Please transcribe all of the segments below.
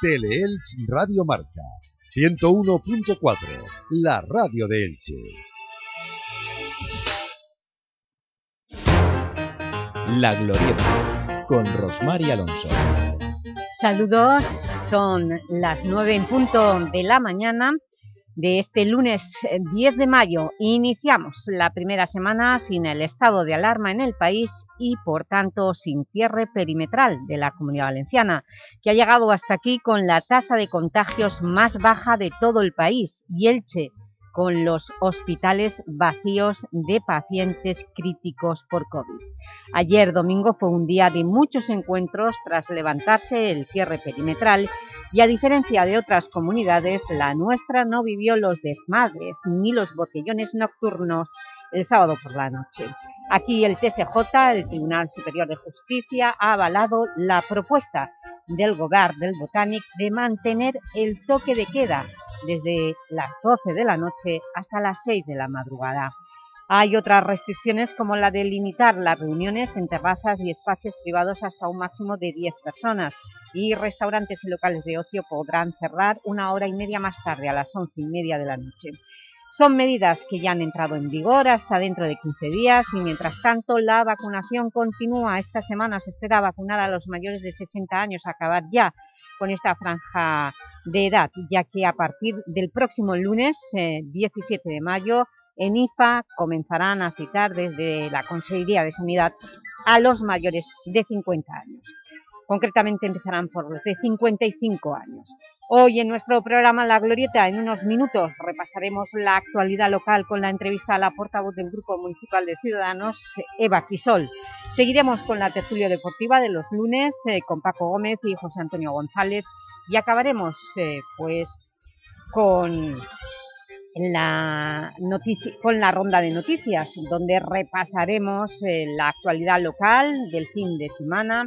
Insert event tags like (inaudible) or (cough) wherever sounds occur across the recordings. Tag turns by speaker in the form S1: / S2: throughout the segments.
S1: Teleelch Radio Marca 101.4, la radio de Elche.
S2: La Glorieta, con Rosmar Alonso.
S3: Saludos, son las nueve en punto de la mañana de este lunes 10 eh, de mayo. Iniciamos la primera semana sin el estado de alarma en el país y, por tanto, sin cierre perimetral de la Comunidad Valenciana, que ha llegado hasta aquí con la tasa de contagios más baja de todo el país y Elche, con los hospitales vacíos de pacientes críticos por COVID. Ayer domingo fue un día de muchos encuentros tras levantarse el cierre perimetral y a diferencia de otras comunidades, la nuestra no vivió los desmadres ni los botellones nocturnos el sábado por la noche. Aquí el TSJ, el Tribunal Superior de Justicia, ha avalado la propuesta del Gobierno del Botánic de mantener el toque de queda desde las 12 de la noche hasta las 6 de la madrugada. Hay otras restricciones como la de limitar las reuniones en terrazas y espacios privados hasta un máximo de 10 personas y restaurantes y locales de ocio podrán cerrar una hora y media más tarde, a las 11 y media de la noche. Son medidas que ya han entrado en vigor hasta dentro de 15 días y mientras tanto la vacunación continúa. Esta semana se espera vacunar a los mayores de 60 años, acabar ya con esta franja de edad, ya que a partir del próximo lunes, 17 eh, de mayo, en IFA comenzarán a citar desde la Consejería de Sanidad a los mayores de 50 años. Concretamente empezarán por los de 55 años. Hoy en nuestro programa La Glorieta, en unos minutos, repasaremos la actualidad local con la entrevista a la portavoz del Grupo Municipal de Ciudadanos, Eva Crisol. Seguiremos con la tertulia deportiva de los lunes eh, con Paco Gómez y José Antonio González y acabaremos eh, pues con la, con la ronda de noticias, donde repasaremos eh, la actualidad local del fin de semana,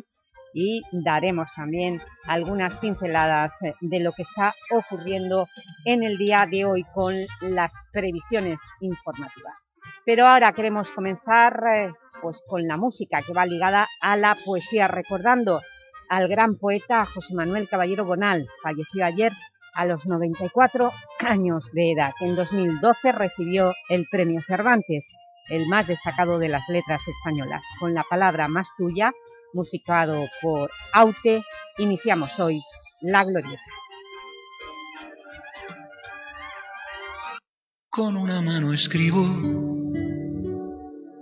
S3: y daremos también algunas pinceladas eh, de lo que está ocurriendo en el día de hoy con las previsiones informativas. Pero ahora queremos comenzar eh, pues con la música que va ligada a la poesía, recordando al gran poeta José Manuel Caballero Bonal, falleció ayer a los 94 años de edad. En 2012 recibió el Premio Cervantes, el más destacado de las letras españolas. Con la palabra más tuya, musicado por Aute, iniciamos hoy La Glorieta.
S4: Con una mano escribo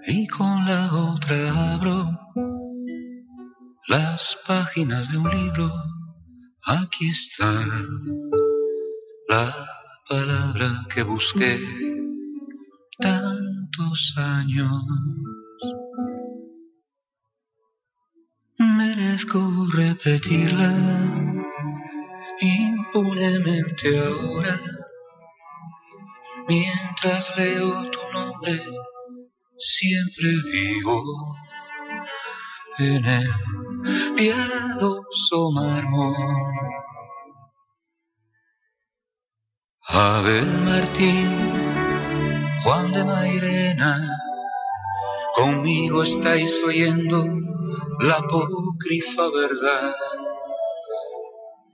S4: y con la otra abro las páginas de un libro. Aquí está la palabra que busqué tantos años merezco repetirla impunemente ahora, mientras leo tu nombre, siempre vivo en el piadoso mármol. Abel Martín, Juan de Mairena, conmigo estáis oyendo la apócrifa verdad,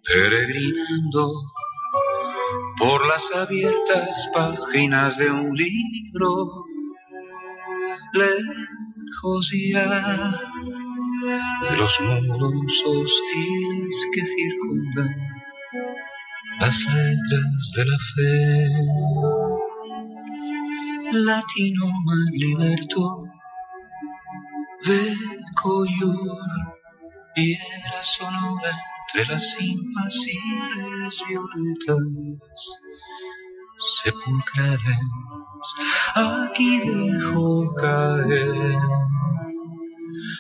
S4: peregrinando por las abiertas páginas de un libro, lejos ya de los muros hostiles que circundan las letras de la fe. Latino más liberto de Coyur, piedra sonora entre las impasibles violetas sepulcrales, aquí dejo caer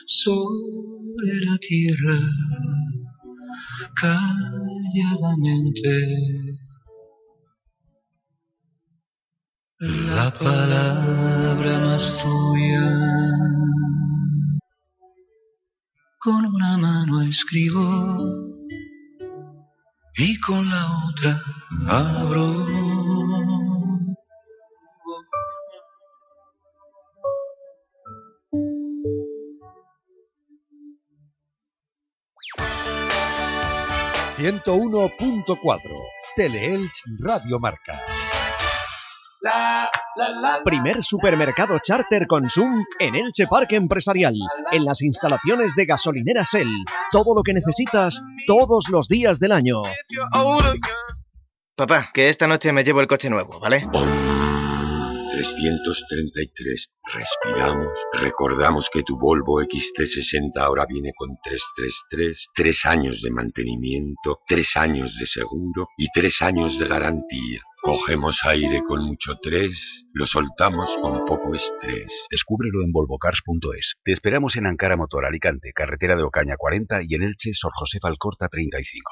S4: sobre la tierra calladamente la palabra más tuya. Con una mano escribo y con la otra abro.
S1: 101.4 Teleelch Radio Marca.
S5: Primer supermercado charter Consum en Elche Parque Empresarial, en las instalaciones de gasolineras El. Todo lo que necesitas todos los días del año.
S6: Papá, que esta noche me llevo el coche nuevo, ¿vale?
S7: 333. Respiramos. Recordamos que tu Volvo XC60 ahora viene con 333, 3 años de mantenimiento, 3 años de seguro y 3 años de garantía. Cogemos aire con mucho 3, lo soltamos con poco estrés.
S8: Descúbrelo en volvocars.es. Te esperamos en Ankara Motor Alicante, carretera de Ocaña 40 y en Elche, Sor José Alcorta 35.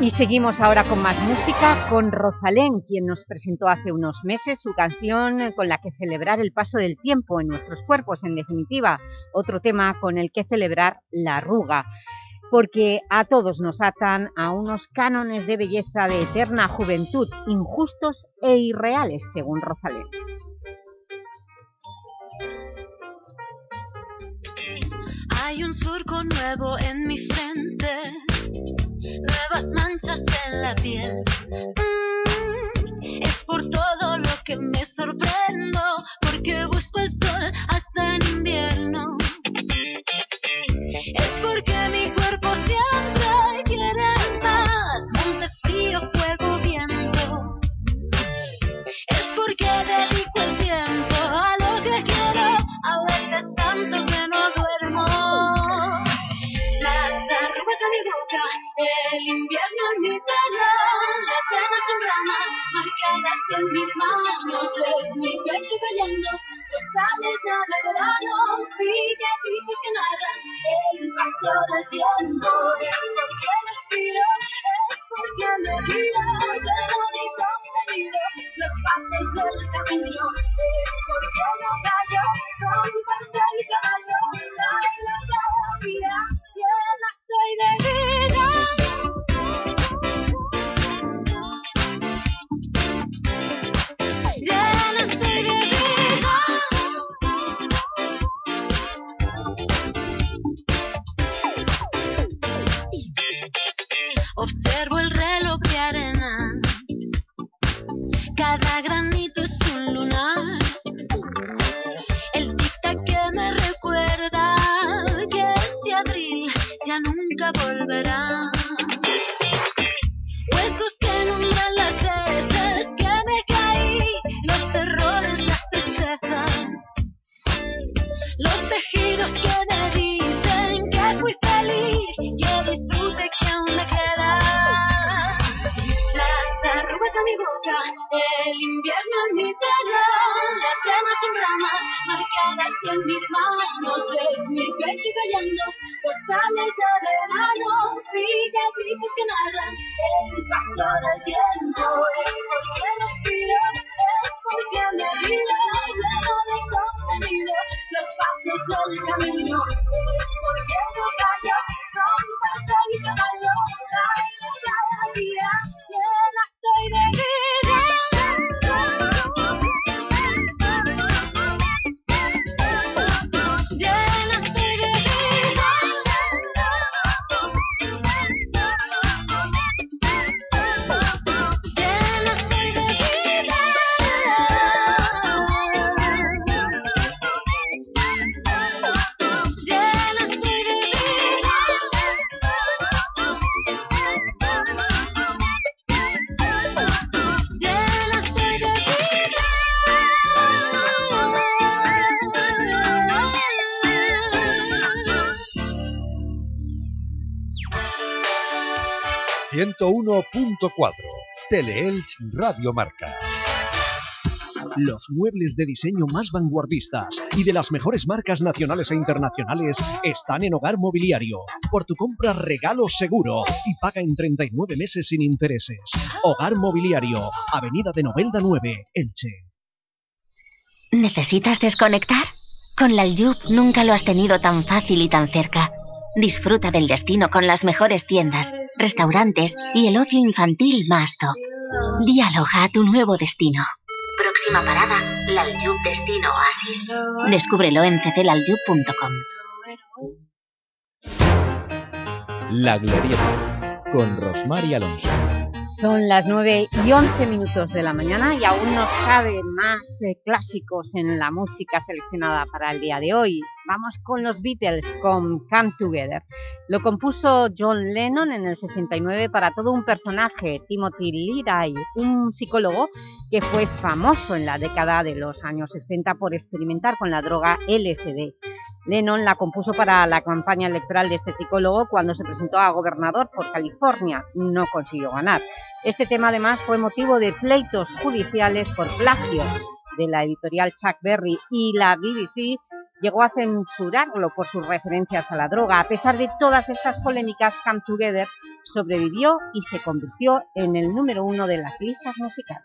S3: Y seguimos ahora con más música, con Rosalén, quien nos presentó hace unos meses su canción con la que celebrar el paso del tiempo en nuestros cuerpos, en definitiva, otro tema con el que celebrar la arruga, porque a todos nos atan a unos cánones de belleza de eterna juventud, injustos e irreales, según Rosalén.
S9: Hay un surco nuevo en mi frente nuevas manchas en la piel. Mm, es por todo lo que me sorprendo, porque busco el sol hasta en invierno. Es porque mi
S1: 101.4. Teleelch Radio Marca.
S5: Los muebles de diseño más vanguardistas y de las mejores marcas nacionales e internacionales están en Hogar Mobiliario. Por tu compra regalo seguro y paga en 39 meses sin intereses. Hogar Mobiliario, Avenida de Novelda 9, Elche.
S10: ¿Necesitas desconectar? Con la Aljub nunca lo has tenido tan fácil y tan cerca. Disfruta del destino con las mejores tiendas, restaurantes y el ocio infantil más top. Dialoga a tu nuevo destino. Próxima parada, Laljub Destino Oasis. Descúbrelo en cclaljub.com.
S2: La Glorieta, con Rosmar y Alonso.
S3: Son las 9 y 11 minutos de la mañana y aún nos cabe más eh, clásicos en la música seleccionada para el día de hoy. Vamos con los Beatles, con Come Together. Lo compuso John Lennon en el 69 para todo un personaje, Timothy Leary, un psicólogo que fue famoso en la década de los años 60 por experimentar con la droga LSD. Lennon la compuso para la campaña electoral de este psicólogo cuando se presentó a gobernador por California. No consiguió ganar. Este tema además fue motivo de pleitos judiciales por plagio de la editorial Chuck Berry y la BBC llegó a censurarlo por sus referencias a la droga. A pesar de todas estas polémicas, Come Together sobrevivió y se convirtió en el número uno de las listas musicales.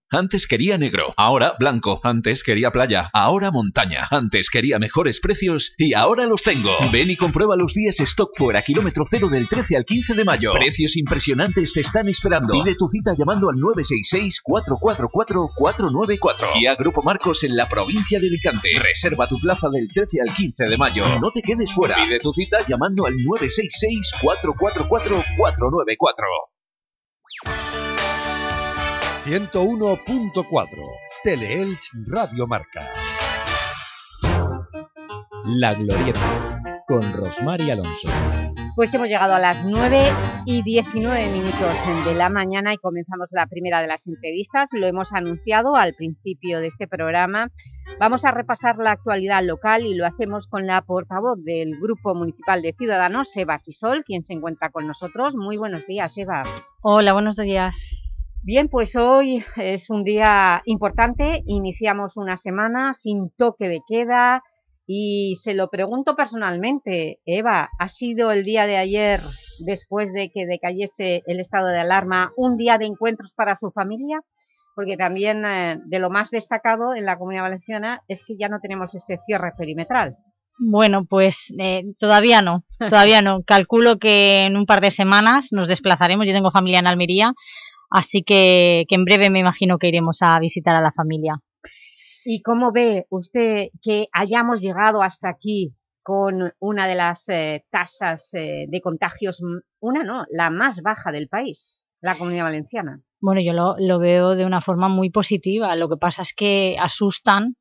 S11: Antes quería negro, ahora blanco. Antes quería playa, ahora montaña. Antes quería mejores precios y ahora los tengo. Ven y comprueba los días stock fuera, kilómetro cero del 13 al 15 de mayo. Precios impresionantes te están esperando. Pide tu cita llamando al 966-444-494. Y a Grupo Marcos en la provincia de Alicante. Reserva tu plaza del 13 al 15 de mayo. No te quedes fuera. Pide tu cita llamando al 966-444-494.
S1: 101.4 Teleelch Radio Marca.
S2: La Glorieta, con Rosmar y Alonso.
S3: Pues hemos llegado a las 9 y 19 minutos de la mañana y comenzamos la primera de las entrevistas. Lo hemos anunciado al principio de este programa. Vamos a repasar la actualidad local y lo hacemos con la portavoz del Grupo Municipal de Ciudadanos, Eva Quisol, quien se encuentra con nosotros. Muy buenos días, Eva.
S12: Hola, buenos días.
S3: Bien, pues hoy es un día importante, iniciamos una semana sin toque de queda y se lo pregunto personalmente, Eva, ¿ha sido el día de ayer, después de que decayese el estado de alarma, un día de encuentros para su familia? Porque también eh, de lo más destacado en la Comunidad Valenciana es que ya no tenemos ese cierre perimetral.
S12: Bueno, pues eh, todavía no, todavía no. (laughs) Calculo que en un par de semanas nos desplazaremos, yo tengo familia en Almería, Así que, que en breve me imagino que iremos a visitar a la familia.
S3: ¿Y cómo ve usted que hayamos llegado hasta aquí con una de las eh, tasas eh, de contagios, una no, la más baja del país, la Comunidad Valenciana?
S12: Bueno, yo lo, lo veo de una forma muy positiva. Lo que pasa es que asustan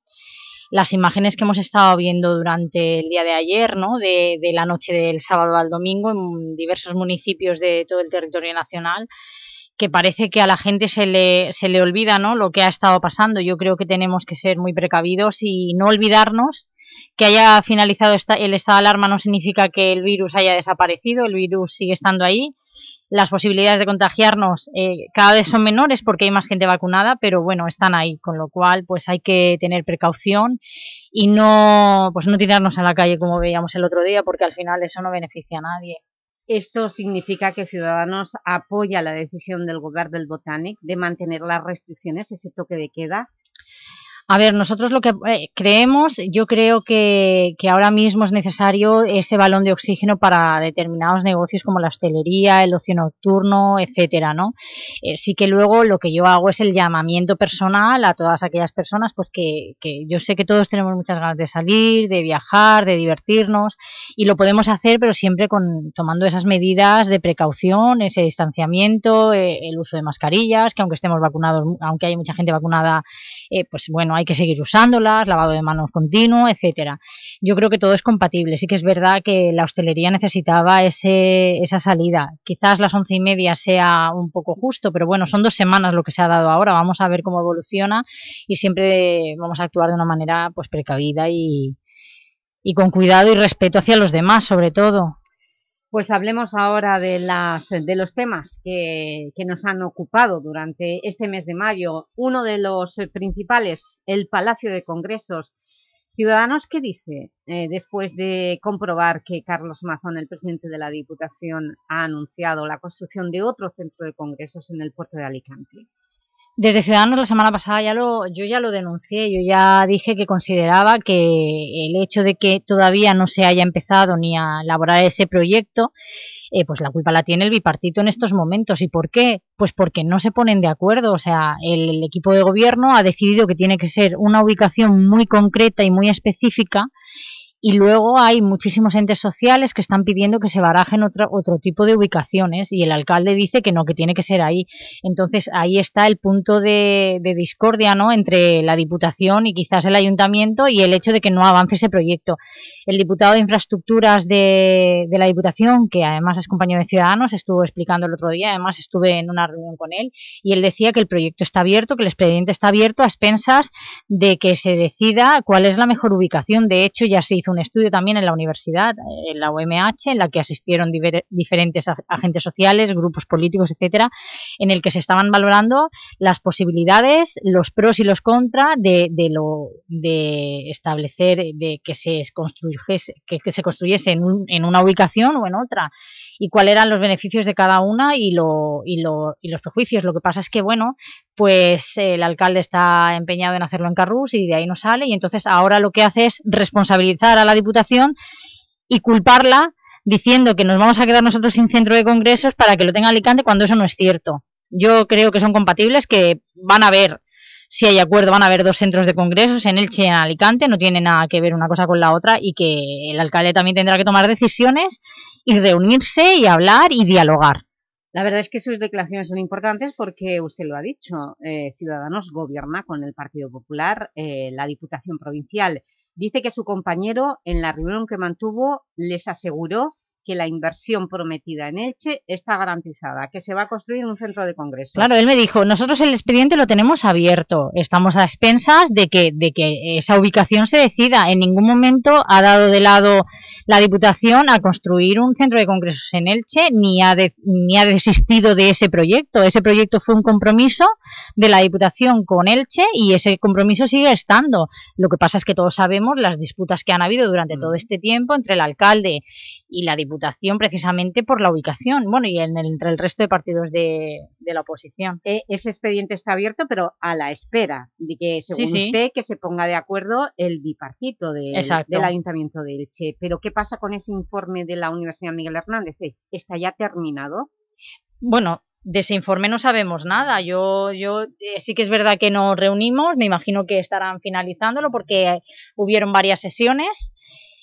S12: las imágenes que hemos estado viendo durante el día de ayer, ¿no? de, de la noche del sábado al domingo en diversos municipios de todo el territorio nacional que parece que a la gente se le, se le olvida ¿no? lo que ha estado pasando. Yo creo que tenemos que ser muy precavidos y no olvidarnos que haya finalizado esta, el estado de alarma no significa que el virus haya desaparecido, el virus sigue estando ahí. Las posibilidades de contagiarnos eh, cada vez son menores porque hay más gente vacunada, pero bueno, están ahí, con lo cual pues hay que tener precaución y no, pues no tirarnos a la calle como veíamos el otro día porque al final eso no beneficia a nadie.
S3: ¿Esto significa que Ciudadanos apoya la decisión del Gobierno del Botánic de mantener las restricciones, ese toque de queda?
S12: A ver, nosotros lo que eh, creemos, yo creo que, ahora mismo es necesario ese balón de oxígeno para determinados negocios como la hostelería, el ocio nocturno, etcétera, ¿no? Eh, sí que luego lo que yo hago es el llamamiento personal a todas aquellas personas pues que, que yo sé que todos tenemos muchas ganas de salir, de viajar, de divertirnos y lo podemos hacer pero siempre con tomando esas medidas de precaución, ese distanciamiento, eh, el uso de mascarillas, que aunque estemos vacunados, aunque hay mucha gente vacunada, eh, pues bueno, hay que seguir usándolas, lavado de manos continuo, etcétera. Yo creo que todo es compatible. Sí que es verdad que la hostelería necesitaba ese, esa salida. Quizás las once y media sea un poco justo, pero bueno, son dos semanas lo que se ha dado ahora. Vamos a ver cómo evoluciona y siempre vamos a actuar de una manera pues precavida y, y con cuidado y respeto hacia los demás, sobre todo.
S3: Pues hablemos ahora de, las, de los temas que, nos han ocupado durante este mes de mayo. Uno de los principales, el Palacio de Congresos. Ciudadanos, ¿qué dice eh, después de comprobar que Carlos Mazón, el presidente de la Diputación, ha anunciado la construcción de otro centro de congresos en el puerto de Alicante?
S12: Desde Ciudadanos la semana pasada ya lo, yo ya lo denuncié, yo ya dije que consideraba que el hecho de que todavía no se haya empezado ni a elaborar ese proyecto, eh, pues la culpa la tiene el bipartito en estos momentos. ¿Y por qué? Pues porque no se ponen de acuerdo, o sea, el, el equipo de gobierno ha decidido que tiene que ser una ubicación muy concreta y muy específica y luego hay muchísimos entes sociales que están pidiendo que se barajen otro, otro tipo de ubicaciones y el alcalde dice que no, que tiene que ser ahí. Entonces ahí está el punto de, de discordia ¿no? entre la Diputación y quizás el Ayuntamiento y el hecho de que no avance ese proyecto. El diputado de Infraestructuras de, de la Diputación, que además es compañero de Ciudadanos, estuvo explicando el otro día, además estuve en una reunión con él y él decía que el proyecto está abierto, que el expediente está abierto a expensas de que se decida cuál es la mejor ubicación. De hecho, ya se hizo un estudio también en la universidad, en la UMH, en la que asistieron diferentes agentes sociales, grupos políticos, etcétera, en el que se estaban valorando las posibilidades, los pros y los contras de, de, lo, de establecer, de que se construyese, que, que se construyese en, un, en una ubicación o en otra y cuáles eran los beneficios de cada una y, lo, y, lo, y los prejuicios. Lo que pasa es que, bueno, pues eh, el alcalde está empeñado en hacerlo en Carrús y de ahí no sale y entonces ahora lo que hace es responsabilizar a la Diputación y culparla diciendo que nos vamos a quedar nosotros sin centro de congresos para que lo tenga Alicante cuando eso no es cierto. Yo creo que son compatibles, que van a ver si hay acuerdo, van a haber dos centros de congresos en Elche y en Alicante, no tiene nada que ver una cosa con la otra y que el alcalde también tendrá que tomar decisiones y reunirse y hablar y dialogar.
S3: La verdad es que sus declaraciones son importantes porque usted lo ha dicho, eh, Ciudadanos gobierna con el Partido Popular eh, la Diputación Provincial. Dice que su compañero en la reunión que mantuvo les aseguró que la inversión prometida en Elche está garantizada, que se va a construir un centro de congresos.
S12: Claro, él me dijo, nosotros el expediente lo tenemos abierto, estamos a expensas de que, de que esa ubicación se decida. En ningún momento ha dado de lado la Diputación a construir un centro de congresos en Elche, ni ha, de, ni ha desistido de ese proyecto. Ese proyecto fue un compromiso de la Diputación con Elche y ese compromiso sigue estando. Lo que pasa es que todos sabemos las disputas que han habido durante todo este tiempo entre el alcalde y la Diputación precisamente por la ubicación, bueno, y en el, entre el resto de partidos de, de la oposición.
S3: E, ese expediente está abierto, pero a la espera de que, según sí, sí. usted, que se ponga de acuerdo el bipartito de, del Ayuntamiento de Elche. Pero, ¿qué pasa con ese informe de la Universidad Miguel Hernández? ¿Está ya terminado?
S12: Bueno, de ese informe no sabemos nada. Yo, yo eh, sí que es verdad que nos reunimos, me imagino que estarán finalizándolo porque hubieron varias sesiones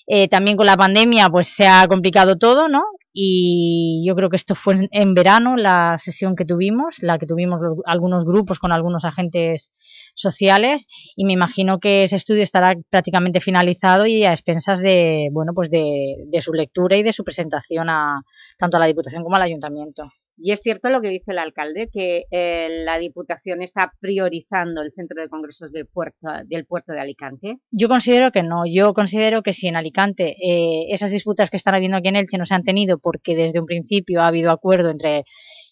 S12: eh, también con la pandemia pues se ha complicado todo, ¿no? Y yo creo que esto fue en, verano la sesión que tuvimos, la que tuvimos algunos grupos con algunos agentes sociales y me imagino que ese estudio estará prácticamente finalizado y a expensas de, bueno, pues de, de su lectura y de su presentación a tanto a la Diputación como al Ayuntamiento.
S3: Y es cierto lo que dice el alcalde, que eh, la Diputación está priorizando el centro de congresos del puerto, del puerto de Alicante.
S12: Yo considero que no. Yo considero que si en Alicante eh, esas disputas que están habiendo aquí en Elche no se han tenido porque desde un principio ha habido acuerdo entre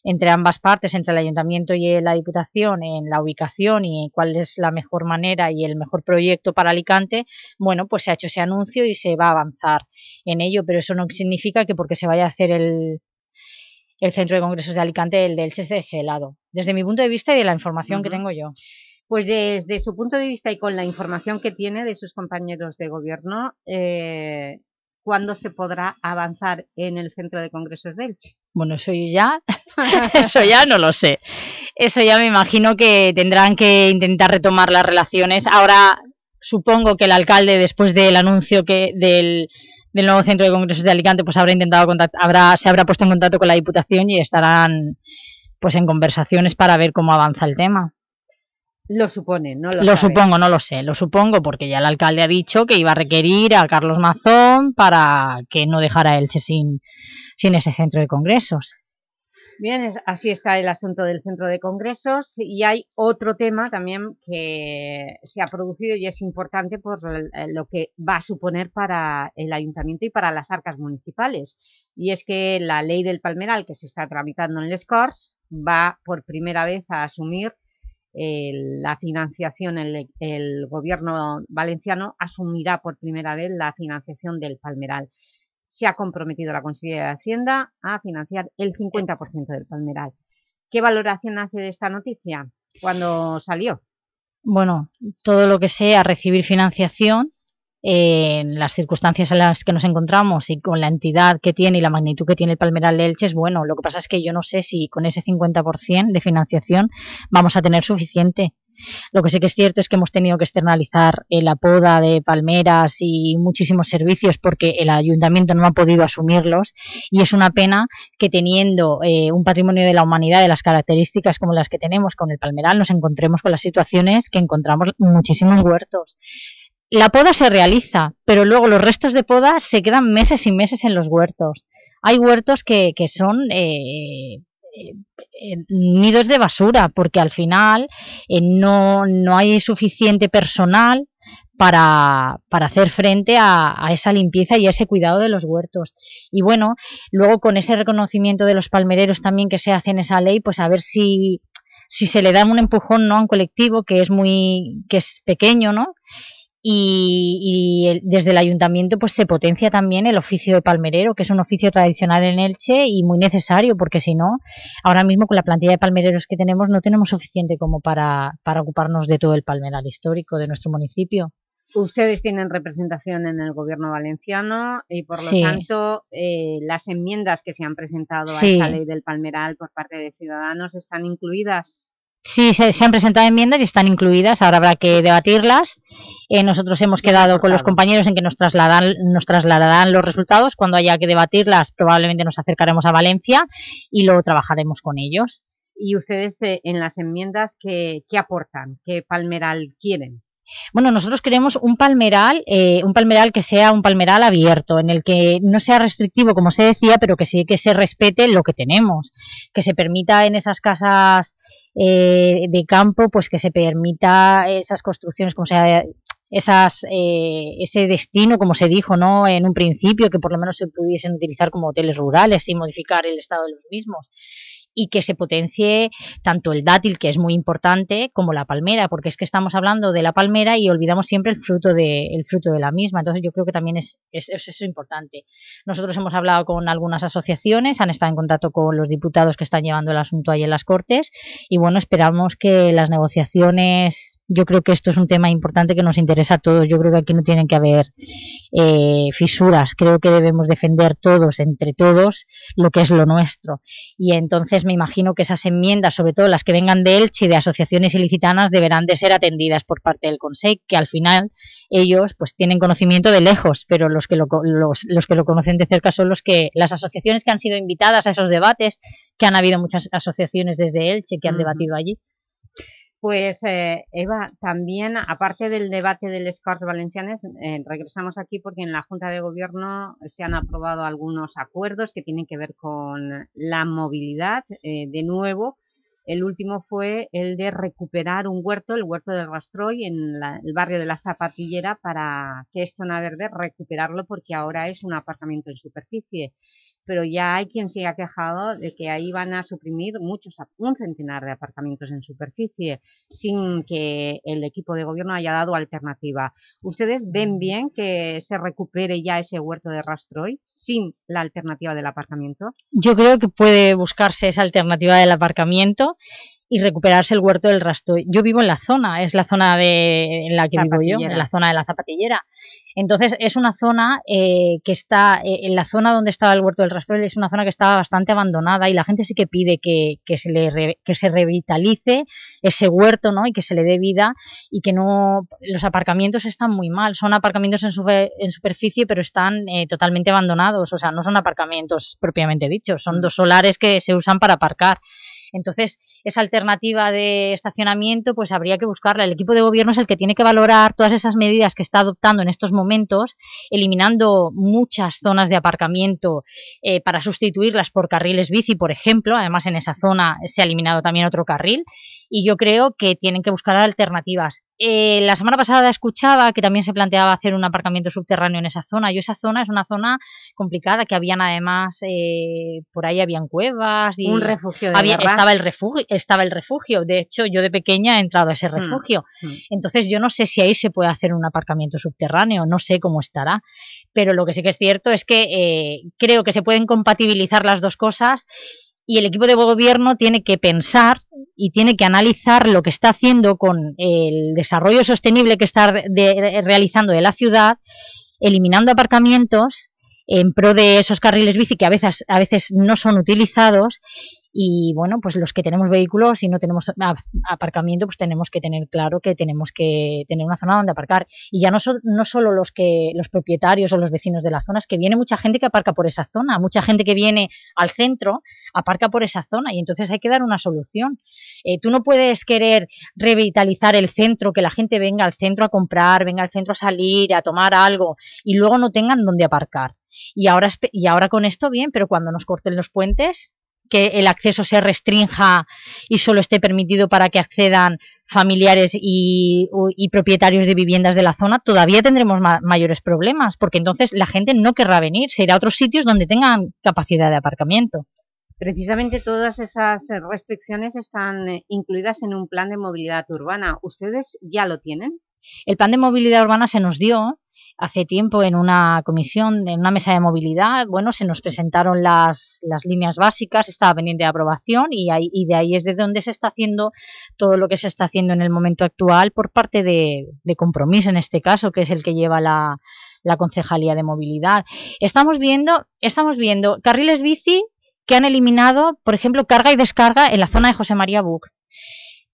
S12: entre ambas partes, entre el Ayuntamiento y la Diputación, en la ubicación y cuál es la mejor manera y el mejor proyecto para Alicante, bueno, pues se ha hecho ese anuncio y se va a avanzar en ello, pero eso no significa que porque se vaya a hacer el, el Centro de Congresos de Alicante, el del deje de lado, desde mi punto de vista y de la información que tengo yo.
S3: Pues desde su punto de vista y con la información que tiene de sus compañeros de gobierno, eh, ¿cuándo se podrá avanzar en el Centro de Congresos de Elche?
S12: Bueno, eso ya, (laughs) eso ya no lo sé. Eso ya me imagino que tendrán que intentar retomar las relaciones. Ahora supongo que el alcalde, después del anuncio que del, del nuevo Centro de Congresos de Alicante, pues habrá intentado habrá, se habrá puesto en contacto con la Diputación y estarán pues en conversaciones para ver cómo avanza el tema.
S3: Lo supone, no lo
S12: Lo supongo, no lo sé, lo supongo porque ya el alcalde ha dicho que iba a requerir a Carlos Mazón para que no dejara Elche sin, sin ese centro de congresos.
S3: Bien, así está el asunto del centro de congresos y hay otro tema también que se ha producido y es importante por lo que va a suponer para el ayuntamiento y para las arcas municipales y es que la ley del Palmeral que se está tramitando en Les Corts va por primera vez a asumir la financiación, el, el, gobierno valenciano asumirá por primera vez la financiación del Palmeral. Se ha comprometido la Consejería de Hacienda a financiar el 50% del Palmeral. ¿Qué valoración hace de esta noticia cuando salió?
S12: Bueno, todo lo que sea recibir financiación en las circunstancias en las que nos encontramos y con la entidad que tiene y la magnitud que tiene el Palmeral de Elche es bueno. Lo que pasa es que yo no sé si con ese 50% de financiación vamos a tener suficiente. Lo que sí que es cierto es que hemos tenido que externalizar la poda de palmeras y muchísimos servicios porque el ayuntamiento no ha podido asumirlos y es una pena que teniendo eh, un patrimonio de la humanidad de las características como las que tenemos con el palmeral nos encontremos con las situaciones que encontramos muchísimos huertos la poda se realiza, pero luego los restos de poda se quedan meses y meses en los huertos. Hay huertos que, que son eh, eh, nidos de basura, porque al final eh, no, no, hay suficiente personal para, para hacer frente a, a, esa limpieza y a ese cuidado de los huertos. Y bueno, luego con ese reconocimiento de los palmereros también que se hace en esa ley, pues a ver si, si se le da un empujón ¿no? a un colectivo que es muy que es pequeño, ¿no? Y, desde el ayuntamiento pues se potencia también el oficio de palmerero, que es un oficio tradicional en Elche y muy necesario, porque si no, ahora mismo con la plantilla de palmereros que tenemos no tenemos suficiente como para, para ocuparnos de todo el palmeral histórico de nuestro municipio.
S3: Ustedes tienen representación en el gobierno valenciano y por lo tanto eh, las enmiendas que se han presentado a esta ley del palmeral por parte de Ciudadanos están incluidas
S12: Sí, se, han presentado enmiendas y están incluidas, ahora habrá que debatirlas. Eh, nosotros hemos quedado con los compañeros en que nos, trasladan, nos trasladarán los resultados. Cuando haya que debatirlas, probablemente nos acercaremos a Valencia y lo trabajaremos con ellos.
S3: ¿Y ustedes eh, en las enmiendas qué, qué aportan? ¿Qué palmeral quieren?
S12: Bueno, nosotros queremos un palmeral, eh, un palmeral que sea un palmeral abierto, en el que no sea restrictivo, como se decía, pero que sí que se respete lo que tenemos, que se permita en esas casas eh, de campo, pues que se permita esas construcciones, como sea esas, eh, ese destino, como se dijo ¿no? en un principio, que por lo menos se pudiesen utilizar como hoteles rurales sin modificar el estado de los mismos y que se potencie tanto el dátil, que es muy importante, como la palmera, porque es que estamos hablando de la palmera y olvidamos siempre el fruto de, el fruto de la misma. Entonces yo creo que también es, es, eso importante. Nosotros hemos hablado con algunas asociaciones, han estado en contacto con los diputados que están llevando el asunto ahí en las Cortes y bueno, esperamos que las negociaciones, yo creo que esto es un tema importante que nos interesa a todos, yo creo que aquí no tienen que haber eh, fisuras, creo que debemos defender todos, entre todos, lo que es lo nuestro. Y entonces me imagino que esas enmiendas, sobre todo las que vengan de Elche y de asociaciones ilicitanas, deberán de ser atendidas por parte del Consejo, que al final ellos pues tienen conocimiento de lejos, pero los que lo, los, los que lo conocen de cerca son los que las asociaciones que han sido invitadas a esos debates, que han habido muchas asociaciones desde Elche que han debatido allí.
S3: Pues eh, Eva, también aparte del debate del Corts Valencianes, eh, regresamos aquí porque en la Junta de Gobierno se han aprobado algunos acuerdos que tienen que ver con la movilidad. Eh, de nuevo, el último fue el de recuperar un huerto, el huerto del Rastroy, en el barrio de la Zapatillera, para que esto verde recuperarlo porque ahora es un aparcamiento en superficie. Pero ya hay quien se ha quejado de que ahí van a suprimir muchos, un centenar de aparcamientos en superficie, sin que el equipo de gobierno haya dado alternativa. ¿Ustedes ven bien que se recupere ya ese huerto de Rastroy sin la alternativa del aparcamiento?
S12: Yo creo que puede buscarse esa alternativa del aparcamiento y recuperarse el huerto del Rastroy. Yo vivo en la zona, es la zona de, en la que vivo yo, en la zona de la Zapatillera. Entonces es una zona eh, que está, eh, en la zona donde estaba el huerto del Rastrel es una zona que estaba bastante abandonada y la gente sí que pide que, que se, le que se revitalice ese huerto ¿no? y que se le dé vida y que no, los aparcamientos están muy mal, son aparcamientos en, en superficie pero están eh, totalmente abandonados, o sea, no son aparcamientos propiamente dichos, son dos solares que se usan para aparcar. Entonces, esa alternativa de estacionamiento, pues habría que buscarla. El equipo de gobierno es el que tiene que valorar todas esas medidas que está adoptando en estos momentos, eliminando muchas zonas de aparcamiento eh, para sustituirlas por carriles bici, por ejemplo. Además, en esa zona se ha eliminado también otro carril y yo creo que tienen que buscar alternativas. Eh, la semana pasada escuchaba que también se planteaba hacer un aparcamiento subterráneo en esa zona. Yo esa zona es una zona complicada, que habían además, eh, por ahí habían cuevas. Y
S3: un refugio de
S12: había, estaba el refugio estaba el refugio. De hecho, yo de pequeña he entrado a ese mm, refugio. Mm. Entonces, yo no sé si ahí se puede hacer un aparcamiento subterráneo, no sé cómo estará. Pero lo que sí que es cierto es que eh, creo que se pueden compatibilizar las dos cosas y el equipo de gobierno tiene que pensar y tiene que analizar lo que está haciendo con el desarrollo sostenible que está realizando de la ciudad, eliminando aparcamientos en pro de esos carriles bici que a veces, a veces no son utilizados y bueno, pues los que tenemos vehículos y no tenemos aparcamiento, pues tenemos que tener claro que tenemos que tener una zona donde aparcar. Y ya no, son no solo los que los propietarios o los vecinos de la zona, es que viene mucha gente que aparca por esa zona, mucha gente que viene al centro, aparca por esa zona y entonces hay que dar una solución. Eh, tú no puedes querer revitalizar el centro, que la gente venga al centro a comprar, venga al centro a salir, a tomar algo y luego no tengan donde aparcar. Y ahora, y ahora con esto bien, pero cuando nos corten los puentes, que el acceso se restrinja y solo esté permitido para que accedan familiares y, propietarios de viviendas de la zona, todavía tendremos mayores problemas, porque entonces la gente no querrá venir, se irá a otros sitios donde tengan capacidad de aparcamiento.
S3: Precisamente todas esas restricciones están eh, incluidas en un plan de movilidad urbana. ¿Ustedes ya lo tienen?
S12: El plan de movilidad urbana se nos dio hace tiempo en una comisión, en una mesa de movilidad, bueno, se nos presentaron las, las líneas básicas, estaba pendiente de aprobación y, ahí, y de ahí es de donde se está haciendo todo lo que se está haciendo en el momento actual por parte de, de Compromís, en este caso, que es el que lleva la, la Concejalía de Movilidad. Estamos viendo, estamos viendo carriles bici que han eliminado, por ejemplo, carga y descarga en la zona de José María Buc.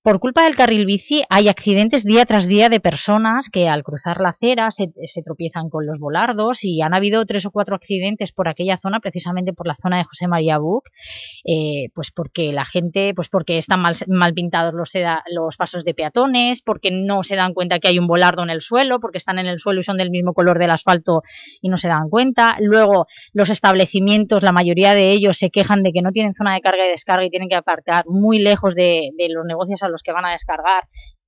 S12: Por culpa del carril bici hay accidentes día tras día de personas que al cruzar la acera se, tropiezan con los volardos y han habido tres o cuatro accidentes por aquella zona, precisamente por la zona de José María Buc, eh, pues porque la gente, pues porque están mal, pintados los, pasos de peatones, porque no se dan cuenta que hay un volardo en el suelo, porque están en el suelo y son del mismo color del asfalto y no se dan cuenta. Luego los establecimientos, la mayoría de ellos se quejan de que no tienen zona de carga y descarga y tienen que aparcar muy lejos de, de los negocios los que van a descargar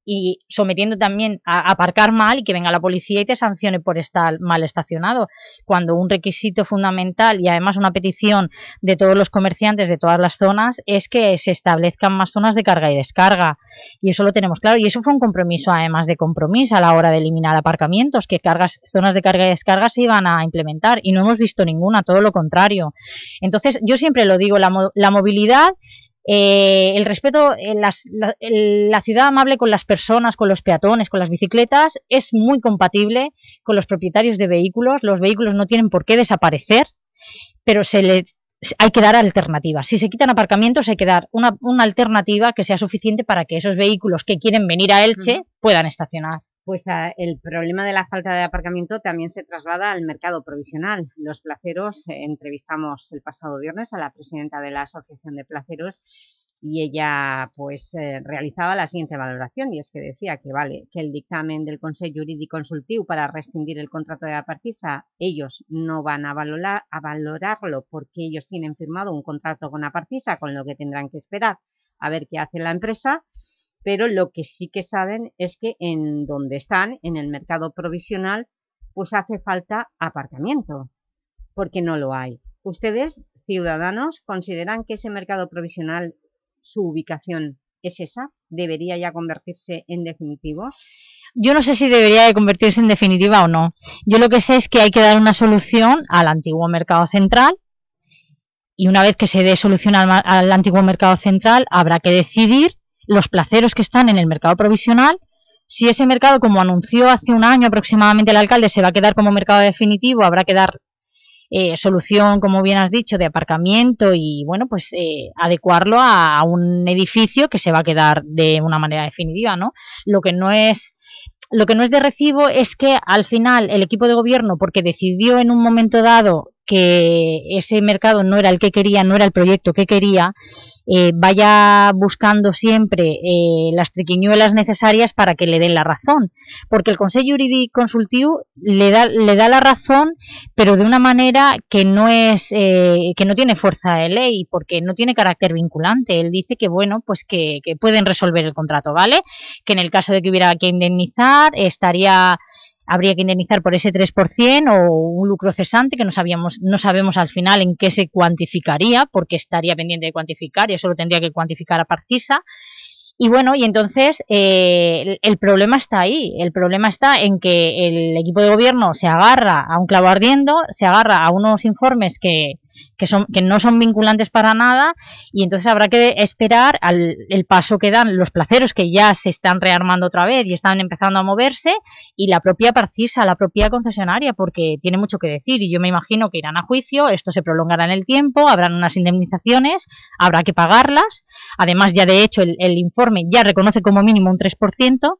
S12: y sometiendo también a aparcar mal y que venga la policía y te sancione por estar mal estacionado, cuando un requisito fundamental y además una petición de todos los comerciantes de todas las zonas es que se establezcan más zonas de carga y descarga y eso lo tenemos claro y eso fue un compromiso además de compromiso a la hora de eliminar aparcamientos, que cargas, zonas de carga y descarga se iban a implementar y no hemos visto ninguna, todo lo contrario. Entonces yo siempre lo digo, la, la movilidad eh, el respeto, en la, la, ciudad amable con las personas, con los peatones, con las bicicletas, es muy compatible con los propietarios de vehículos. Los vehículos no tienen por qué desaparecer, pero se les, hay que dar alternativas. Si se quitan aparcamientos, hay que dar una, una alternativa que sea suficiente para que esos vehículos que quieren venir a Elche puedan estacionar
S3: pues el problema de la falta de aparcamiento también se traslada al mercado provisional. Los placeros, eh, entrevistamos el pasado viernes a la presidenta de la Asociación de Placeros y ella pues eh, realizaba la siguiente valoración y es que decía que vale que el dictamen del Consejo Jurídico Consultivo para rescindir el contrato de la ellos no van a, valorar, a valorarlo porque ellos tienen firmado un contrato con la con lo que tendrán que esperar a ver qué hace la empresa pero lo que sí que saben es que en donde están, en el mercado provisional, pues hace falta aparcamiento, porque no lo hay. Ustedes ciudadanos consideran que ese mercado provisional, su ubicación es esa, debería ya convertirse en definitivo.
S12: Yo no sé si debería de convertirse en definitiva o no. Yo lo que sé es que hay que dar una solución al antiguo mercado central y una vez que se dé solución al, al antiguo mercado central habrá que decidir los placeros que están en el mercado provisional si ese mercado, como anunció hace un año aproximadamente el alcalde, se va a quedar como mercado definitivo, habrá que dar eh, solución, como bien has dicho, de aparcamiento y, bueno, pues eh, adecuarlo a, a, un edificio que se va a quedar de una manera definitiva, ¿no? Lo que no es... Lo que no es de recibo es que al final el equipo de gobierno, porque decidió en un momento dado que ese mercado no era el que quería, no era el proyecto que quería, eh, vaya buscando siempre eh, las triquiñuelas necesarias para que le den la razón, porque el Consejo Jurídico Consultivo le da, le da la razón, pero de una manera que no es eh, que no tiene fuerza de ley, porque no tiene carácter vinculante. Él dice que bueno, pues que, que pueden resolver el contrato, ¿vale? Que en el caso de que hubiera que indemnizar, estaría habría que indemnizar por ese 3% o un lucro cesante que no, sabíamos, no sabemos al final en qué se cuantificaría, porque estaría pendiente de cuantificar y eso lo tendría que cuantificar a Parcisa. Y bueno, y entonces eh, el, problema está ahí, el problema está en que el equipo de gobierno se agarra a un clavo ardiendo, se agarra a unos informes que, que, son, que no son vinculantes para nada y entonces habrá que esperar al el paso que dan los placeros que ya se están rearmando otra vez y están empezando a moverse y la propia Parcisa, la propia concesionaria, porque tiene mucho que decir y yo me imagino que irán a juicio, esto se prolongará en el tiempo, habrán unas indemnizaciones, habrá que pagarlas, además ya de hecho el informe ya reconoce como mínimo un 3%,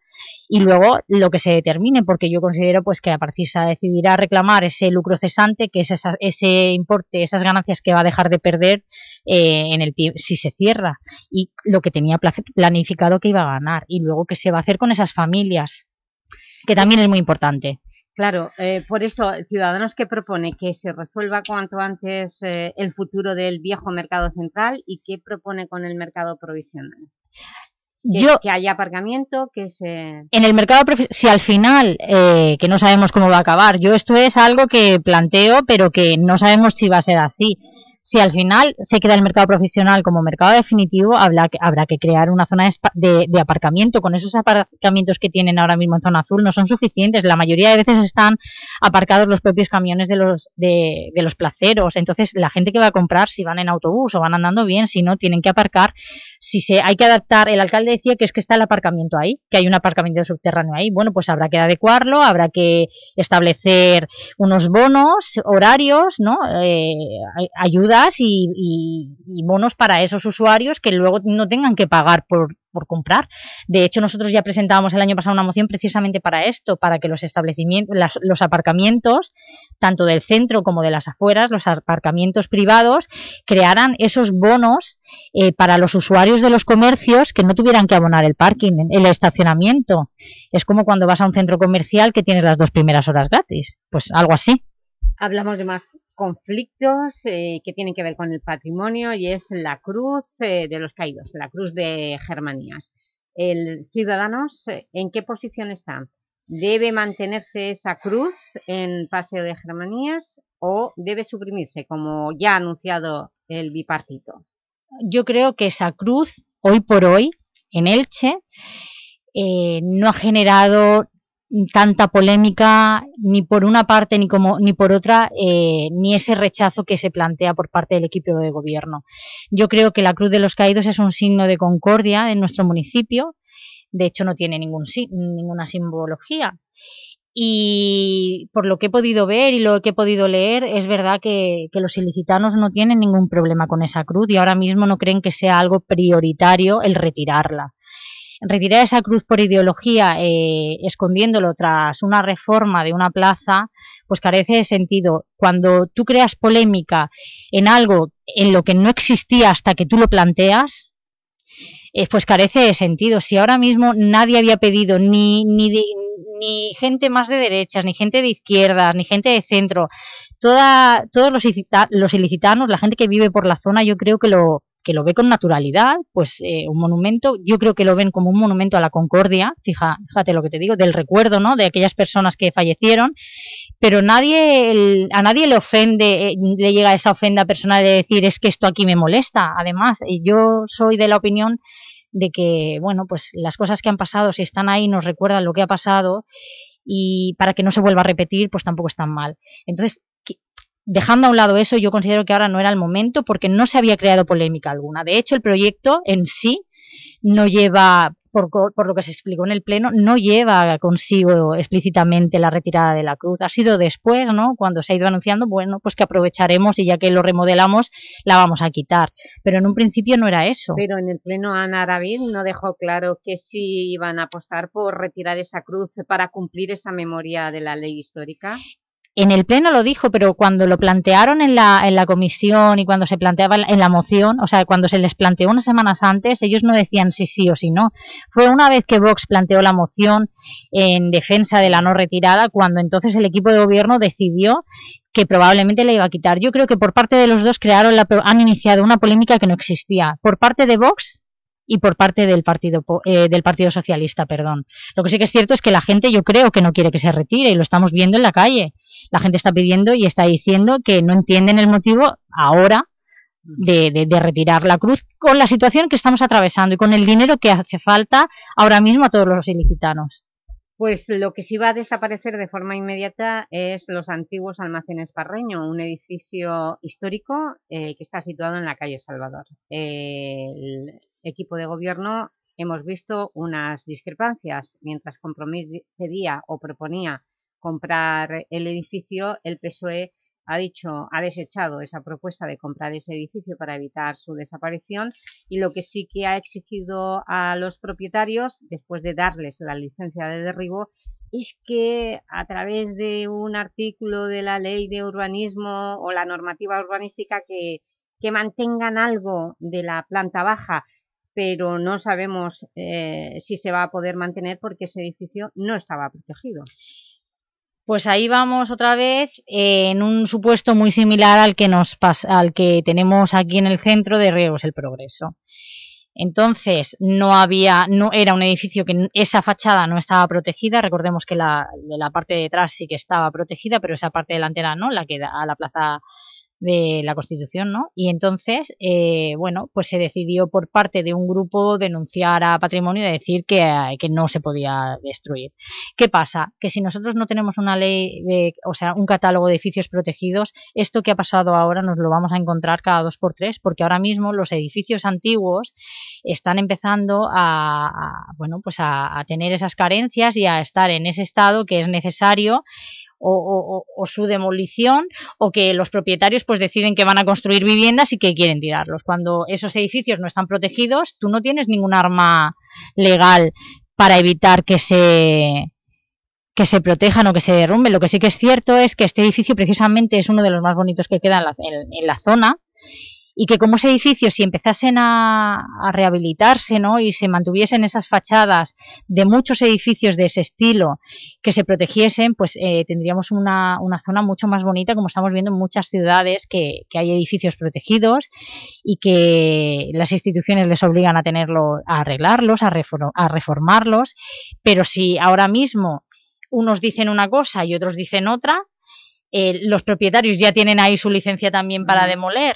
S12: y luego lo que se determine, porque yo considero pues que a Parcisa decidirá reclamar ese lucro cesante, que es esa, ese importe, esas ganancias que va a dejar de perder eh, en el si se cierra, y lo que tenía planificado que iba a ganar, y luego qué se va a hacer con esas familias, que también es muy importante.
S3: Claro, eh, por eso Ciudadanos que propone que se resuelva cuanto antes eh, el futuro del viejo mercado central y qué propone con el mercado provisional. Que,
S12: yo,
S3: que haya aparcamiento, que se...
S12: En el mercado, si al final, eh, que no sabemos cómo va a acabar, yo esto es algo que planteo, pero que no sabemos si va a ser así. Si al final se queda el mercado profesional como mercado definitivo, habrá que, habrá que crear una zona de, aparcamiento. Con esos aparcamientos que tienen ahora mismo en zona azul no son suficientes. La mayoría de veces están aparcados los propios camiones de los, de los placeros. Entonces, la gente que va a comprar, si van en autobús o van andando bien, si no, tienen que aparcar. Si se hay que adaptar, el alcalde decía que es que está el aparcamiento ahí, que hay un aparcamiento subterráneo ahí. Bueno, pues habrá que adecuarlo, habrá que establecer unos bonos, horarios, ¿no? Eh, ayuda y, y, bonos para esos usuarios que luego no tengan que pagar por, por comprar. De hecho, nosotros ya presentábamos el año pasado una moción precisamente para esto, para que los establecimientos, las, los aparcamientos, tanto del centro como de las afueras, los aparcamientos privados, crearan esos bonos eh, para los usuarios de los comercios que no tuvieran que abonar el parking, el estacionamiento. Es como cuando vas a un centro comercial que tienes las dos primeras horas gratis. Pues algo así.
S3: Hablamos de más conflictos eh, que tienen que ver con el patrimonio y es la cruz eh, de los caídos, la cruz de Germanías. ¿El Ciudadanos eh, en qué posición está? ¿Debe mantenerse esa cruz en Paseo de Germanías o debe suprimirse, como ya ha anunciado el bipartito?
S12: Yo creo que esa cruz, hoy por hoy, en Elche, eh, no ha generado tanta polémica ni por una parte ni como ni por otra eh, ni ese rechazo que se plantea por parte del equipo de gobierno. Yo creo que la Cruz de los Caídos es un signo de concordia en nuestro municipio, de hecho no tiene ningún ninguna simbología. Y por lo que he podido ver y lo que he podido leer, es verdad que, que los ilicitanos no tienen ningún problema con esa cruz y ahora mismo no creen que sea algo prioritario el retirarla retirar esa cruz por ideología eh, escondiéndolo tras una reforma de una plaza, pues carece de sentido. Cuando tú creas polémica en algo en lo que no existía hasta que tú lo planteas, eh, pues carece de sentido. Si ahora mismo nadie había pedido ni, ni, ni gente más de derechas, ni gente de izquierdas, ni gente de centro, toda, todos los, los ilicitanos, la gente que vive por la zona, yo creo que lo que lo ve con naturalidad, pues eh, un monumento, yo creo que lo ven como un monumento a la concordia, fija, fíjate lo que te digo, del recuerdo, ¿no?, de aquellas personas que fallecieron, pero nadie, a nadie le ofende, eh, le llega esa ofenda personal de decir, es que esto aquí me molesta, además, yo soy de la opinión de que, bueno, pues las cosas que han pasado, si están ahí, nos recuerdan lo que ha pasado y para que no se vuelva a repetir, pues tampoco están mal. Entonces, dejando a un lado eso, yo considero que ahora no era el momento porque no se había creado polémica alguna. De hecho, el proyecto en sí no lleva, por, por, lo que se explicó en el Pleno, no lleva consigo explícitamente la retirada de la cruz. Ha sido después, ¿no?, cuando se ha ido anunciando, bueno, pues que aprovecharemos y ya que lo remodelamos, la vamos a quitar. Pero en un principio no era eso.
S3: Pero en el Pleno Ana David no dejó claro que sí iban a apostar por retirar esa cruz para cumplir esa memoria de la ley histórica.
S12: En el Pleno lo dijo, pero cuando lo plantearon en la, en la comisión y cuando se planteaba en la moción, o sea, cuando se les planteó unas semanas antes, ellos no decían sí, sí o sí no. Fue una vez que Vox planteó la moción en defensa de la no retirada, cuando entonces el equipo de gobierno decidió que probablemente le iba a quitar. Yo creo que por parte de los dos crearon la, han iniciado una polémica que no existía. Por parte de Vox y por parte del partido eh, del Partido Socialista, perdón. Lo que sí que es cierto es que la gente yo creo que no quiere que se retire y lo estamos viendo en la calle. La gente está pidiendo y está diciendo que no entienden el motivo ahora de, de, retirar la cruz con la situación que estamos atravesando y con el dinero que hace falta ahora mismo a todos los ilicitanos.
S3: Pues lo que sí va a desaparecer de forma inmediata es los antiguos almacenes Parreño, un edificio histórico eh, que está situado en la calle Salvador. el equipo de gobierno hemos visto unas discrepancias. Mientras Compromís o proponía comprar el edificio, el PSOE ha dicho, ha desechado esa propuesta de comprar ese edificio para evitar su desaparición y lo que sí que ha exigido a los propietarios, después de darles la licencia de derribo, es que a través de un artículo de la ley de urbanismo o la normativa urbanística que, mantengan algo de la planta baja, pero no sabemos eh, si se va a poder mantener porque ese edificio no estaba protegido.
S12: Pues ahí vamos otra vez en un supuesto muy similar al que, nos al que tenemos aquí en el centro de Riegos el Progreso. Entonces, no había, no era un edificio que esa fachada no estaba protegida, recordemos que la, de la parte de atrás sí que estaba protegida, pero esa parte delantera no, la que da a la plaza de la Constitución, ¿no? Y entonces, eh, bueno, pues se decidió por parte de un grupo denunciar a Patrimonio y decir que, que, no se podía destruir. ¿Qué pasa? Que si nosotros no tenemos una ley, de, o sea, un catálogo de edificios protegidos, esto que ha pasado ahora nos lo vamos a encontrar cada dos por tres, porque ahora mismo los edificios antiguos están empezando a, bueno, pues a tener esas carencias y a estar en ese estado que es necesario o, su demolición o que los propietarios pues deciden que van a construir viviendas y que quieren tirarlos. Cuando esos edificios no están protegidos, tú no tienes ningún arma legal para evitar que se que se protejan o que se derrumben. Lo que sí que es cierto es que este edificio precisamente es uno de los más bonitos que queda en la zona y que como ese edificio si empezasen a, rehabilitarse ¿no? y se mantuviesen esas fachadas de muchos edificios de ese estilo que se protegiesen, pues eh, tendríamos una, una, zona mucho más bonita como estamos viendo en muchas ciudades que, que, hay edificios protegidos y que las instituciones les obligan a tenerlo, a arreglarlos, a, a reformarlos, pero si ahora mismo unos dicen una cosa y otros dicen otra, eh, los propietarios ya tienen ahí su licencia también para demoler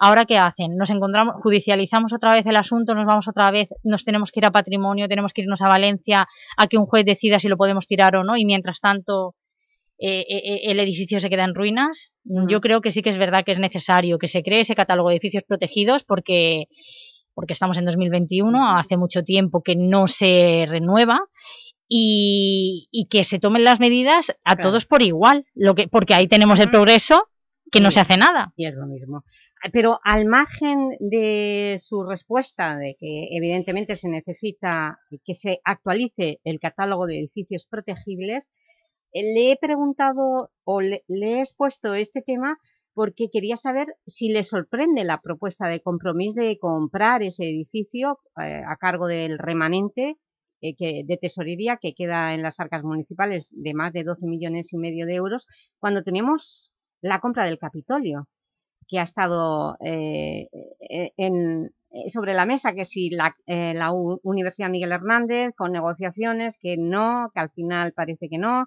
S12: Ahora, ¿qué hacen? Nos encontramos, judicializamos otra vez el asunto, nos vamos otra vez, nos tenemos que ir a patrimonio, tenemos que irnos a Valencia a que un juez decida si lo podemos tirar o no, y mientras tanto eh, eh, eh, el edificio se queda en ruinas. Yo creo que sí que es verdad que es necesario que se cree ese catálogo de edificios protegidos porque, porque estamos en 2021, hace mucho tiempo que no se renueva y, y que se tomen las medidas a todos por igual, lo que, porque ahí tenemos el progreso que no se hace nada.
S3: Y es lo mismo pero al margen de su respuesta de que evidentemente se necesita que se actualice el catálogo de edificios protegibles, eh, le he preguntado o le, he expuesto este tema porque quería saber si le sorprende la propuesta de compromiso de comprar ese edificio eh, a cargo del remanente eh, de tesorería que queda en las arcas municipales de más de 12 millones y medio de euros cuando tenemos la compra del Capitolio que ha estado eh, en, sobre la mesa, que si la, la Universidad Miguel Hernández con negociaciones, que no, que al final parece que no,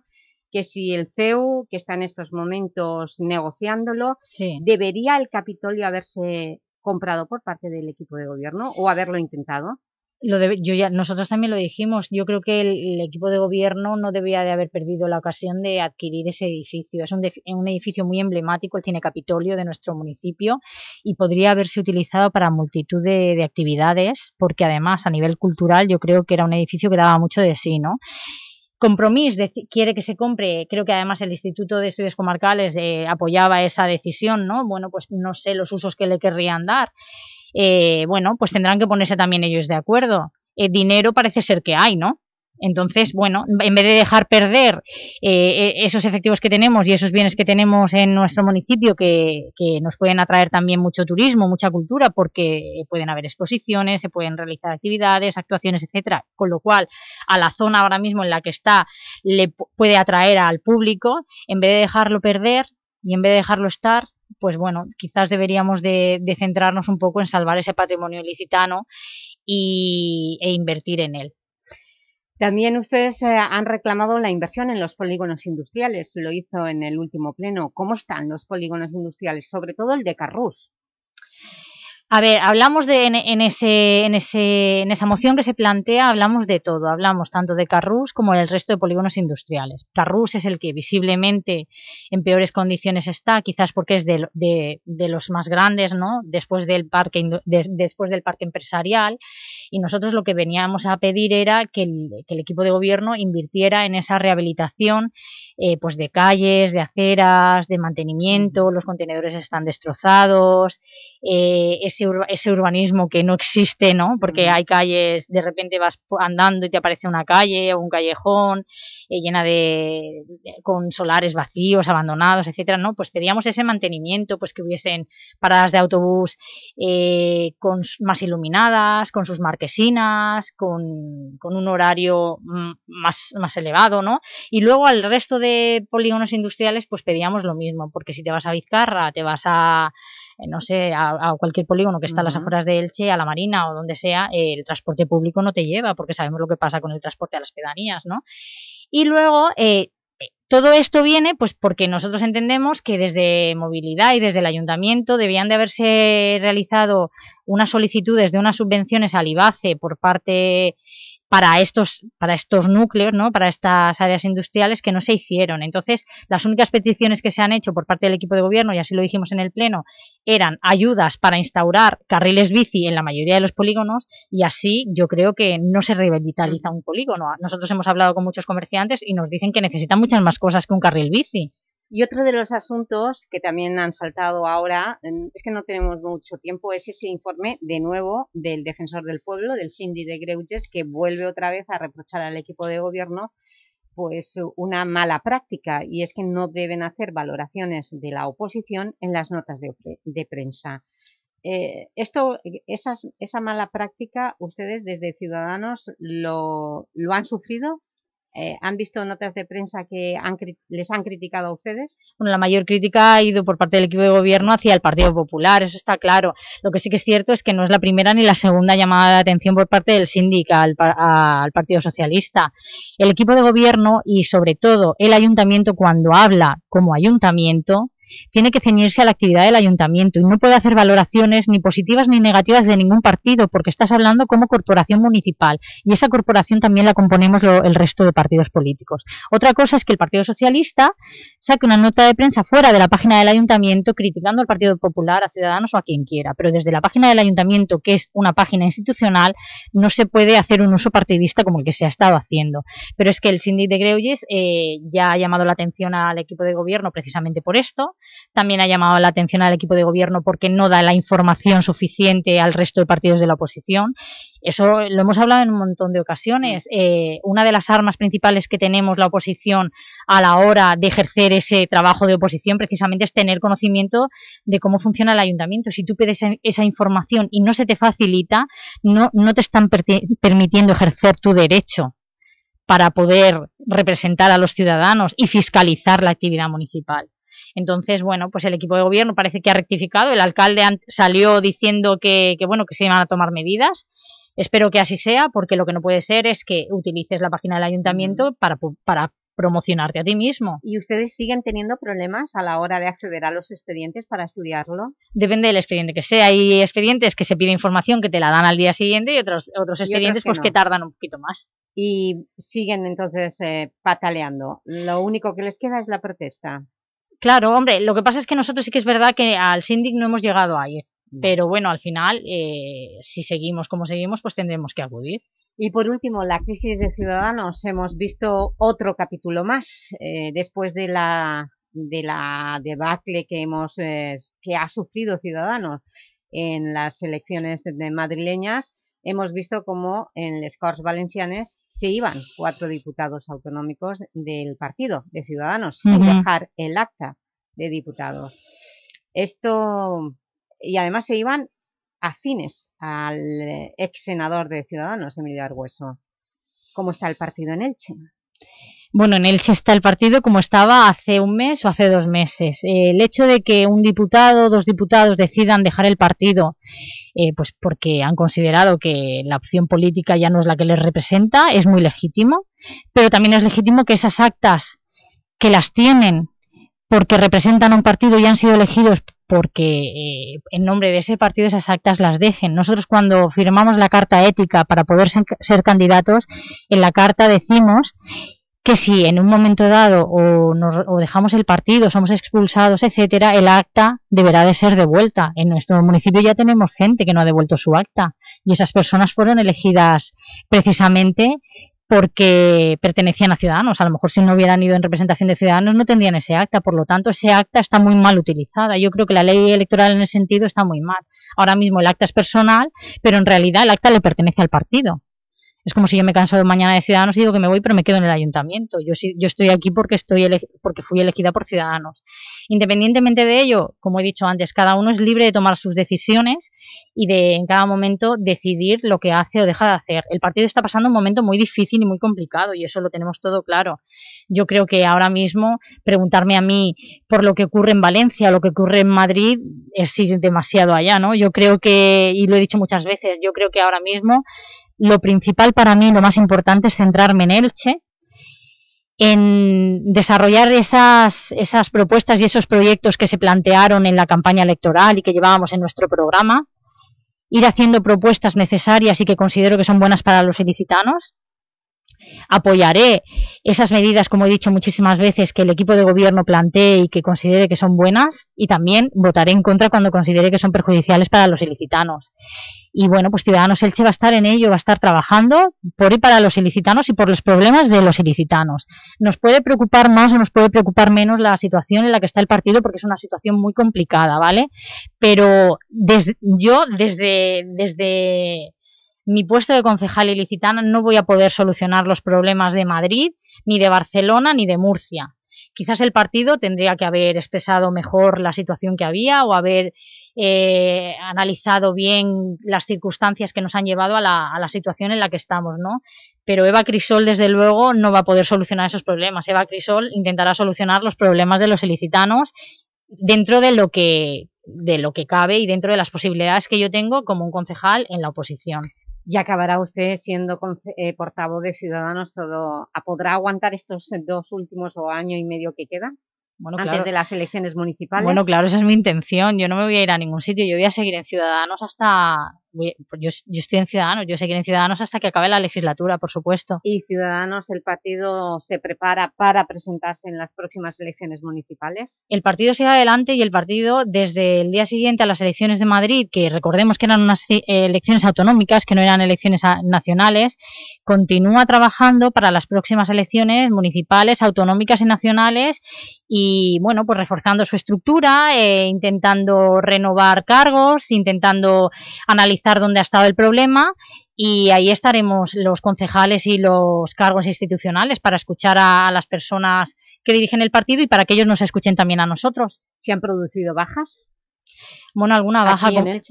S3: que si el CEU, que está en estos momentos negociándolo, ¿debería el Capitolio haberse comprado por parte del equipo de gobierno o haberlo intentado?
S12: Lo yo ya, nosotros también lo dijimos, yo creo que el, equipo de gobierno no debía de haber perdido la ocasión de adquirir ese edificio. Es un, un, edificio muy emblemático, el Cine Capitolio de nuestro municipio, y podría haberse utilizado para multitud de, de actividades, porque además a nivel cultural yo creo que era un edificio que daba mucho de sí, ¿no? Compromís quiere que se compre, creo que además el Instituto de Estudios Comarcales eh, apoyaba esa decisión, ¿no? Bueno, pues no sé los usos que le querrían dar. Eh, bueno, pues tendrán que ponerse también ellos de acuerdo. Eh, dinero parece ser que hay, ¿no? Entonces, bueno, en vez de dejar perder eh, e, esos efectivos que tenemos y esos bienes que tenemos en nuestro municipio que, nos pueden atraer también mucho turismo, mucha cultura, porque pueden haber exposiciones, se pueden realizar actividades, actuaciones, etcétera, con lo cual a la zona ahora mismo en la que está le puede atraer al público, en vez de dejarlo perder y en vez de dejarlo estar, pues bueno, quizás deberíamos de, centrarnos un poco en salvar ese patrimonio ilicitano y, e invertir en él.
S3: También ustedes eh, han reclamado la inversión en los polígonos industriales, lo hizo en el último pleno. ¿Cómo están los polígonos industriales? Sobre todo el de Carrús.
S12: A ver, hablamos de, en, ese, en, ese, en esa moción que se plantea, hablamos de todo. Hablamos tanto de Carrús como del resto de polígonos industriales. Carrús es el que visiblemente en peores condiciones está, quizás porque es de, de, los más grandes, ¿no? Después del, parque, después del parque empresarial. Y nosotros lo que veníamos a pedir era que el equipo de gobierno invirtiera en esa rehabilitación eh, pues de calles, de aceras, de mantenimiento, los contenedores están destrozados, eh, ese, ese, urbanismo que no existe, ¿no? Porque hay calles, de repente vas andando y te aparece una calle o un callejón eh, llena de, con solares vacíos, abandonados, etcétera, ¿no? Pues pedíamos ese mantenimiento, pues que hubiesen paradas de autobús con, más iluminadas, con sus marquesinas, con, con un horario mm, más, más elevado, ¿no? Y luego al resto de polígonos industriales, pues pedíamos lo mismo, porque si te vas a Vizcarra, te vas a, eh, no sé, a, cualquier polígono que está a las afueras de Elche, a la Marina o donde sea, el transporte público no te lleva, porque sabemos lo que pasa con el transporte a las pedanías, ¿no? Y luego, eh, eh, todo esto viene pues porque nosotros entendemos que desde movilidad y desde el ayuntamiento debían de haberse realizado unas solicitudes de unas subvenciones al IBACE por parte para estos, para estos núcleos, ¿no? para estas áreas industriales que no se hicieron. Entonces, las únicas peticiones que se han hecho por parte del equipo de gobierno, y así lo dijimos en el Pleno, eran ayudas para instaurar carriles bici en la mayoría de los polígonos y así yo creo que no se revitaliza un polígono. Nosotros hemos hablado con muchos comerciantes y nos dicen que necesitan muchas más cosas que un carril bici.
S3: Y otro de los asuntos que también han saltado ahora, es que no tenemos mucho tiempo, es ese informe de nuevo del Defensor del Pueblo, del Cindy de Greuges, que vuelve otra vez a reprochar al equipo de gobierno pues una mala práctica y es que no deben hacer valoraciones de la oposición en las notas de, prensa. Eh, esto, esa mala práctica, ¿ustedes desde Ciudadanos lo han sufrido? Eh, ¿Han visto notas de prensa que les han criticado a ustedes?
S12: Bueno, la mayor crítica ha ido por parte del equipo de gobierno hacia el Partido Popular, eso está claro. Lo que sí que es cierto es que no es la primera ni la segunda llamada de atención por parte del síndico al Partido Socialista. El equipo de gobierno y sobre todo el ayuntamiento cuando habla como ayuntamiento tiene que ceñirse a la actividad del ayuntamiento y no puede hacer valoraciones ni positivas ni negativas de ningún partido porque estás hablando como corporación municipal y esa corporación también la componemos el resto de partidos políticos. Otra cosa es que el Partido Socialista saque una nota de prensa fuera de la página del ayuntamiento criticando al Partido Popular, a Ciudadanos o a quien quiera, pero desde la página del ayuntamiento, que es una página institucional, no se puede hacer un uso partidista como el que se ha estado haciendo. Pero es que el síndic de Greuyes eh, ya ha llamado la atención al equipo de gobierno precisamente por esto, también ha llamado la atención al equipo de gobierno porque no da la información suficiente al resto de partidos de la oposición. Eso lo hemos hablado en un montón de ocasiones. Eh, una de las armas principales que tenemos la oposición a la hora de ejercer ese trabajo de oposición precisamente es tener conocimiento de cómo funciona el ayuntamiento. Si tú pides esa información y no se te facilita, no, no te están permitiendo ejercer tu derecho para poder representar a los ciudadanos y fiscalizar la actividad municipal. Entonces, bueno, pues el equipo de gobierno parece que ha rectificado, el alcalde salió diciendo que, que, bueno, que se iban a tomar medidas, espero que así sea, porque lo que no puede ser es que utilices la página del ayuntamiento para, para promocionarte a ti mismo.
S3: ¿Y ustedes siguen teniendo problemas a la hora de acceder a los expedientes para estudiarlo?
S12: Depende del expediente que sea. Hay expedientes que se pide información que te la dan al día siguiente y otros, otros expedientes que pues que tardan un poquito más.
S3: Y siguen entonces eh, pataleando. Lo único que les queda es la protesta.
S12: Claro, hombre, lo que pasa es que nosotros sí que es verdad que al síndic no hemos llegado a ir. Pero bueno, al final, eh, si seguimos como seguimos, pues tendremos que acudir.
S3: Y por último, la crisis de Ciudadanos. Hemos visto otro capítulo más eh, después de la, de la debacle que, hemos, eh, que ha sufrido Ciudadanos en las elecciones de madrileñas. Hemos visto cómo en les Corts Valencianes se iban cuatro diputados autonómicos del partido de Ciudadanos sin dejar el acta de diputados. Esto, y además se iban afines al eh, ex senador de Ciudadanos, Emilio Argüeso. ¿Cómo está el partido en Elche?
S12: Bueno, en Elche está el partido como estaba hace un mes o hace dos meses. el hecho de que un diputado o dos diputados decidan dejar el partido eh, pues porque han considerado que la opción política ya no es la que les representa, es muy legítimo, pero también es legítimo que esas actas que las tienen porque representan a un partido y han sido elegidos porque eh, en nombre de ese partido esas actas las dejen. Nosotros cuando firmamos la carta ética para poder ser, candidatos, en la carta decimos que si en un momento dado o, o, dejamos el partido, somos expulsados, etcétera, el acta deberá de ser devuelta. En nuestro municipio ya tenemos gente que no ha devuelto su acta y esas personas fueron elegidas precisamente porque pertenecían a Ciudadanos. A lo mejor si no hubieran ido en representación de Ciudadanos no tendrían ese acta, por lo tanto ese acta está muy mal utilizada. Yo creo que la ley electoral en ese sentido está muy mal. Ahora mismo el acta es personal, pero en realidad el acta le pertenece al partido. Es como si yo me canso de mañana de Ciudadanos y digo que me voy, pero me quedo en el ayuntamiento. Yo, yo estoy aquí porque, estoy porque fui elegida por Ciudadanos. Independientemente de ello, como he dicho antes, cada uno es libre de tomar sus decisiones y de en cada momento decidir lo que hace o deja de hacer. El partido está pasando un momento muy difícil y muy complicado y eso lo tenemos todo claro. Yo creo que ahora mismo preguntarme a mí por lo que ocurre en Valencia lo que ocurre en Madrid es ir demasiado allá, ¿no? Yo creo que, y lo he dicho muchas veces, yo creo que ahora mismo lo principal para mí, lo más importante es centrarme en Elche, en desarrollar esas, esas propuestas y esos proyectos que se plantearon en la campaña electoral y que llevábamos en nuestro programa, ir haciendo propuestas necesarias y que considero que son buenas para los ilicitanos, apoyaré esas medidas, como he dicho muchísimas veces, que el equipo de gobierno plantee y que considere que son buenas y también votaré en contra cuando considere que son perjudiciales para los ilicitanos. Y bueno, pues Ciudadanos Elche va a estar en ello, va a estar trabajando por y para los ilicitanos y por los problemas de los ilicitanos. Nos puede preocupar más o nos puede preocupar menos la situación en la que está el partido porque es una situación muy complicada, ¿vale? Pero desde, yo desde, desde mi puesto de concejal ilicitana no voy a poder solucionar los problemas de Madrid, ni de Barcelona, ni de Murcia. Quizás el partido tendría que haber expresado mejor la situación que había o haber eh, analizado bien las circunstancias que nos han llevado a la, situación en la que estamos, ¿no? Pero Eva Crisol, desde luego, no va a poder solucionar esos problemas. Eva Crisol intentará solucionar los problemas de los ilicitanos dentro de lo que de lo que cabe y dentro de las posibilidades que yo tengo como un concejal en la oposición
S3: y acabará usted siendo eh, portavoz de Ciudadanos todo. ¿Podrá aguantar estos dos últimos o año y medio que quedan? Bueno, antes de las elecciones municipales.
S12: Bueno, claro, esa es mi intención. Yo no me voy a ir a ningún sitio. Yo voy a seguir en Ciudadanos hasta yo, yo, estoy en Ciudadanos, yo seguiré en Ciudadanos hasta que acabe la legislatura, por supuesto.
S3: ¿Y Ciudadanos, el partido, se prepara para presentarse en las próximas elecciones municipales?
S12: El partido sigue adelante y el partido, desde el día siguiente a las elecciones de Madrid, que recordemos que eran unas elecciones autonómicas, que no eran elecciones nacionales, continúa trabajando para las próximas elecciones municipales, autonómicas y nacionales y, bueno, pues reforzando su estructura, eh, intentando renovar cargos, intentando analizar dónde ha estado el problema y ahí estaremos los concejales y los cargos institucionales para escuchar a, las personas que dirigen el partido y para que ellos nos escuchen también a nosotros.
S3: ¿Se han producido bajas?
S12: Bueno, alguna baja,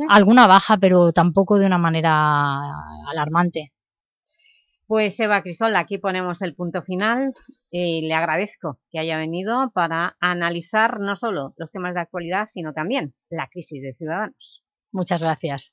S12: alguna baja, pero tampoco de una manera alarmante.
S3: Pues Eva Crisol, aquí ponemos el punto final. y le agradezco que haya venido para analizar no solo los temas de actualidad, sino también la crisis de Ciudadanos.
S12: Muchas gracias.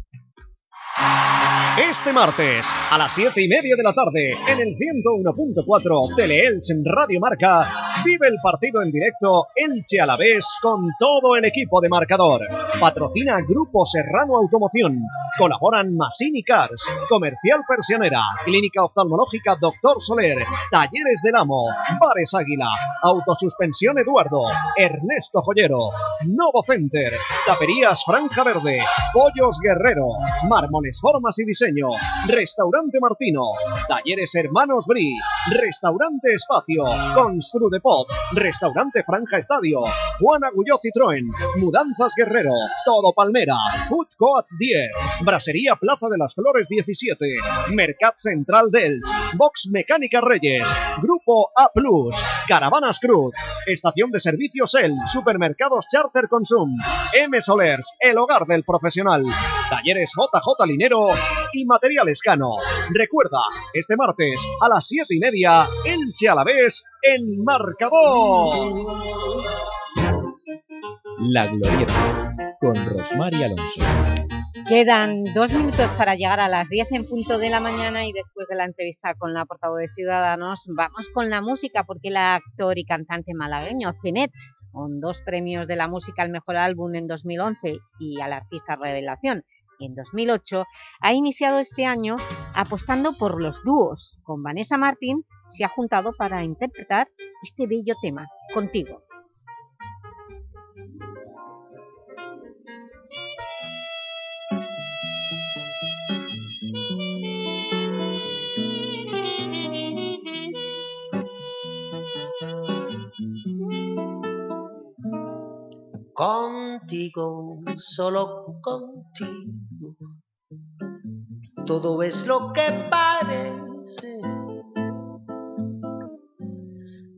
S5: Este martes, a las 7 y media de la tarde, en el 101.4 Teleelch en Radio Marca, vive el partido en directo Elche a la vez con todo el equipo de marcador. Patrocina Grupo Serrano Automoción. Colaboran Masini Cars, Comercial Persianera, Clínica Oftalmológica Doctor Soler, Talleres del Amo, Bares Águila, Autosuspensión Eduardo, Ernesto Joyero, Novo Center, Taperías Franja Verde, Pollos Guerrero, Formas y Diseño, Restaurante Martino, Talleres Hermanos Bri, Restaurante Espacio, Constru Depot, Restaurante Franja Estadio, Juan Agulló Citroën, Mudanzas Guerrero, Todo Palmera, Food Coats 10, Brasería Plaza de las Flores 17, Mercat Central Delch, Box Mecánica Reyes, Grupo A Plus, Caravanas Cruz, Estación de Servicios El, Supermercados Charter Consum, M Solers, el hogar del profesional, Talleres JJ Linero y Materiales Cano. Recuerda, este martes a las 7 y media, Elche a la vez en Marcador.
S2: La Glorieta, con Rosmar y Alonso.
S3: Quedan dos minutos para llegar a las 10 en punto de la mañana y después de la entrevista con la portavoz de Ciudadanos vamos con la música porque el actor y cantante malagueño Cenet, con dos premios de la música al mejor álbum en 2011 y al artista revelación en 2008, ha iniciado este año apostando por los dúos. Con Vanessa Martín se ha juntado para interpretar este bello tema, Contigo.
S13: Contigo, solo contigo, todo es lo que parece.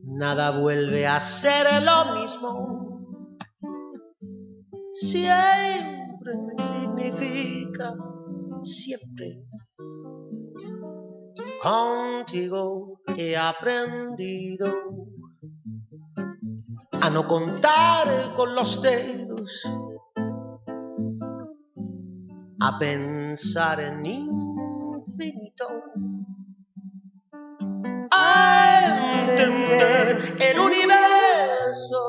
S13: Nada vuelve a ser lo mismo. Siempre significa siempre. Contigo he aprendido a no contar con los dedos, a pensar en infinito, a entender el universo.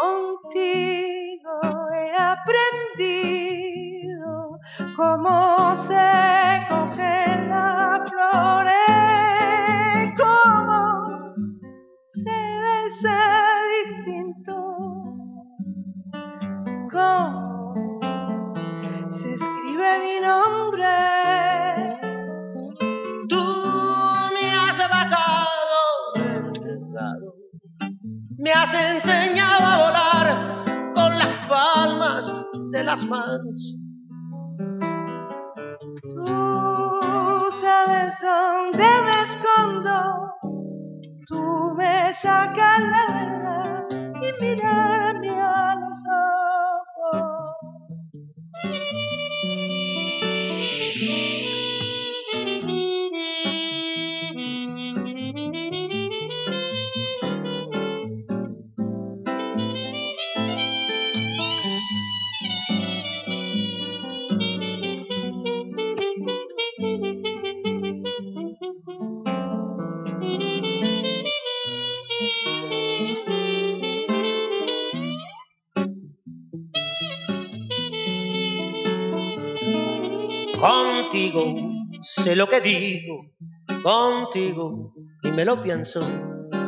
S14: Contigo he aprendido cómo se
S13: que digo, contigo y me lo pienso.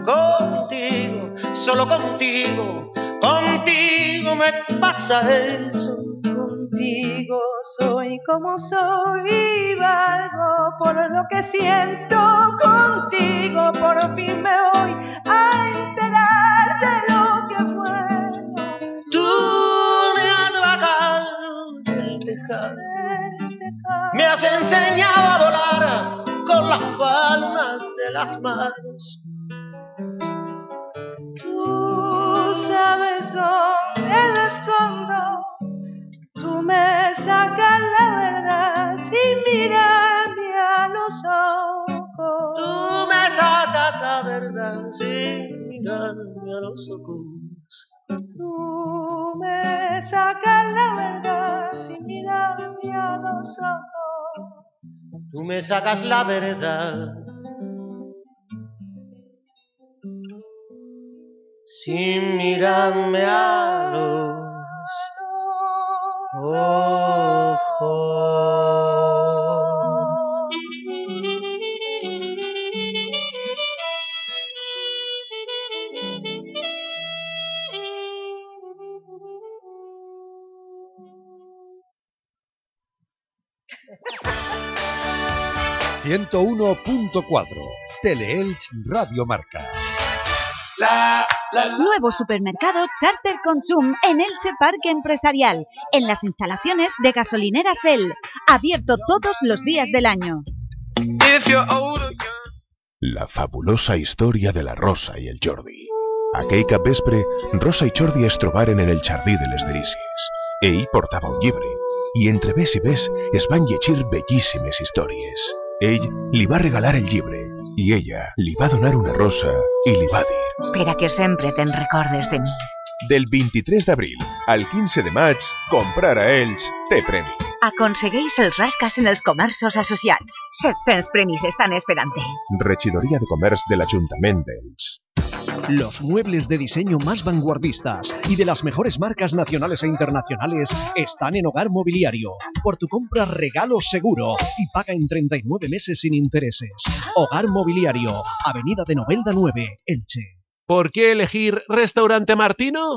S13: Contigo, solo contigo, contigo me pasa eso.
S14: Contigo soy como soy y valgo por lo que siento. Contigo por fin me voy a enterar
S13: enseñado a volar con las palmas de las manos.
S14: Tú sabes dónde me escondo, tú me sacas la verdad sin mirarme a los ojos.
S13: Tú me sacas la verdad sin mirarme a los ojos.
S14: Tú me sacas la verdad sin mirarme a los ojos.
S13: Tú me sacas la verdad sin mirarme a los ojos.
S1: ...101.4... Teleelch Radio Marca.
S15: Nuevo supermercado Charter Consum en Elche Parque Empresarial, en las instalaciones de gasolineras El, abierto todos los días del año.
S16: La fabulosa historia de la Rosa i el Jordi. Aquell cap vespre, Rosa i Jordi es trobaren en el jardí de les delícies. Ell portava un llibre, i entre ves i ves es van llegir bellíssimes històries. Ell li va regalar el llibre, i ella li va donar una rosa i li va dir
S17: Per a que sempre te'n recordes de mi.
S16: del 23 d'abril al 15 de maig, comprar a Elx té premi.
S17: Aconsegueix els rascas en els comerços associats. 700 premis estan esperant-te.
S16: Regidoria de Comerç de l'Ajuntament d'Elx.
S5: Los muebles de diseño más vanguardistas y de las mejores marcas nacionales e internacionales están en Hogar Mobiliario. Por tu compra regalo seguro y paga en 39 meses sin intereses. Hogar Mobiliario, Avenida de Novelda 9, Elche.
S18: ¿Por qué elegir Restaurante Martino?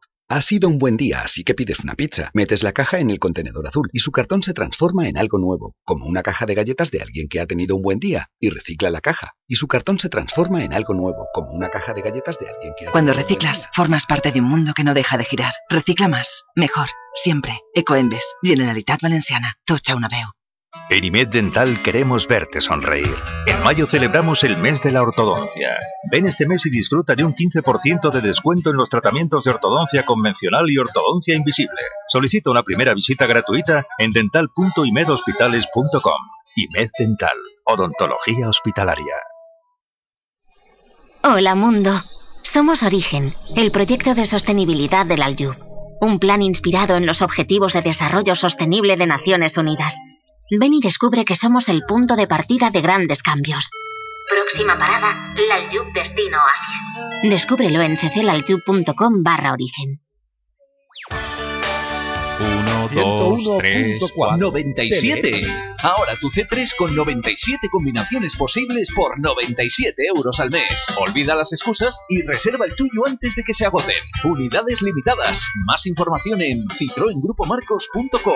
S19: Ha sido un buen día, así que pides una pizza. Metes la caja en el contenedor azul y su cartón se transforma en algo nuevo, como una caja de galletas de alguien que ha tenido un buen día, y recicla la caja. Y su cartón se transforma en algo nuevo, como una caja de galletas de alguien que ha
S17: Cuando reciclas, formas parte de un mundo que no deja de girar. Recicla más, mejor, siempre. Ecoembes, Generalitat Valenciana, Tocha una veu.
S11: En IMED Dental queremos verte sonreír. En mayo celebramos el mes de la ortodoncia. Ven este mes y disfruta de un 15% de descuento en los tratamientos de ortodoncia convencional y ortodoncia invisible. Solicita una primera visita gratuita en dental.imedhospitales.com. IMED Dental, odontología hospitalaria.
S10: Hola mundo. Somos Origen, el proyecto de sostenibilidad del Aljub. Un plan inspirado en los Objetivos de Desarrollo Sostenible de Naciones Unidas. Ven y descubre que somos el punto de partida de grandes cambios. Próxima parada, L'Aljub Destino Oasis. Descúbrelo en cclaljub.com barra origen.
S11: 1, 2, 3, 4.
S5: 97. Ahora tu C3 con 97 combinaciones posibles por 97 euros al mes. Olvida las excusas y reserva el tuyo antes de que se agoten. Unidades limitadas. Más información en citroengrupomarcos.com.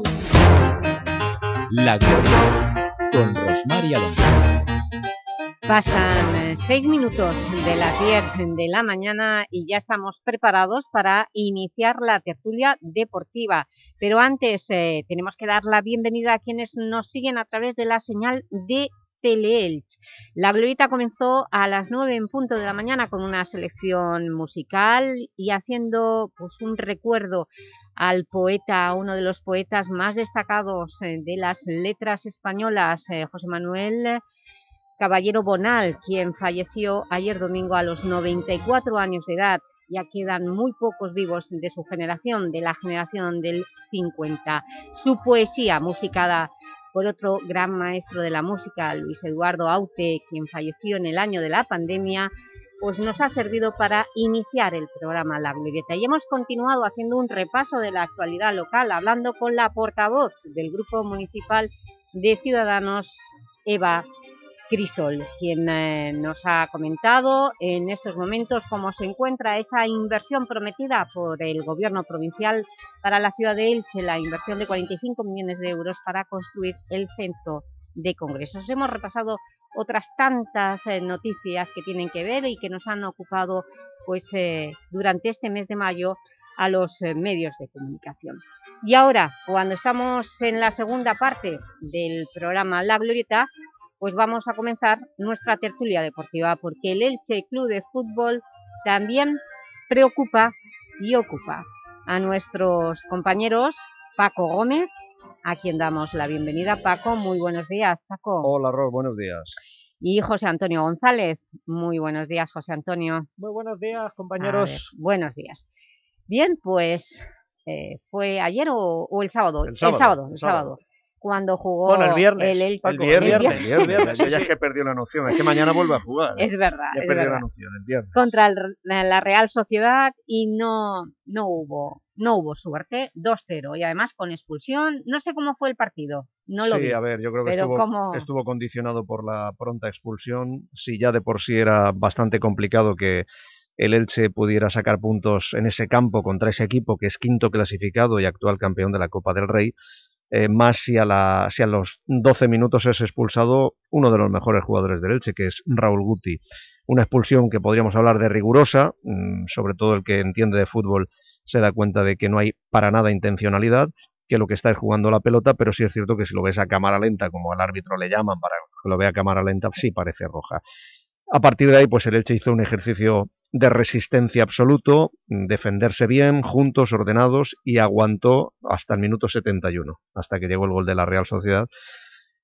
S2: La con.
S3: Pasan eh, seis minutos de las 10 de la mañana y ya estamos preparados para iniciar la tertulia deportiva. Pero antes eh, tenemos que dar la bienvenida a quienes nos siguen a través de la señal de Teleelch. La Glorieta comenzó a las 9 en punto de la mañana con una selección musical y haciendo pues, un recuerdo al poeta, uno de los poetas más destacados eh, de las letras españolas, eh, José Manuel Caballero Bonal, quien falleció ayer domingo a los 94 años de edad. Ya quedan muy pocos vivos de su generación, de la generación del 50. Su poesía musicada por otro gran maestro de la música, Luis Eduardo Aute, quien falleció en el año de la pandemia, pues nos ha servido para iniciar el programa La Glorieta. Y hemos continuado haciendo un repaso de la actualidad local, hablando con la portavoz del Grupo Municipal de Ciudadanos, Eva Crisol, quien eh, nos ha comentado en estos momentos cómo se encuentra esa inversión prometida por el Gobierno provincial para la ciudad de Elche, la inversión de 45 millones de euros para construir el centro de congresos. Hemos repasado otras tantas eh, noticias que tienen que ver y que nos han ocupado pues, eh, durante este mes de mayo a los medios de comunicación. Y ahora, cuando estamos en la segunda parte del programa La Glorieta, pues vamos a comenzar nuestra tertulia deportiva, porque el Elche Club de Fútbol también preocupa y ocupa a nuestros compañeros Paco Gómez, a quien damos la bienvenida. Paco, muy buenos días, Paco.
S20: Hola, Ros, buenos días.
S3: Y José Antonio González. Muy buenos días, José Antonio.
S21: Muy buenos días, compañeros.
S3: buenos días. Bien, pues, eh, ¿fue ayer o, o el, sábado?
S20: El sábado?
S3: El sábado, el
S20: el sábado.
S3: Cuando jugó
S21: Bueno, el viernes.
S3: el, el-
S20: El viernes,
S3: el
S20: el viernes. Yo ya es que perdí la noción. Es que mañana vuelve a jugar. ¿eh?
S3: Es verdad,
S20: Ya
S3: es
S20: perdí
S3: verdad.
S20: la noción, el viernes.
S3: contra el- la Real Sociedad y no, no, hubo, no hubo suerte, 2-0 y además con expulsión, no sé cómo fue el partido, no lo
S20: sí,
S3: vi.
S20: a ver, yo creo que estuvo,
S3: como-
S20: estuvo condicionado por la pronta expulsión. Si ya de por sí era bastante complicado que el Elche pudiera sacar puntos en ese campo contra ese equipo que es quinto clasificado y actual campeón de la Copa del Rey, eh, más si a, la, si a los 12 minutos es expulsado uno de los mejores jugadores del Elche, que es Raúl Guti. Una expulsión que podríamos hablar de rigurosa, mm, sobre todo el que entiende de fútbol se da cuenta de que no hay para nada intencionalidad, que lo que está es jugando la pelota, pero sí es cierto que si lo ves a cámara lenta, como al árbitro le llaman para que lo vea a cámara lenta, sí parece roja. A partir de ahí, pues el Elche hizo un ejercicio de resistencia absoluto, defenderse bien, juntos, ordenados, y aguantó hasta el minuto 71, hasta que llegó el gol de la Real Sociedad,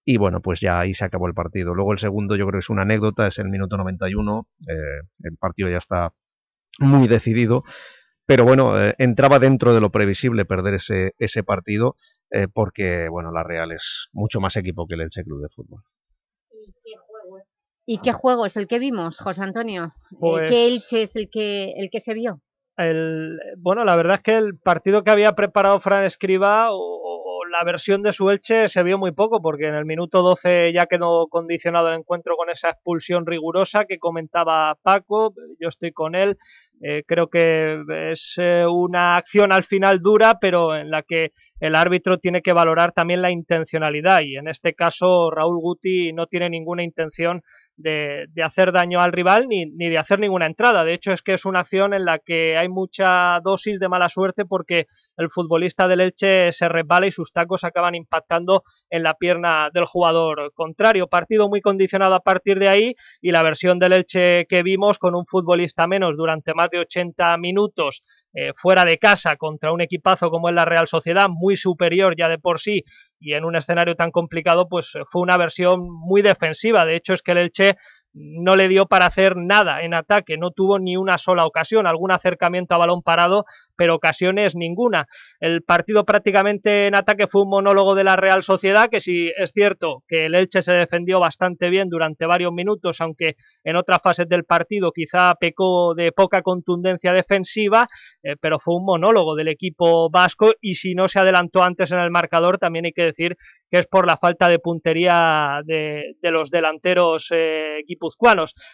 S20: y bueno, pues ya ahí se acabó el partido. Luego el segundo yo creo que es una anécdota, es el minuto 91, eh, el partido ya está muy decidido, pero bueno, eh, entraba dentro de lo previsible perder ese, ese partido, eh, porque bueno, la Real es mucho más equipo que el Elche Club de Fútbol.
S3: ¿Y qué juego es el que vimos, José Antonio? Eh,
S21: Pues-
S3: ¿Qué Elche es el que, el que se vio?
S21: El, bueno, la verdad es que el partido que había preparado Fran Escribá o, o la versión de su Elche se vio muy poco porque en el minuto 12 ya quedó condicionado el encuentro con esa expulsión rigurosa que comentaba Paco, yo estoy con él, eh, creo que es eh, una acción al final dura, pero en la que el árbitro tiene que valorar también la intencionalidad y en este caso Raúl Guti no tiene ninguna intención de, hacer daño al rival ni, ni, de hacer ninguna entrada. De hecho, es que es una acción en la que hay mucha dosis de mala suerte porque el futbolista del Elche se resbala y sus tacos acaban impactando en la pierna del jugador contrario. Partido muy condicionado a partir de ahí y la versión del Elche que vimos con un futbolista menos durante más de 80 minutos eh, fuera de casa contra un equipazo como es la Real Sociedad, muy superior ya de por sí y en un escenario tan complicado, pues fue una versión muy defensiva. De hecho, es que el Elche no le dio para hacer nada en ataque, no tuvo ni una sola ocasión, algún acercamiento a balón parado, pero ocasiones ninguna. El partido prácticamente en ataque fue un monólogo de la Real Sociedad, que sí es cierto que el Elche se defendió bastante bien durante varios minutos, aunque en otras fases del partido quizá pecó de poca contundencia defensiva, eh, pero fue un monólogo del equipo vasco y si no se adelantó antes en el marcador, también hay que decir que es por la falta de puntería de, los delanteros eh,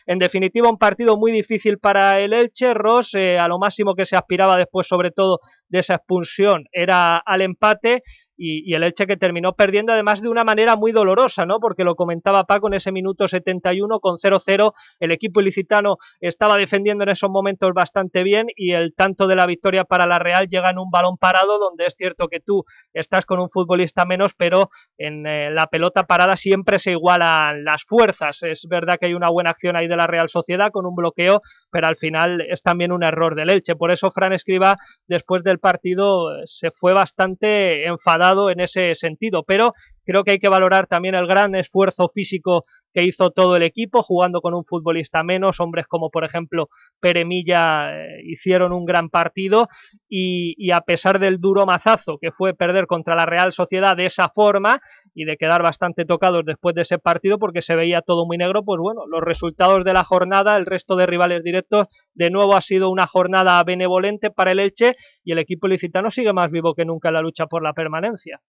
S21: En definitiva, un partido muy difícil para el Elche. Ross, eh, a lo máximo que se aspiraba después, sobre todo, de esa expulsión, era al empate y, el Elche que terminó perdiendo además de una manera muy dolorosa, ¿no? Porque lo comentaba Paco en ese minuto 71 con 0-0, el equipo ilicitano estaba defendiendo en esos momentos bastante bien y el tanto de la victoria para la Real llega en un balón parado donde es cierto que tú estás con un futbolista menos, pero en eh, la pelota parada siempre se igualan las fuerzas. Es verdad que hay una buena acción ahí de la Real Sociedad con un bloqueo, pero al final es también un error del Elche. Por eso Fran Escriba después del partido se fue bastante enfadado en ese sentido, pero creo que hay que valorar también el gran esfuerzo físico que hizo todo el equipo, jugando con un futbolista menos, hombres como por ejemplo Pere Milla eh, hicieron un gran partido y, y, a pesar del duro mazazo que fue perder contra la Real Sociedad de esa forma y de quedar bastante tocados después de ese partido porque se veía todo muy negro, pues bueno, los resultados de la jornada, el resto de rivales directos, de nuevo ha sido una jornada benevolente para el Elche y el equipo licitano sigue más vivo que nunca en la lucha por la permanencia.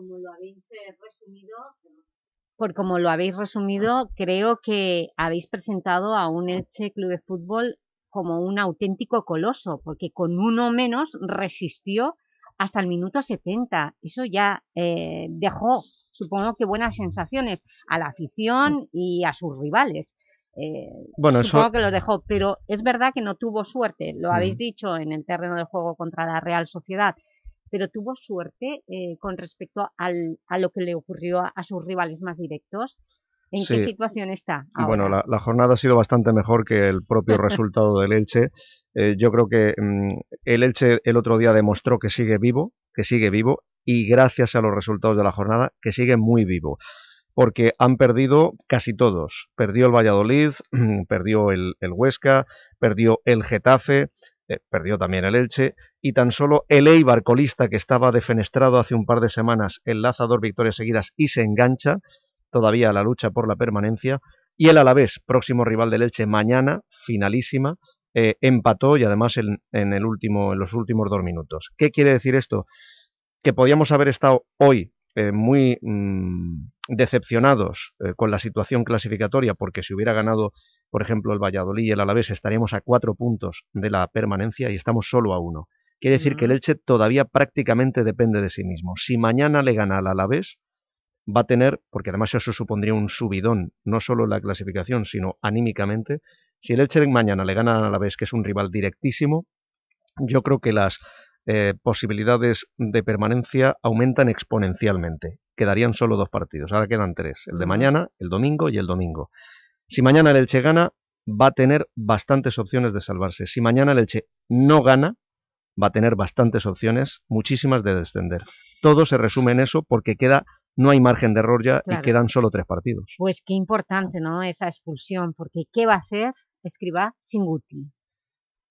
S3: Como lo habéis resumido, por como lo habéis resumido, creo que habéis presentado a un Elche Club de Fútbol como un auténtico coloso, porque con uno menos resistió hasta el minuto 70. Eso ya eh, dejó, supongo que buenas sensaciones a la afición y a sus rivales. Eh,
S20: bueno,
S3: supongo
S20: eso...
S3: que los dejó, pero es verdad que no tuvo suerte, lo
S20: Mm.
S3: habéis dicho en el terreno de juego contra la Real Sociedad, pero tuvo suerte eh, con respecto al, a lo que le ocurrió a, a sus rivales más directos. ¿En qué situación está ahora?
S20: Bueno, la, la jornada ha sido bastante mejor que el propio (laughs) resultado del Elche. Eh, yo creo que mm, el Elche el otro día demostró que sigue vivo, que sigue vivo, y gracias a los resultados de la jornada, que sigue muy vivo. Porque han perdido casi todos. Perdió el Valladolid, (clears throat) perdió el, el Huesca, perdió el Getafe, eh, perdió también el Elche, y tan solo el Eibar colista, que estaba defenestrado hace un par de semanas, enlaza dos victorias seguidas y se engancha todavía a la lucha por la permanencia, y el Alavés, próximo rival del Elche mañana, finalísima, eh, empató y además en, en, el último, en los últimos dos minutos. ¿Qué quiere decir esto? Que podíamos haber estado hoy eh, muy mmm, decepcionados eh, con la situación clasificatoria, porque si hubiera ganado, por ejemplo, el Valladolid y el Alavés, estaríamos a cuatro puntos de la permanencia y estamos solo a uno. Quiere decir uh -huh. que el Elche todavía prácticamente depende de sí mismo. Si mañana le gana al Alavés, va a tener, porque además eso supondría un subidón, no solo en la clasificación, sino anímicamente, si el Elche mañana le gana a la vez, que es un rival directísimo, yo creo que las eh, posibilidades de permanencia aumentan exponencialmente. Quedarían solo dos partidos, ahora quedan tres, el de mañana, el domingo y el domingo. Si mañana el Elche gana, va a tener bastantes opciones de salvarse. Si mañana el Elche no gana, va a tener bastantes opciones, muchísimas de descender. Todo se resume en eso porque queda no hay margen de error ya claro. y quedan solo tres partidos.
S3: Pues qué importante, ¿no?, esa expulsión, porque ¿qué va a hacer Escribá sin Guti?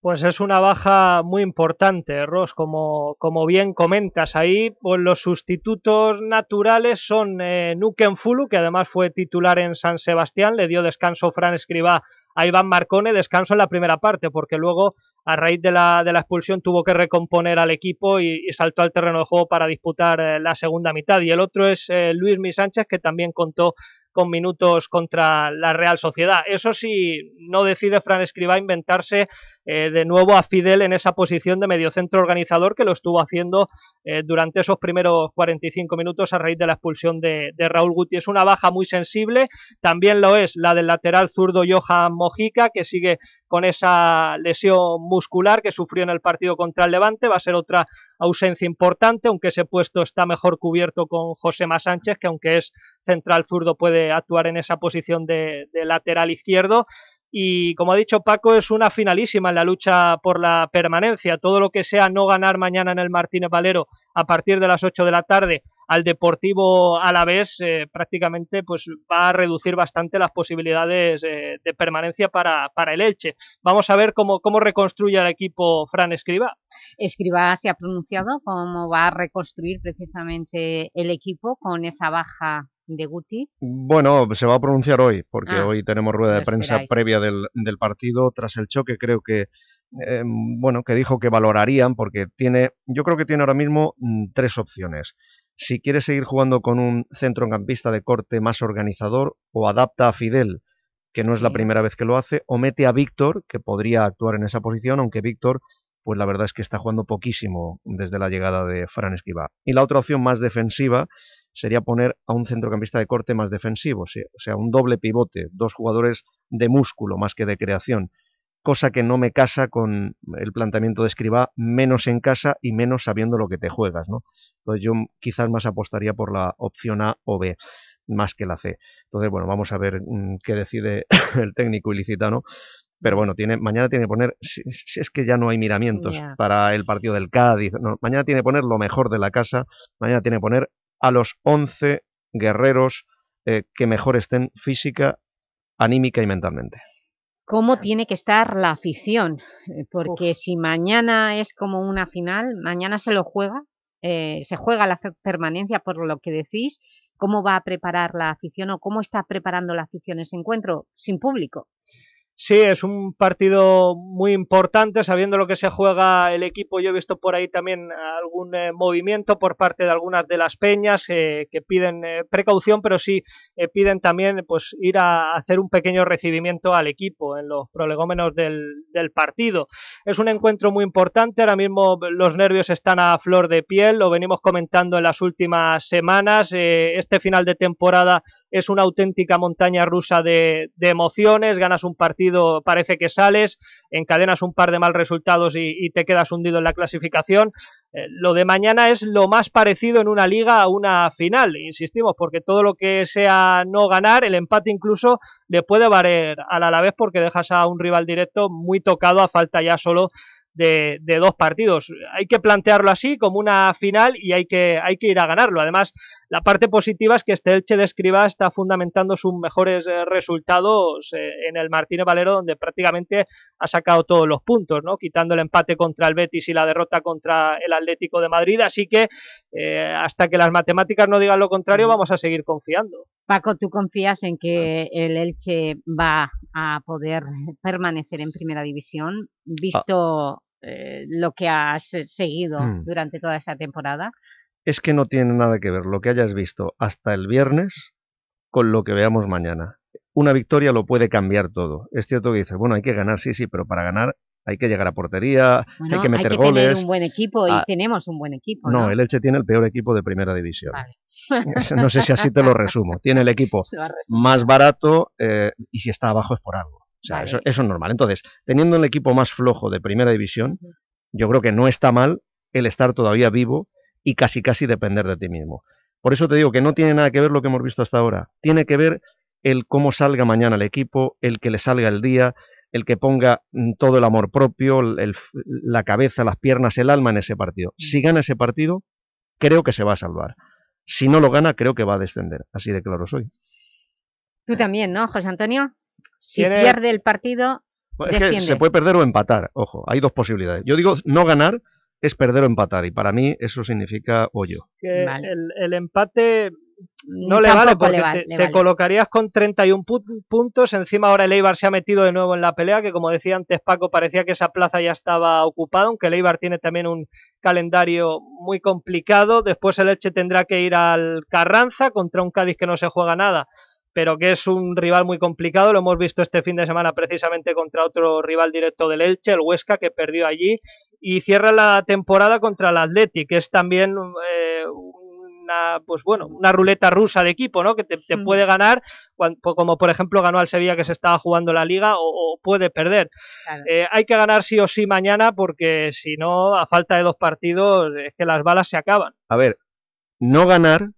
S21: Pues es una baja muy importante, Ross, como, como bien comentas. Ahí pues los sustitutos naturales son eh, Nuken Fulu, que además fue titular en San Sebastián, le dio descanso Fran Escribá a Iván Marcone, descanso en la primera parte, porque luego a raíz de la, de la expulsión tuvo que recomponer al equipo y, saltó al terreno de juego para disputar eh, la segunda mitad. Y el otro es eh, Luis Mi Sánchez, que también contó con minutos contra la Real Sociedad. Eso sí, no decide Fran Escribá inventarse eh, de nuevo a Fidel en esa posición de mediocentro organizador que lo estuvo haciendo eh, durante esos primeros 45 minutos a raíz de la expulsión de, Raúl Guti. Es una baja muy sensible, también lo es la del lateral zurdo Johan Mojica, que sigue con esa lesión muscular que sufrió en el partido contra el Levante, va a ser otra ausencia importante, aunque ese puesto está mejor cubierto con José Sánchez, que aunque es central zurdo puede actuar en esa posición de lateral izquierdo y como ha dicho Paco es una finalísima en la lucha por la permanencia, todo lo que sea no ganar mañana en el Martínez Valero a partir de las 8 de la tarde al Deportivo Alavés eh, prácticamente pues va a reducir bastante las posibilidades eh, de permanencia para, para, el Elche. Vamos a ver cómo, cómo reconstruye el equipo Fran Escriba.
S3: Escriba se ha pronunciado cómo va a reconstruir precisamente el equipo con esa baja de Guti?
S20: Bueno, se va a pronunciar hoy, porque ah, hoy tenemos rueda de prensa esperáis. previa del, del, partido. Tras el choque creo que, eh, bueno, que dijo que valorarían, porque tiene, yo creo que tiene ahora mismo mm, tres opciones. Si quiere seguir jugando con un centrocampista de corte más organizador, o adapta a Fidel, que no es la primera vez que lo hace, o mete a Víctor, que podría actuar en esa posición, aunque Víctor, pues la verdad es que está jugando poquísimo desde la llegada de Fran Esquiva. Y la otra opción más defensiva sería poner a un centrocampista de corte más defensivo, o sea, un doble pivote, dos jugadores de músculo más que de creación, cosa que no me casa con el planteamiento de Escribá, menos en casa y menos sabiendo lo que te juegas, ¿no? Entonces yo quizás más apostaría por la opción A o B, más que la C. Entonces, bueno, vamos a ver mmm, qué decide (coughs) el técnico ilicitano, pero bueno, tiene, mañana tiene que poner, si, si es que ya no hay miramientos yeah. para el partido del Cádiz, no, mañana tiene que poner lo mejor de la casa, mañana tiene que poner a los 11 guerreros eh, que mejor estén física, anímica y mentalmente.
S3: ¿Cómo tiene que estar la afición? Eh, porque Uf. si mañana es como una final, mañana se lo juega, eh, se juega la permanencia por lo que decís, ¿cómo va a preparar la afición o cómo está preparando la afición ese encuentro sin público?
S21: Sí, es un partido muy importante, sabiendo lo que se juega el equipo. Yo he visto por ahí también algún eh, movimiento por parte de algunas de las peñas eh, que piden eh, precaución, pero sí eh, piden también pues ir a hacer un pequeño recibimiento al equipo en los prolegómenos del, del, partido. Es un encuentro muy importante, ahora mismo los nervios están a flor de piel, lo venimos comentando en las últimas semanas. Eh, este final de temporada es una auténtica montaña rusa de, de emociones, ganas un partido parece que sales, encadenas un par de mal resultados y, te quedas hundido en la clasificación. Eh, lo de mañana es lo más parecido en una liga a una final, insistimos, porque todo lo que sea no ganar, el empate incluso le puede valer al Alavés porque dejas a un rival directo muy tocado a falta ya solo de, de, dos partidos. Hay que plantearlo así, como una final, y hay que, hay que ir a ganarlo. Además, la parte positiva es que este Elche de Escribá está fundamentando sus mejores eh, resultados eh, en el Martínez Valero, donde prácticamente ha sacado todos los puntos, ¿no? quitando el empate contra el Betis y la derrota contra el Atlético de Madrid. Así que eh, hasta que las matemáticas no digan lo contrario, vamos a seguir confiando.
S3: Paco, ¿tú confías en que el Elche va a poder permanecer en Primera División, visto ah. Eh, lo que has seguido mm. durante toda esa temporada?
S20: Es que no tiene nada que ver lo que hayas visto hasta el viernes con lo que veamos mañana. Una victoria lo puede cambiar todo. Es cierto que dices, bueno, hay que ganar, sí, sí, pero para ganar hay que llegar a portería, bueno, hay que meter
S3: hay
S20: que goles.
S3: Tener un buen equipo y ah, tenemos un buen equipo.
S20: No, ¿no? el Elche tiene el peor equipo de primera división. Vale. no sé si así te lo resumo. Tiene el equipo (laughs) más barato eh, y si está abajo es por algo. O sea, vale. eso, eso, es normal. Entonces, teniendo el equipo más flojo de primera división, uh -huh. yo creo que no está mal el estar todavía vivo y casi casi depender de ti mismo. Por eso te digo que no tiene nada que ver lo que hemos visto hasta ahora. Tiene que ver el cómo salga mañana el equipo, el que le salga el día, el que ponga mm, todo el amor propio, el, el, la cabeza, las piernas, el alma en ese partido. Si gana ese partido, creo que se va a salvar. Si no lo gana, creo que va a descender. Así de claro soy.
S3: Tú también, ¿no, José Antonio? Si ¿Tiene... pierde el partido,
S20: es que se puede perder o empatar. Ojo, hay dos posibilidades. Yo digo no ganar es perder o empatar y para mí eso significa hoyo.
S21: Que vale. el, el empate no le vale porque le vale, te, le vale. colocarías con 31 puntos, encima ahora el Eibar se ha metido de nuevo en la pelea, que como decía antes Paco, parecía que esa plaza ya estaba ocupada, aunque el Eibar tiene también un calendario muy complicado, después el Elche tendrá que ir al Carranza contra un Cádiz que no se juega nada, pero que es un rival muy complicado, lo hemos visto este fin de semana precisamente contra otro rival directo del Elche, el Huesca, que perdió allí, y cierra la temporada contra el Athletic, que es también eh, una, pues bueno, una ruleta rusa de equipo, ¿no? Que te, te puede ganar, como por ejemplo ganó al Sevilla que se estaba jugando la Liga, o, o puede perder. Eh, hay que ganar sí o sí mañana, porque si no, a falta de dos partidos, es que las balas se acaban.
S20: A ver, no ganar,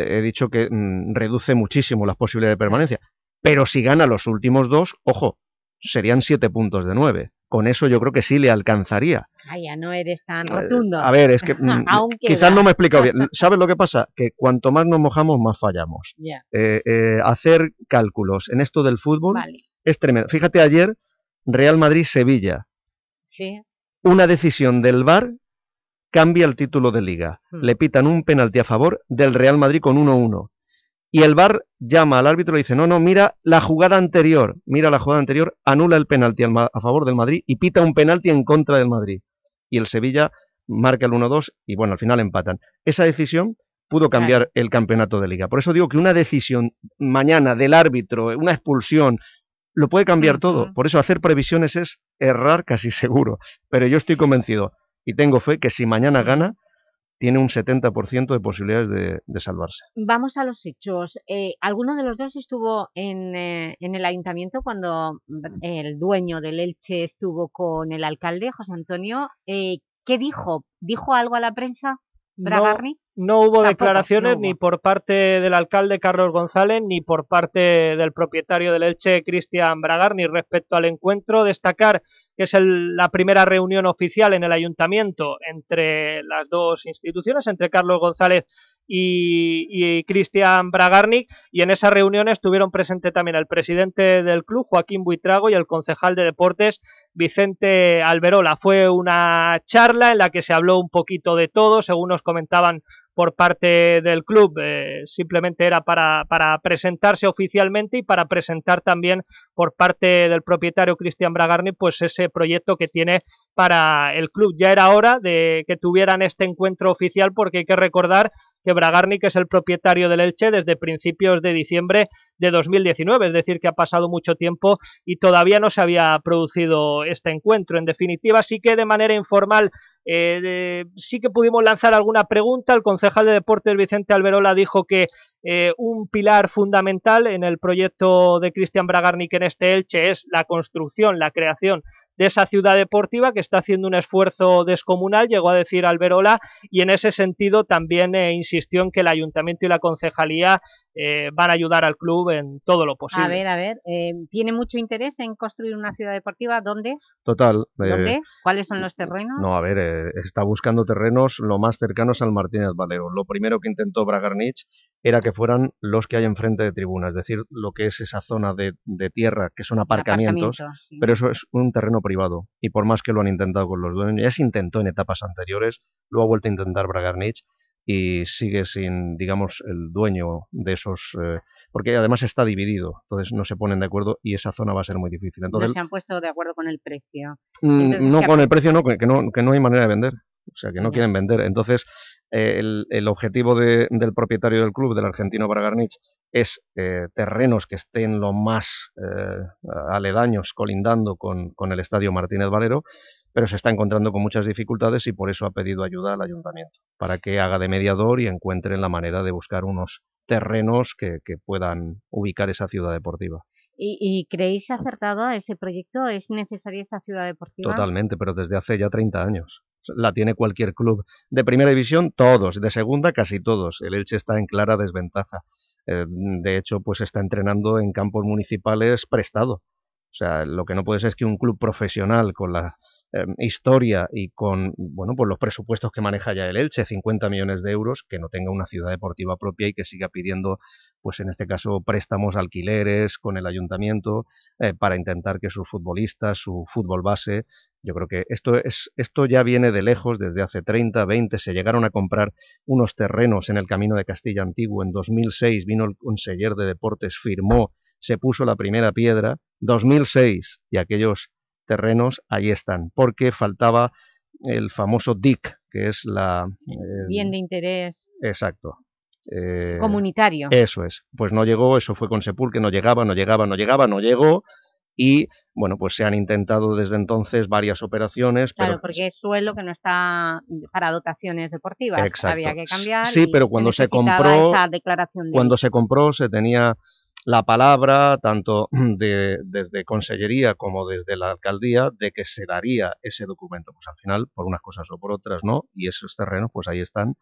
S20: he dicho que mm, reduce muchísimo las posibilidades de permanencia, pero si gana los últimos dos, ojo, serían siete puntos de nueve. Con eso yo creo que sí le alcanzaría.
S3: Ay, ya no eres tan rotundo.
S20: A ver, es que (laughs) mm,
S3: Aún
S20: quizás no me he explicado bien. (laughs) ¿Sabes lo que pasa? Que cuanto más nos mojamos, más fallamos. Eh, eh, hacer cálculos en esto del fútbol
S3: Vale.
S20: es tremendo. Fíjate ayer, Real Madrid-Sevilla.
S3: Sí.
S20: Una decisión del VAR cambia el título de liga.
S3: Hmm.
S20: Le pitan un penalti a favor del Real Madrid con 1-1. Y el VAR llama al árbitro y le dice, no, no, mira la jugada anterior, mira la jugada anterior, anula el penalti a favor del Madrid y pita un penalti en contra del Madrid. Y el Sevilla marca el 1-2 y bueno, al final empatan. Esa decisión pudo cambiar el campeonato de liga. Por eso digo que una decisión mañana del árbitro, una expulsión, lo puede cambiar todo. Por eso hacer previsiones es errar casi (laughs) seguro. Pero yo estoy convencido y tengo fe que si mañana gana, tiene un 70% de posibilidades de, de salvarse.
S3: Vamos a los hechos. Eh, ¿Alguno de los dos estuvo en, eh, en el ayuntamiento cuando mm, el dueño del Elche estuvo con el alcalde, José Antonio? Eh, ¿Qué dijo? ¿Dijo algo a la prensa, Bragarni?
S21: No hubo
S3: Tampoco,
S21: declaraciones
S3: no hubo.
S21: ni por parte del alcalde Carlos González ni por parte del propietario del Elche, Cristian Bragar, ni respecto al encuentro. Destacar que es el- la primera reunión oficial en el ayuntamiento entre las dos instituciones, entre Carlos González y, y Cristian Bragarnik, y en esa reunión estuvieron presentes también el presidente del club, Joaquín Buitrago, y el concejal de deportes, Vicente Alberola. Fue una charla en la que se habló un poquito de todo, según nos comentaban por parte del club, eh, simplemente era para, para presentarse oficialmente y para presentar también por parte del propietario Cristian Bragarni pues ese proyecto que tiene para el club. Ya era hora de que tuvieran este encuentro oficial porque hay que recordar que Bragarni, que es el propietario del Elche desde principios de diciembre de 2019, es decir, que ha pasado mucho tiempo y todavía no se había producido este encuentro. En definitiva, sí que de manera informal eh, sí que pudimos lanzar alguna pregunta. El concejal de deportes Vicente Alberola dijo que eh, un pilar fundamental en el proyecto de Cristian Bragarnik en este Elche es la construcción, la creación de esa ciudad deportiva que está haciendo un esfuerzo descomunal, llegó a decir Alberola, y en ese sentido también eh, insistió en que el ayuntamiento y la concejalía eh, van a ayudar al club en todo lo posible.
S3: A ver, a ver, eh, ¿tiene mucho interés en construir una ciudad deportiva? ¿Dónde?
S20: Total. eh,
S3: ¿Dónde? ¿Cuáles son los terrenos?
S20: No, a ver, eh, está buscando terrenos lo más cercanos al Martínez Valero. Lo primero que intentó Bragarnich era que fueran los que hay enfrente de tribuna, es decir, lo que es esa zona de, de tierra, que son aparcamientos,
S3: Aparcamientos, sí.
S20: pero eso es un terreno privado. Y por más que lo han intentado con los dueños, ya se intentó en etapas anteriores, lo ha vuelto a intentar Bragarnich y sigue sin, digamos, el dueño de esos... eh, porque además está dividido, entonces no se ponen de acuerdo y esa zona va a ser muy difícil.
S3: no
S20: Entonces,
S3: se han puesto de acuerdo con el precio.
S20: Mm,
S3: Entonces,
S20: no
S3: ¿qué
S20: con el precio, no, que no, que no hay manera de vender. O sea, que no quieren vender. Entonces, eh, el, el objetivo de- del propietario del club, del argentino Bragarnich, es eh, terrenos que estén lo más eh, aledaños, colindando con, con el estadio Martínez Valero, pero se está encontrando con muchas dificultades y por eso ha pedido ayuda al ayuntamiento, para que haga de mediador y encuentren la manera de buscar unos terrenos que, que puedan ubicar esa ciudad deportiva.
S3: ¿Y, y creéis acertado a ese proyecto? ¿Es necesaria esa ciudad deportiva?
S20: Totalmente, pero desde hace ya 30 años. La tiene cualquier club. De primera división, todos. De segunda, casi todos. El Elche está en clara desventaja. Eh, de hecho, pues está entrenando en campos municipales prestado. O sea, lo que no puede ser es que un club profesional con la eh, historia y con bueno pues los presupuestos que maneja ya el Elche, 50 millones de euros, que no tenga una ciudad deportiva propia y que siga pidiendo, pues en este caso, préstamos, alquileres con el ayuntamiento eh, para intentar que sus futbolistas, su fútbol base, yo creo que esto, es, esto ya viene de lejos, desde hace 30, 20, se llegaron a comprar unos terrenos en el Camino de Castilla Antiguo, en 2006 vino el conseller de deportes, firmó, se puso la primera piedra, 2006, y aquellos terrenos ahí están, porque faltaba el famoso DIC, que es la... el-
S3: Bien de interés.
S20: Exacto. eh,
S3: Comunitario.
S20: Eso es. Pues no llegó, eso fue con Sepulcre, no llegaba, no llegaba, no llegaba, no llegó y bueno, pues se han intentado desde entonces varias operaciones.
S3: Claro,
S20: pero,
S3: porque es suelo que no está para dotaciones deportivas.
S20: Exacto.
S3: Había que cambiar
S20: Sí, pero cuando se
S3: necesitaba
S20: compró-
S3: esa declaración de
S20: Cuando se compró se tenía la palabra, tanto (clears throat) de, desde Consellería como desde la Alcaldía, de que se daría ese documento. Pues al final, por unas cosas o por otras, no, y esos terrenos pues ahí están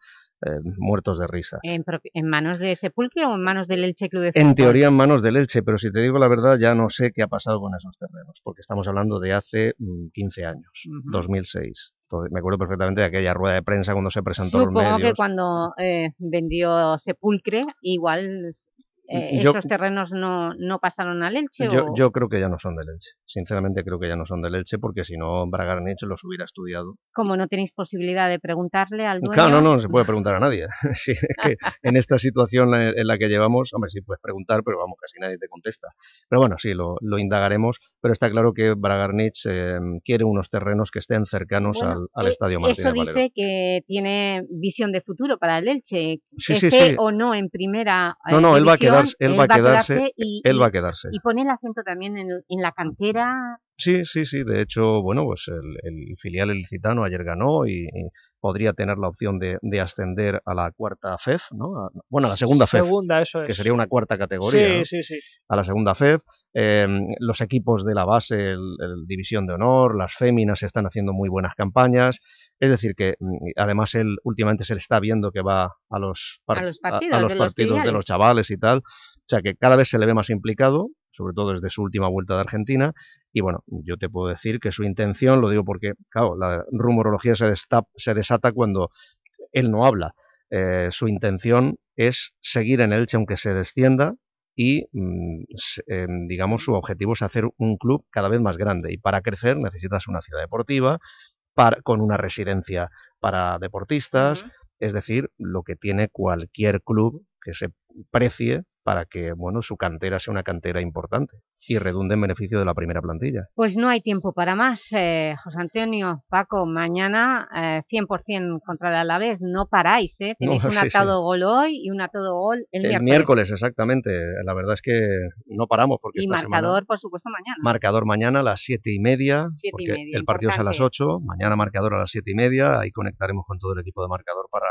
S20: eh, muertos de risa.
S3: en, en manos de Sepulcre o en manos del Elche Club de
S20: En
S3: Fútbol.
S20: teoría en manos del Elche, pero si te digo la verdad ya no sé qué ha pasado con esos terrenos, porque estamos hablando de hace mm, 15 años,
S3: Ujú.
S20: 2006. Entonces, me acuerdo perfectamente de aquella rueda de prensa cuando se presentó los
S3: Supongo
S20: medios.
S3: que cuando eh, vendió Sepulcre, igual eh,
S20: Yo-
S3: esos terrenos no, no pasaron al Elche
S20: Yo,
S3: o...
S20: yo creo que ya no son del Elche. Sinceramente creo que ya no son del Elche porque si no Bragarnich los hubiera estudiado.
S3: como no tenéis posibilidad de preguntarle al dueño...
S20: Claro, no, no, no se (laughs) puede preguntar a nadie. (laughs) Sí, es que en esta situación en la que llevamos, hombre, sí puedes preguntar, pero vamos, casi nadie te contesta. Pero bueno, sí, lo, lo indagaremos, pero está claro que Bragarnich eh, quiere unos terrenos que estén cercanos
S3: Bueno,
S20: al, al
S3: eh,
S20: Estadio Martínez
S3: Eso
S20: Valero.
S3: dice que tiene visión de futuro para el Elche,
S20: Sí,
S3: que
S20: sí,
S3: esté
S20: sí.
S3: o no en primera
S20: No,
S3: eh,
S20: no, él va a
S3: división,
S20: quedarse, él va a quedarse,
S3: y,
S20: él va a quedarse.
S3: y pone el acento también en, en la cantera,
S20: Sí, sí, sí. De hecho, bueno, pues el, el filial ilicitano ayer ganó y, y podría tener la opción de, de ascender a la cuarta FEF, ¿no? A- bueno, a la segunda FEF,
S21: Segunda, eso
S20: que sería una cuarta categoría.
S21: Sí,
S20: ¿no?
S21: sí, sí.
S20: A la segunda FEF. Eh, los equipos de la base, el, el División de Honor, las féminas están haciendo muy buenas campañas. Es decir, que mm, además él últimamente se le está viendo que va a los, par-
S3: A los
S20: a- a
S3: partidos
S20: los
S3: de los
S20: partidos de
S3: filiales.
S20: los chavales y tal. O sea, que cada vez se le ve más implicado, sobre todo desde su última vuelta de Argentina. Y bueno, yo te puedo decir que su intención, lo digo porque, claro, la rumorología se, desta- se desata cuando él no habla. Eh, su intención es seguir en Elche aunque se descienda y, mm, eh, digamos, su objetivo es hacer un club cada vez más grande. Y para crecer necesitas una ciudad deportiva para- con una residencia para deportistas, es decir, lo que tiene cualquier club que se precie para que bueno, su cantera sea una cantera importante y redunde en beneficio de la primera plantilla.
S3: Pues no hay tiempo para más, eh, José Antonio, Paco, mañana eh, 100% contra el Alavés, no paráis, ¿eh? Tenéis
S20: No,
S3: un
S20: sí, sí.
S3: atado gol hoy y un atado gol el,
S20: El miércoles, exactamente. La verdad es que no paramos porque
S3: Y
S20: esta
S3: marcador,
S20: semana...
S3: por supuesto, mañana.
S20: Marcador mañana a las siete y media,
S3: Siete y
S20: porque
S3: media,
S20: el partido es a las
S3: importante.
S20: 8, mañana marcador a las siete y media, ahí conectaremos con todo el equipo de marcador para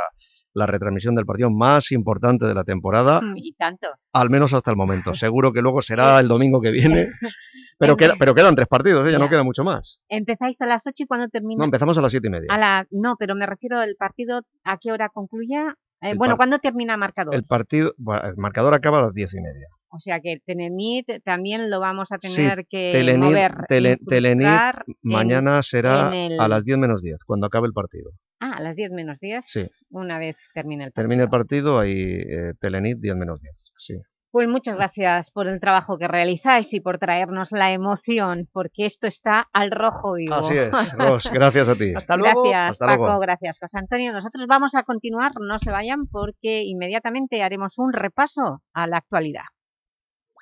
S20: la retransmisión del partido más importante de la temporada,
S3: Mm, Y tanto.
S20: al menos hasta el momento. (laughs) Seguro que luego será el domingo que viene, (laughs) pero, queda- pero quedan tres partidos, ¿eh? ya no queda mucho más.
S3: Empezáis a las 8 y cuando termina...
S20: No, empezamos a las siete y media.
S3: a la... No, pero me refiero al partido, ¿a qué hora concluya? Eh, bueno, ¿cuándo termina marcador?
S20: El partido, bueno, el marcador acaba a las diez y media.
S3: O sea que Telenit también lo vamos a
S20: Sí,
S3: tener que
S20: Telenit,
S3: mover,
S20: Tele- Telenit
S3: en-
S20: mañana será
S3: en el-
S20: a las 10 menos 10, cuando acabe el partido.
S3: Ah, a las 10 menos 10,
S20: Sí.
S3: una vez termine el partido.
S20: Termina el partido, ahí eh, Telenit 10 menos 10. Sí.
S3: Pues muchas gracias por el trabajo que realizáis y por traernos la emoción, porque esto está al rojo vivo.
S20: Así es, (laughs) Ros, gracias a ti.
S21: Hasta luego.
S3: Gracias,
S20: Hasta
S3: Paco,
S20: luego.
S3: gracias, José Antonio. Nosotros vamos a continuar, no se vayan, porque inmediatamente haremos un repaso a la actualidad.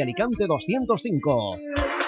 S5: Alicante 205.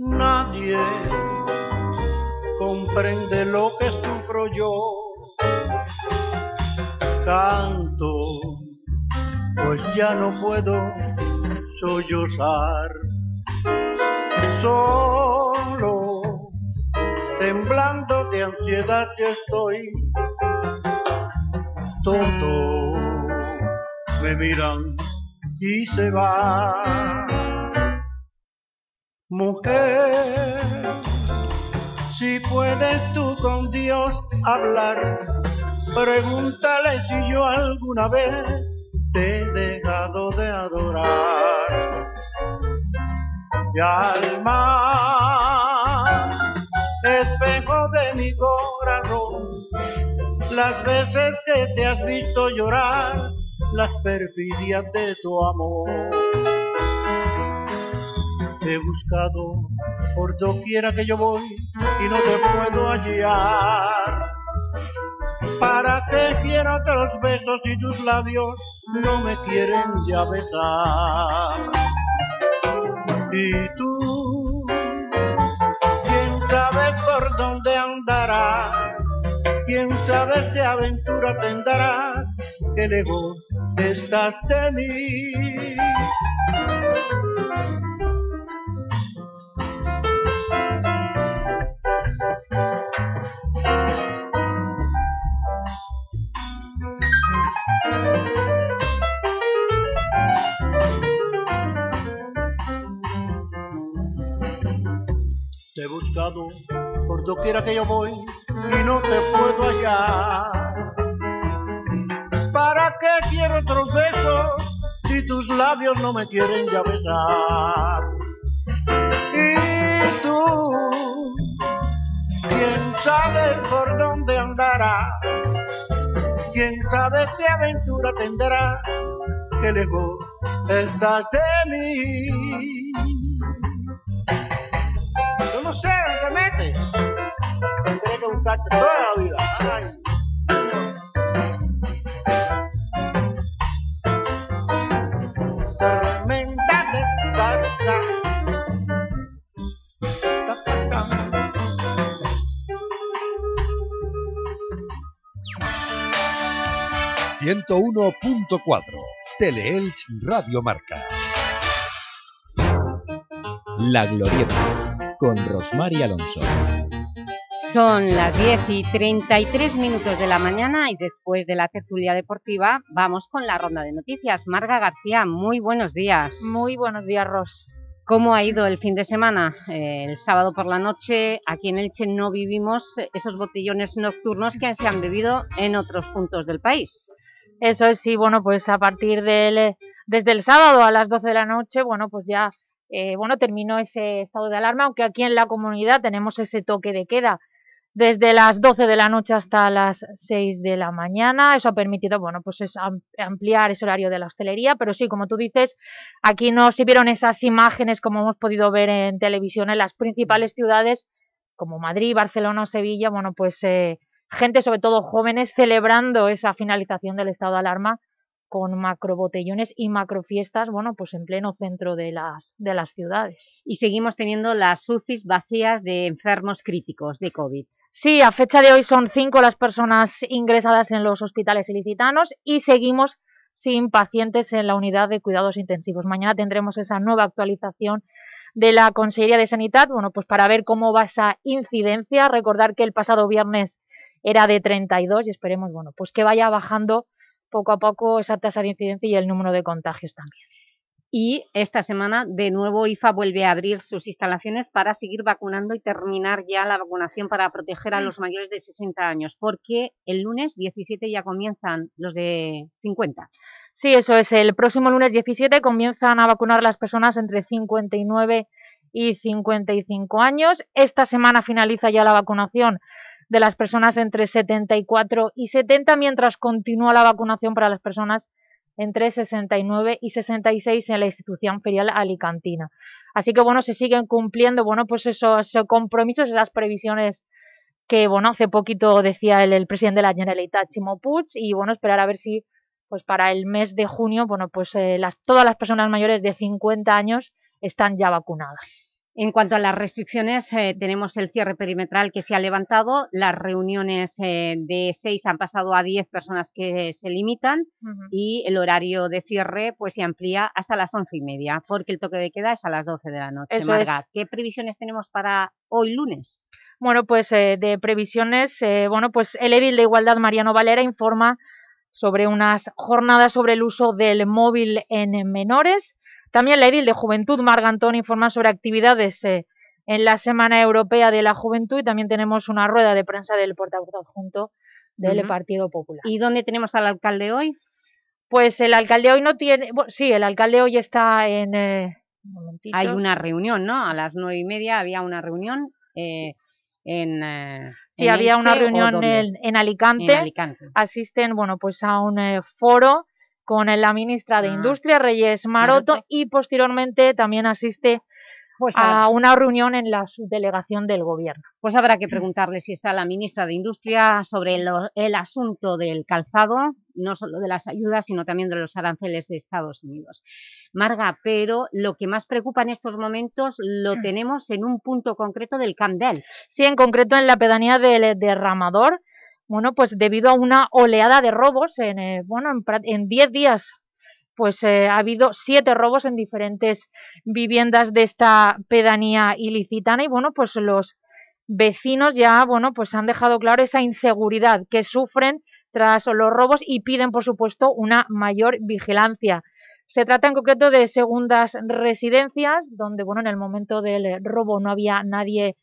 S13: Nadie comprende lo que sufro yo. Canto, pues ya no puedo sollozar. Solo, temblando de ansiedad yo estoy. Todo me miran y se va. Mujer, si puedes tú con Dios hablar, pregúntale si yo alguna vez te he dejado de adorar. Y alma, espejo de mi corazón, las veces que te has visto llorar, las perfidias de tu amor. He buscado por doquiera que yo voy y no te puedo hallar. ¿Para qué quiero otros besos y tus labios no me quieren ya besar? Y tú, quién sabe por dónde andarás, quién sabe qué aventura tendrás, que lejos estás de mí. Doquiera que yo voy y no te puedo hallar. ¿Para qué quiero otros besos si tus labios no me quieren ya besar? Y tú, quién sabe por dónde andará, quién sabe qué aventura tendrá, que lejos estás de mí. Buscarte toda la vida. Ay. Tremenda descarga. Ta, ta, ta.
S1: ...101.4... Teleelch Radio Marca.
S2: La Glorieta, con Rosmar y Alonso.
S3: Son las 10 y 33 minutos de la mañana y después de la tertulia deportiva vamos con la ronda de noticias. Marga García, muy buenos días.
S22: Muy buenos días, Ros.
S3: ¿Cómo ha ido el fin de semana? Eh, el sábado por la noche, aquí en Elche no vivimos esos botellones nocturnos que se han bebido en otros puntos del país.
S22: Eso es, sí, bueno, pues a partir del, desde el sábado a las 12 de la noche, bueno, pues ya eh, bueno, terminó ese estado de alarma, aunque aquí en la comunidad tenemos ese toque de queda desde las 12 de la noche hasta las 6 de la mañana. Eso ha permitido, bueno, pues es am- ampliar ese horario de la hostelería, pero sí, como tú dices, aquí no se vieron esas imágenes como hemos podido ver en televisión en las principales ciudades como Madrid, Barcelona o Sevilla, bueno, pues eh, gente, sobre todo jóvenes, celebrando esa finalización del estado de alarma con macrobotellones y macrofiestas, bueno, pues en pleno centro de las, de las ciudades.
S3: Y seguimos teniendo las UCIs vacías de enfermos críticos de COVID.
S22: Sí, a fecha de hoy son cinco las personas ingresadas en los hospitales ilicitanos y seguimos sin pacientes en la unidad de cuidados intensivos. Mañana tendremos esa nueva actualización de la Consejería de Sanidad, bueno, pues para ver cómo va esa incidencia. Recordar que el pasado viernes era de 32 y esperemos, bueno, pues que vaya bajando poco a poco esa tasa de incidencia y el número de contagios también.
S3: Y esta semana, de nuevo, IFA vuelve a abrir sus instalaciones para seguir vacunando y terminar ya la vacunación para proteger a los mayores de 60 años, porque el lunes 17 ya comienzan los de 50.
S22: Sí, eso es. El próximo lunes 17 comienzan a vacunar las personas entre 59 y 55 años. Esta semana finaliza ya la vacunación de las personas entre 74 y 70, mientras continúa la vacunación para las personas entre 69 y 66 en la institución ferial alicantina. Así que, bueno, se siguen cumpliendo, bueno, pues esos compromisos, esas previsiones que, bueno, hace poquito decía el, presidente de la Generalitat, Chimo Puig, y, bueno, esperar a ver si, pues para el mes de junio, bueno, pues eh, las, todas las personas mayores de 50 años están ya vacunadas.
S3: En cuanto a las restricciones, eh, tenemos el cierre perimetral que se ha levantado, las reuniones eh, de 6 han pasado a 10 personas que se limitan y el horario de cierre pues se amplía hasta las once y media, porque el toque de queda es a las 12 de la noche.
S22: Eso
S3: Marga,
S22: es.
S3: ¿qué previsiones tenemos para hoy lunes?
S22: Bueno, pues eh, de previsiones, eh, bueno, pues el edil de Igualdad, Mariano Valera, informa sobre unas jornadas sobre el uso del móvil en menores. También la edil de Juventud, Marga Antón, informa sobre actividades eh, en la Semana Europea de la Juventud y también tenemos una rueda de prensa del portavoz adjunto del. Partido Popular.
S3: ¿Y dónde tenemos al alcalde hoy?
S22: Pues el alcalde hoy no tiene... bueno, sí, el alcalde hoy está en... eh, un.
S3: Hay una reunión, ¿no? A las nueve y media había una reunión eh, en eh,
S22: Sí,
S3: en
S22: había una
S3: Elche, ¿o
S22: reunión en, en Alicante.
S3: En Alicante.
S22: Asisten, bueno, pues a un eh, foro con la ministra de
S3: Ah.
S22: Industria, Reyes Maroto,
S3: Maroto.
S22: y posteriormente también asiste
S3: Pues
S22: a una reunión en la subdelegación del gobierno.
S3: Pues habrá que preguntarle si está la ministra de Industria sobre el asunto del calzado, no solo de las ayudas, sino también de los aranceles de Estados Unidos. Marga, pero lo que más preocupa en estos momentos lo tenemos en un punto concreto del Camp Delch.
S22: Sí, en concreto en la pedanía del Derramador, bueno, pues debido a una oleada de robos, en, eh, bueno, en pra- en 10 días pues eh, ha habido siete robos en diferentes viviendas de esta pedanía ilicitana y bueno, pues los vecinos ya, bueno, pues han dejado claro esa inseguridad que sufren tras los robos y piden, por supuesto, una mayor vigilancia. Se trata en concreto de segundas residencias, donde, bueno, en el momento del robo no había nadie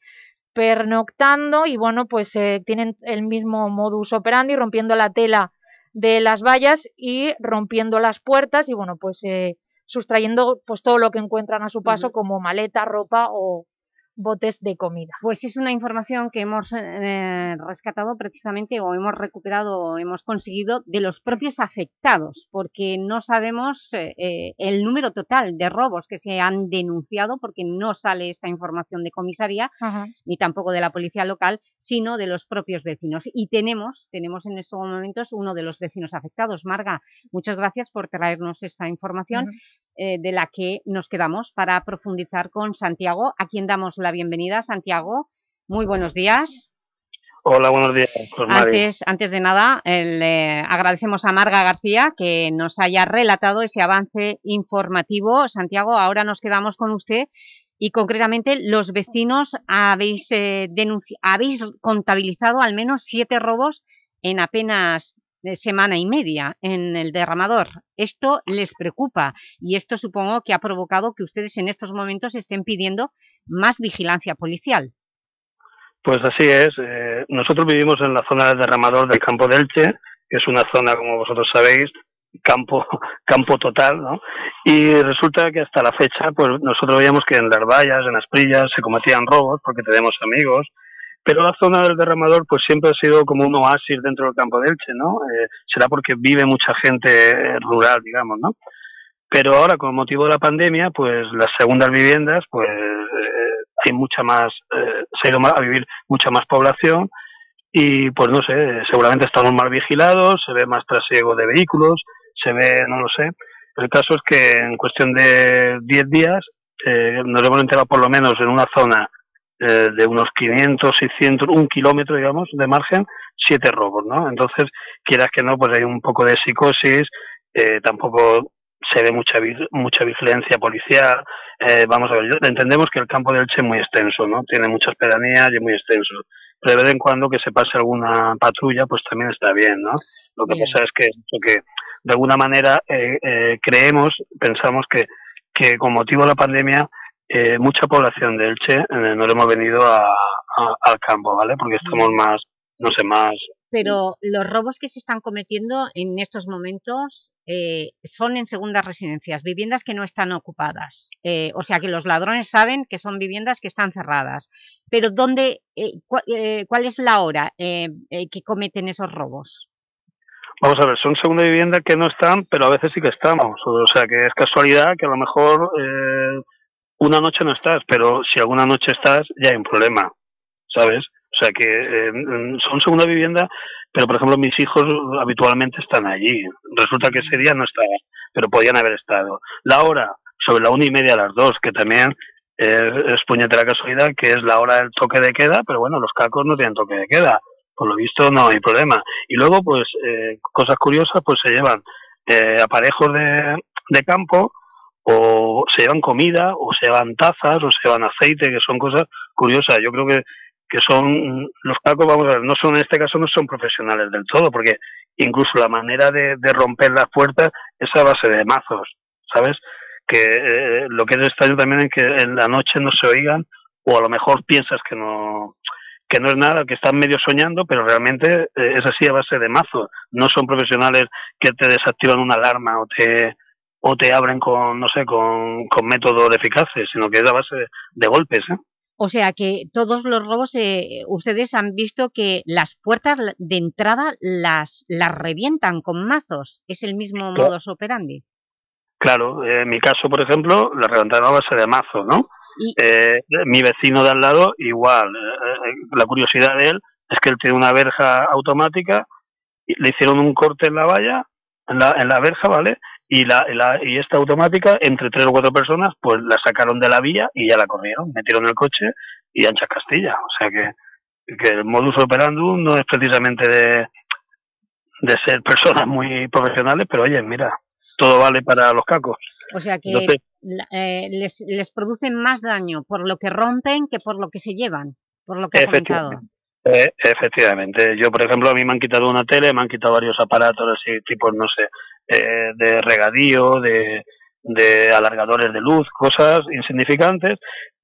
S22: pernoctando y, bueno, pues eh, tienen el mismo modus operandi, rompiendo la tela de las vallas y rompiendo las puertas y, bueno, pues eh, sustrayendo pues todo lo que encuentran a su paso, como maleta, ropa o botes de comida.
S3: Pues es una información que hemos eh, rescatado precisamente o hemos recuperado o hemos conseguido de los propios afectados, porque no sabemos eh, eh, el número total de robos que se han denunciado, porque no sale esta información de comisaría,
S22: Ajá.
S3: ni tampoco de la policía local, sino de los propios vecinos. Y tenemos, tenemos en estos momentos uno de los vecinos afectados. Marga, muchas gracias por traernos esta información. Eh, de la que nos quedamos para profundizar con Santiago, a quien damos la bienvenida. Santiago, muy buenos días.
S23: Hola, buenos días.
S3: Antes, antes de nada, el, eh, agradecemos a Marga García que nos haya relatado ese avance informativo. Santiago, ahora nos quedamos con usted y concretamente los vecinos habéis, eh, habéis contabilizado al menos siete robos en apenas semana y media en el derramador. Esto les preocupa y esto supongo que ha provocado que ustedes en estos momentos estén pidiendo más vigilancia policial.
S23: Pues así es. eh, nosotros vivimos en la zona del derramador del campo de Elche, que es una zona, como vosotros sabéis, campo (laughs) campo total, ¿no? Y resulta que hasta la fecha, pues nosotros veíamos que en las vallas, en las prillas, se cometían robos, porque tenemos amigos, pero la zona del derramador pues siempre ha sido como un oasis dentro del campo de Elche, ¿no? Eh, será porque vive mucha gente eh, rural, digamos, ¿no? Pero ahora, con motivo de la pandemia, pues las segundas viviendas, pues eh, hay mucha más, eh, se ha ido a vivir mucha más población y pues no sé, seguramente estamos más vigilados, se ve más trasiego de vehículos, se ve, no lo sé. El caso es que en cuestión de 10 días eh, nos hemos enterado por lo menos en una zona eh, de unos 500, 600, un kilómetro, digamos, de margen, siete robos, ¿no? Entonces, quieras que no, pues hay un poco de psicosis, eh, tampoco se ve mucha mucha vigilancia policial. Eh, vamos a ver, entendemos que el campo de Elche es muy extenso, ¿no? Tiene muchas pedanías y es muy extenso. Pero de vez en cuando que se pase alguna patrulla, pues también está bien, ¿no? Lo que
S24: Bien.
S23: pasa es que, que de alguna manera eh, eh, creemos, pensamos que que con motivo de la pandemia eh, mucha población de Elche eh, nos hemos venido a, a- al campo, ¿vale? Porque estamos más, no sé, más...
S3: Pero los robos que se están cometiendo en estos momentos eh, son en segundas residencias, viviendas que no están ocupadas. Eh, o sea que los ladrones saben que son viviendas que están cerradas. Pero ¿dónde, eh, cua- eh, ¿cuál es la hora que cometen esos robos?
S23: Vamos a ver, son segunda vivienda que no están, pero a veces sí que estamos. O sea que es casualidad que a lo mejor eh, una noche no estás, pero si alguna noche estás ya hay un problema, ¿sabes? O sea que eh, son segunda vivienda, pero por ejemplo mis hijos habitualmente están allí. Resulta que ese día no estaban, pero podían haber estado. La hora, sobre la una y media a las dos, que también eh, es puñetera casualidad, que es la hora del toque de queda, pero bueno, los cacos no tienen toque de queda. Por lo visto no hay problema. Y luego, pues, eh, cosas curiosas, pues se llevan eh, aparejos de campo, o se llevan comida, o se llevan tazas, o se llevan aceite, que son cosas curiosas. Yo creo que, que son, los cacos, vamos a ver, no son, en este caso no son profesionales del todo, porque incluso la manera de, de romper las puertas es a base de mazos, ¿sabes? Que eh, lo que es extraño también es que en la noche no se oigan, o a lo mejor piensas que no, que no es nada, que están medio soñando, pero realmente eh, es así a base de mazo. No son profesionales que te desactivan una alarma o te o te abren con, no sé, con, con métodos eficaces, sino que es a base de, golpes. ¿eh?
S3: O sea que todos los robos, eh, ustedes han visto que las puertas de entrada las, las revientan con mazos. ¿Es el mismo
S23: Claro.
S3: modus operandi?
S23: Claro, eh, en mi caso, por ejemplo, la levantaron a base de mazo, ¿no? Eh, mi vecino de al lado, igual. Eh, la curiosidad de él es que él tiene una verja automática, y le hicieron un corte en la valla, en la, en la verja, ¿vale? Y, la, la- y esta automática, entre tres o cuatro personas, pues la sacaron de la vía y ya la corrieron, metieron el coche y ancha Castilla. O sea que, que el modus operandum no es precisamente de, de ser personas muy profesionales, pero oye, mira, todo vale para los cacos.
S3: O sea que
S23: Entonces-
S3: eh, les, les producen más daño por lo que rompen que por lo que se llevan, por lo que ha comentado.
S23: Efectivamente. Eh, efectivamente. Yo, por ejemplo, a mí me han quitado una tele, me han quitado varios aparatos así, tipos, no sé, eh, de regadío, de, de alargadores de luz, cosas insignificantes,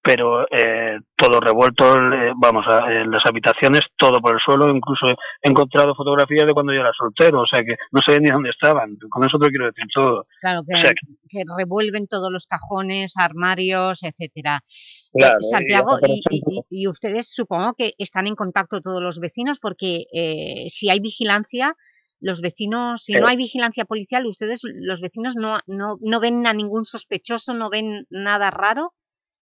S23: pero eh, todo revuelto, vamos, en las habitaciones, todo por el suelo, incluso he encontrado fotografías de cuando yo era soltero, o sea que no sé ni dónde estaban, con eso te quiero decir todo.
S3: Claro, que,
S23: O sea que-
S3: que revuelven todos los cajones, armarios, etcétera. Eh,
S23: Claro,
S3: Santiago, y, y- y ustedes supongo que están en contacto todos los vecinos porque eh, si hay vigilancia, los vecinos, si no hay vigilancia policial, ustedes, los vecinos, no, no, no ven a ningún sospechoso, no ven nada raro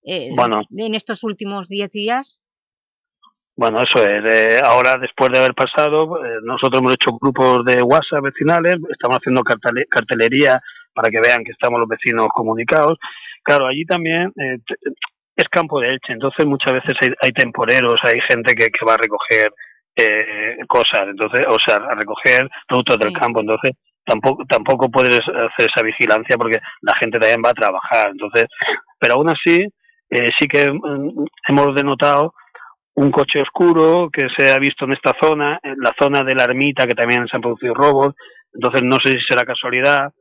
S3: eh,
S23: Bueno.
S3: en estos últimos 10 días.
S23: Bueno, eso es. eh, ahora, después de haber pasado, eh, nosotros hemos hecho grupos de WhatsApp vecinales, estamos haciendo cartele- cartelería para que vean que estamos los vecinos comunicados. Claro, allí también eh, es campo de Elche, entonces muchas veces hay, hay temporeros, hay gente que, que va a recoger eh, cosas, entonces, o sea, a recoger productos del campo, entonces tampoco tampoco puedes hacer esa vigilancia porque la gente también va a trabajar, entonces, pero aún así eh, sí que mm, hemos denotado un coche oscuro que se ha visto en esta zona, en la zona de la ermita que también se han producido robos, entonces no sé si será casualidad,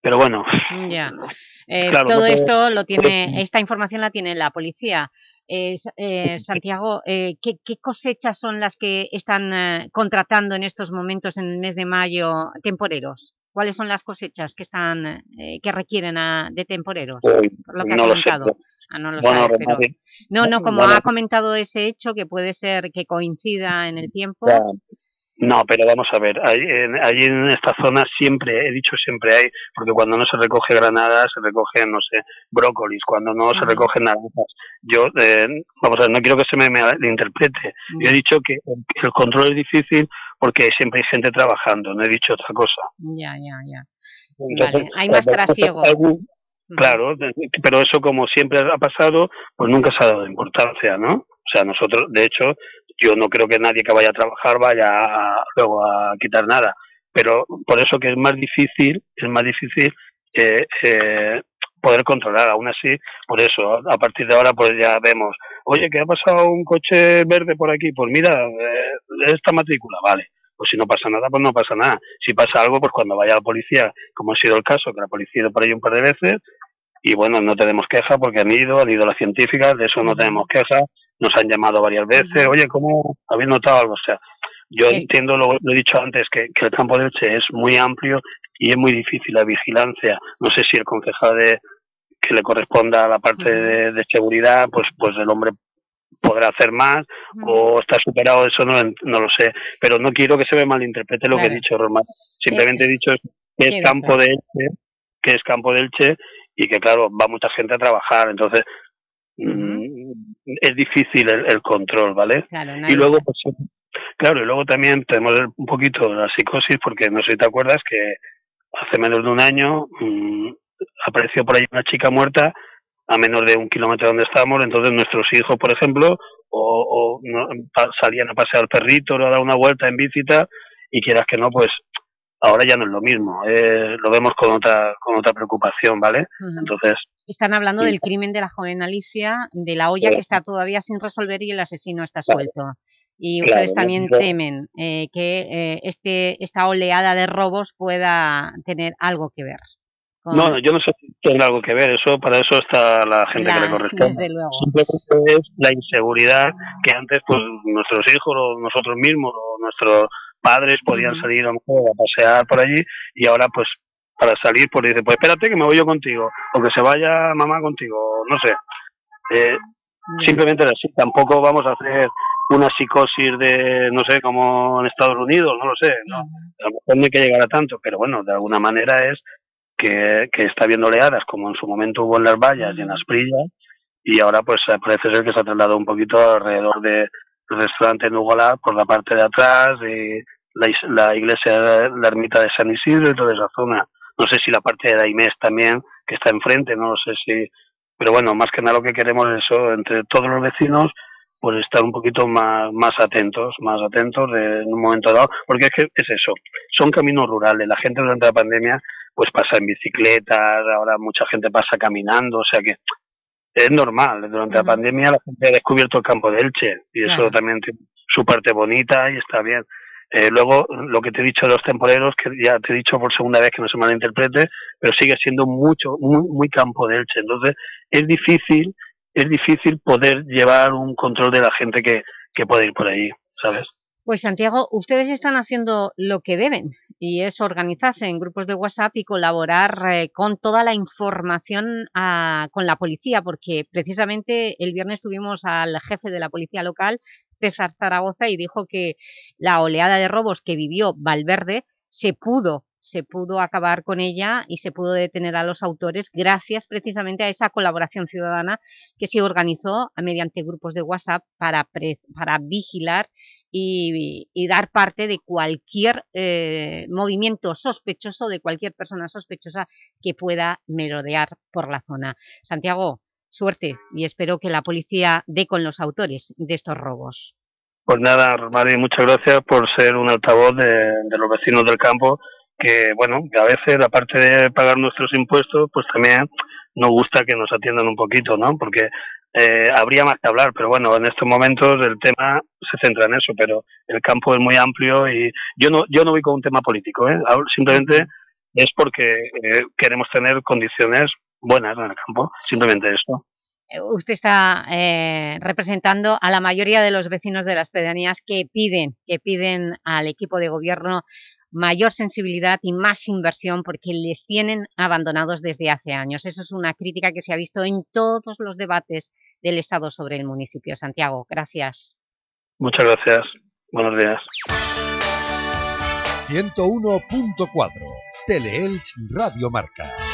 S23: pero bueno,
S3: Ya. (laughs) Eh,
S23: Claro,
S3: todo
S23: no
S3: esto lo tiene, esta información la tiene la policía. Eh, eh, (laughs) Santiago, eh, ¿qué, qué cosechas son las que están eh, contratando en estos momentos, en el mes de mayo, temporeros? ¿Cuáles son las cosechas que están eh, que requieren a- de temporeros?
S23: Uy,
S3: Por lo que
S23: no
S3: ha
S23: lo sé,
S3: comentado. Ah, no lo
S23: bueno,
S3: sabes, pero...
S23: Renate,
S3: No, no, como
S23: bueno,
S3: ha comentado ese hecho, que puede ser que coincida en el tiempo.
S23: No, pero vamos a ver, ahí en, ahí en esta zona siempre, he dicho siempre hay, porque cuando no se recoge granada, se recogen, no sé, brócolis, cuando no se recogen naranjas. Yo, eh, vamos a ver, no quiero que se me malinterprete. Yo he dicho que el, control es difícil porque siempre hay gente trabajando, no he dicho otra cosa.
S3: Ya, ya, ya.
S23: Entonces,
S3: Vale, hay más trasiego.
S23: Claro, pero eso como siempre ha pasado, pues nunca se ha dado importancia, ¿no? O sea, nosotros, de hecho, yo no creo que nadie que vaya a trabajar vaya a- luego a quitar nada, pero por eso que es más difícil, es más difícil eh, eh, poder controlar. Aún así, por eso, a partir de ahora pues ya vemos, oye, que ha pasado un coche verde por aquí, pues mira, eh, esta matrícula, vale. Pues si no pasa nada, pues no pasa nada. Si pasa algo, pues cuando vaya la policía, como ha sido el caso, que la policía ha ido por ahí un par de veces, y bueno, no tenemos queja porque han ido, han ido las científicas, de eso no tenemos queja, nos han llamado varias veces, oye, ¿cómo habéis notado algo? O sea, yo entiendo, lo, lo he dicho antes, que, que el campo de Elche es muy amplio y es muy difícil la vigilancia. No sé si el concejal de que le corresponda a la parte de, de seguridad, pues, pues el hombre podrá hacer más o está superado, eso no, no lo sé. Pero no quiero que se me malinterprete lo que he dicho, Román. Simplemente he dicho que es campo de Elche, que es campo de Elche y que, claro, va mucha gente a trabajar. Entonces, mm, es difícil el, el control, ¿vale? y luego, pues, claro, y luego también tenemos un poquito la psicosis, porque no sé si te acuerdas que hace menos de un año mm, apareció por ahí una chica muerta a menos de un kilómetro de donde estábamos, entonces nuestros hijos, por ejemplo, o, o no, pa- salían a pasear al perrito, o a dar una vuelta en bicicleta, y quieras que no, pues ahora ya no es lo mismo, eh, lo vemos con otra, con otra preocupación, ¿vale? Entonces,
S3: Están hablando
S23: Sí.
S3: del crimen de la joven Alicia, de la olla que está todavía sin resolver y el asesino está
S23: Claro.
S3: suelto. Y
S23: Claro,
S3: ustedes también
S23: yo-
S3: temen eh, que eh, este, esta oleada de robos pueda tener algo que ver. con-
S23: no, yo no sé si tendrá algo que ver, eso para eso está la gente que
S3: La-
S23: le corresponde.
S3: desde luego.
S23: Simplemente es la inseguridad que antes pues nuestros hijos o nosotros mismos o nuestros padres podían salir a, lo mejor a pasear por allí y ahora pues para salir pues dice pues espérate que me voy yo contigo o que se vaya mamá contigo no sé. Eh, simplemente así. Tampoco vamos a hacer una psicosis de no sé como en Estados Unidos no lo sé no a lo mejor no hay que llegar a tanto pero bueno de alguna manera es que, que está habiendo oleadas como en su momento hubo en las vallas y en las prillas y ahora pues parece ser que se ha trasladado un poquito alrededor del restaurante Nugola por la parte de atrás y la, la iglesia, la ermita de San Isidro y toda esa zona. No sé si la parte de Daimés también, que está enfrente, no lo sé si... Pero bueno, más que nada lo que queremos es eso, entre todos los vecinos, pues estar un poquito más, más atentos, más atentos de- en un momento dado, porque es que es eso, son caminos rurales, la gente durante la pandemia pues pasa en bicicletas, ahora mucha gente pasa caminando, o sea que es normal. Durante la pandemia la gente ha descubierto el campo de Elche y eso también tiene su parte bonita y está bien. Eh, luego, lo que te he dicho de los temporeros, que ya te he dicho por segunda vez que no se malinterprete, pero sigue siendo mucho, muy, muy campo de Elche. Entonces, es difícil, es difícil poder llevar un control de la gente que, que puede ir por ahí, ¿sabes?
S3: Pues Santiago, ustedes están haciendo lo que deben y es organizarse en grupos de WhatsApp y colaborar eh, con toda la información ah, con la policía, porque precisamente el viernes tuvimos al jefe de la policía local, César Zaragoza, y dijo que la oleada de robos que vivió Valverde se pudo se pudo acabar con ella y se pudo detener a los autores gracias precisamente a esa colaboración ciudadana que se organizó mediante grupos de WhatsApp para, pre- para vigilar y, dar parte de cualquier eh, movimiento sospechoso, de cualquier persona sospechosa que pueda merodear por la zona. Santiago, suerte y espero que la policía dé con los autores de estos robos.
S23: Pues nada, Rosmary, muchas gracias por ser un altavoz de, de los vecinos del campo, que bueno, que a veces aparte de pagar nuestros impuestos, pues también nos gusta que nos atiendan un poquito, ¿no? Porque eh, habría más que hablar, pero bueno, en estos momentos el tema se centra en eso, pero el campo es muy amplio y yo no, yo no voy con un tema político, ¿eh? Simplemente es porque eh, queremos tener condiciones buenas en el campo, simplemente eso.
S3: Eh, Usted está eh, representando a la mayoría de los vecinos de las pedanías que piden, que piden al equipo de gobierno mayor sensibilidad y más inversión porque les tienen abandonados desde hace años. Eso es una crítica que se ha visto en todos los debates del Estado sobre el municipio. Santiago, gracias.
S23: Muchas gracias. Buenos días.
S1: 101.4 Teleelch Radio Marca.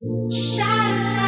S15: Shine.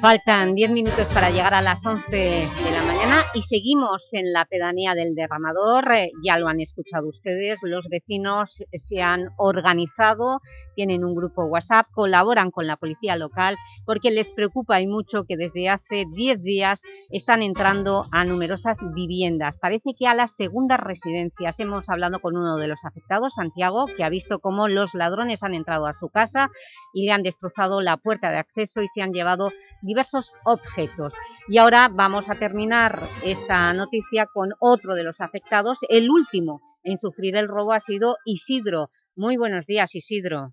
S3: Faltan 10 minutos para llegar a las 11 de la mañana y seguimos en la pedanía del derramador. Eh, ya lo han escuchado ustedes, los vecinos se han organizado, tienen un grupo WhatsApp, colaboran con la policía local porque les preocupa y mucho que desde hace 10 días están entrando a numerosas viviendas. Parece que a las segundas residencias hemos hablado con uno de los afectados, Santiago, que ha visto cómo los ladrones han entrado a su casa y le han destrozado la puerta de acceso y se han llevado diversos objetos. Y ahora vamos a terminar esta noticia con otro de los afectados. El último en sufrir el robo ha sido Isidro. Muy buenos días, Isidro.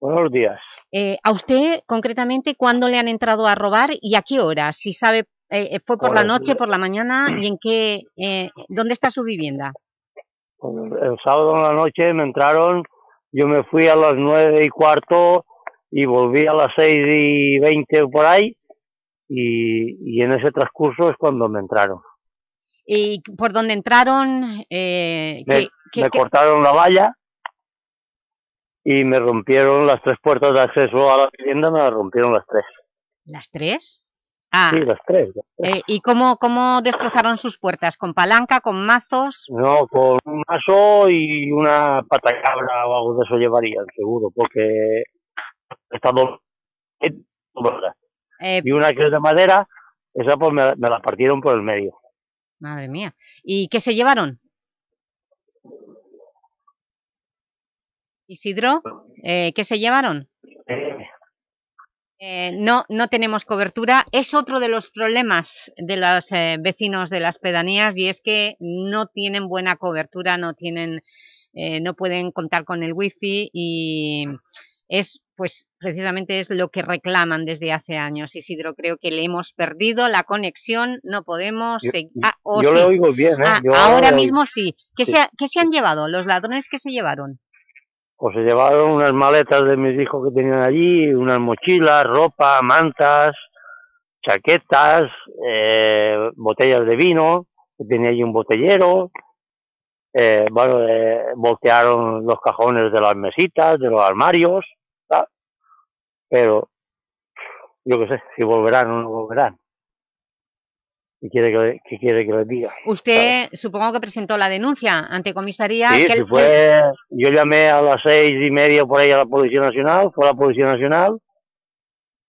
S24: Buenos días.
S3: Eh, ¿A usted, concretamente, cuándo le han entrado a robar y a qué hora? Si sabe, eh, ¿fue por la
S24: Pues,
S3: noche, por la mañana (clears throat) y en qué, eh, dónde está su vivienda?
S24: El sábado en la noche me entraron, yo me fui a las nueve y cuarto y volví a las seis y veinte por ahí y, y en ese transcurso es cuando me entraron.
S3: ¿Y por dónde entraron? Eh,
S24: Me,
S3: ¿qué- qué-
S24: me
S3: qué-
S24: cortaron la valla y me rompieron las tres puertas de acceso a la vivienda, me las rompieron las tres.
S3: ¿Las tres? Ah,
S24: Sí, las tres. las tres.
S3: eh, ¿y cómo, cómo destrozaron sus puertas? ¿Con palanca, con mazos?
S24: No, con un mazo y una patacabra o algo de eso llevarían, seguro, porque está doblada.
S3: Eh,
S24: Y una que es de madera, esa pues me, me la partieron por el medio.
S3: Madre mía. ¿Y qué se llevaron? Isidro, eh, ¿qué se llevaron? Eh, no, no tenemos cobertura. Es otro de los problemas de los eh, vecinos de las pedanías y es que no tienen buena cobertura, no tienen, eh, no pueden contar con el wifi y es, pues, precisamente es lo que reclaman desde hace años. Isidro, creo que le hemos perdido la conexión, no podemos
S24: Yo-
S3: seguir. Ah,
S24: yo
S3: sí.
S24: oigo bien, ¿eh?
S3: Ah,
S24: Yo
S3: ahora
S24: oigo.
S3: mismo sí. ¿Qué,
S24: Sí.
S3: Se, ha- ¿Qué se han llevado? ¿Los ladrones que se llevaron?
S24: Pues se llevaron unas maletas de mis hijos que tenían allí, unas mochilas, ropa, mantas, chaquetas, eh, botellas de vino, que tenía allí un botellero, eh, bueno, eh, voltearon los cajones de las mesitas, de los armarios. Pero yo qué sé, si volverán o no volverán. ¿Qué quiere que, qué quiere que les diga?
S3: Usted supongo que presentó la denuncia ante comisaría.
S24: Sí,
S3: que el-
S24: fue, yo llamé a las seis y media por ahí a la Policía Nacional, fue la Policía Nacional,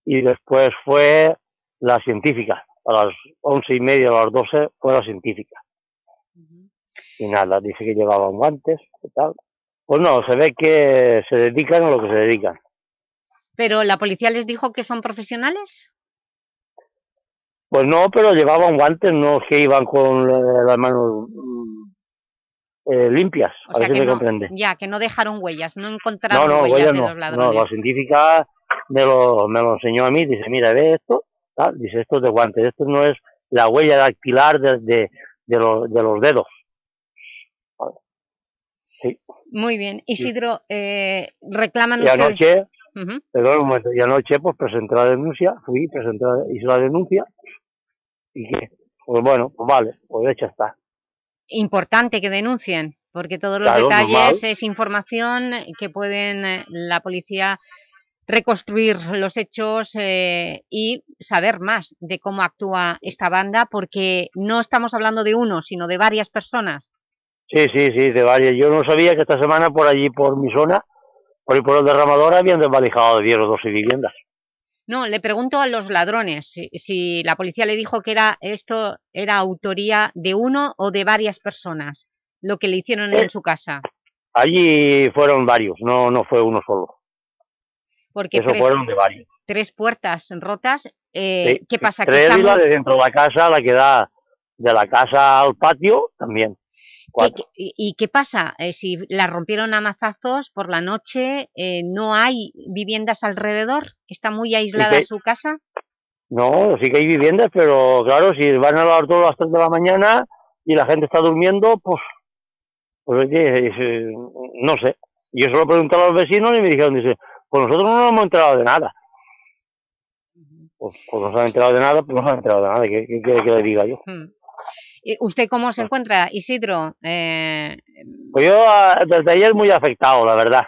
S24: y después fue la científica, a las once y media, a las doce, fue la científica. Y nada, dice que llevaban guantes y tal. Pues no, se ve que se dedican a lo que se dedican.
S3: ¿Pero la policía les dijo que son profesionales?
S24: Pues no, pero llevaban guantes, no que iban con eh, las manos mm, eh, limpias,
S3: O
S24: a
S3: sea
S24: ver si
S3: que
S24: me
S3: no,
S24: comprende.
S3: ya, que no dejaron huellas, no
S24: No,
S3: encontraron
S24: no,
S3: huellas
S24: huellas
S3: de
S24: no.
S3: los
S24: No,
S3: ladrones.
S24: la científica me lo, me lo enseñó a mí, dice, mira, ve esto, dice, esto es de guantes, esto no es la huella dactilar de, de, de, los, de los dedos. Sí.
S3: Muy bien. Isidro, eh, reclaman
S24: Y
S3: ustedes...
S24: anoche,
S3: Ujú.
S24: perdón un momento, y anoche pues presenté la denuncia, fui, presenté, la- hice la denuncia, y que, pues bueno, pues vale, pues hecha está.
S3: Importante que denuncien, porque todos los
S24: Claro,
S3: detalles
S24: normal.
S3: es información que pueden eh, la policía reconstruir los hechos eh, y saber más de cómo actúa esta banda, porque no estamos hablando de uno, sino de varias personas.
S24: Sí, sí, sí, de varias. Yo no sabía que esta semana por allí, por mi zona, por el derramador habían desvalijado 10 o 12 viviendas.
S3: No, le pregunto a los ladrones si, si la policía le dijo que era esto era autoría de uno o de varias personas, lo que le hicieron
S24: Eh.
S3: en su casa.
S24: Allí fueron varios, no, no fue uno solo.
S3: Porque
S24: Eso
S3: tres,
S24: fueron de varios.
S3: tres puertas rotas, eh,
S24: Sí,
S3: ¿qué pasa? Que
S24: Tres
S3: está
S24: y la de dentro de la casa, la que da de la casa al patio, también.
S3: ¿Qué-
S24: Cuatro.
S3: qué- y, y qué pasa? Eh, si la rompieron a mazazos por la noche, eh, ¿no hay viviendas alrededor? ¿Está muy aislada
S24: que-
S3: su casa?
S24: No, sí que hay viviendas, pero claro, si van a las 2 a las 3 de la mañana y la gente está durmiendo, pues, pues oye, eh, no sé. Yo se lo pregunté a los vecinos y me dijeron, dice, pues nosotros no nos hemos enterado de nada. Pues, pues no se han enterado de nada, pues no se han enterado de nada, ¿qué qué quiere que le diga yo?
S3: Mm. ¿Y ¿Usted cómo se encuentra, Isidro? Eh,
S24: Pues yo ah, desde ayer muy afectado, la verdad.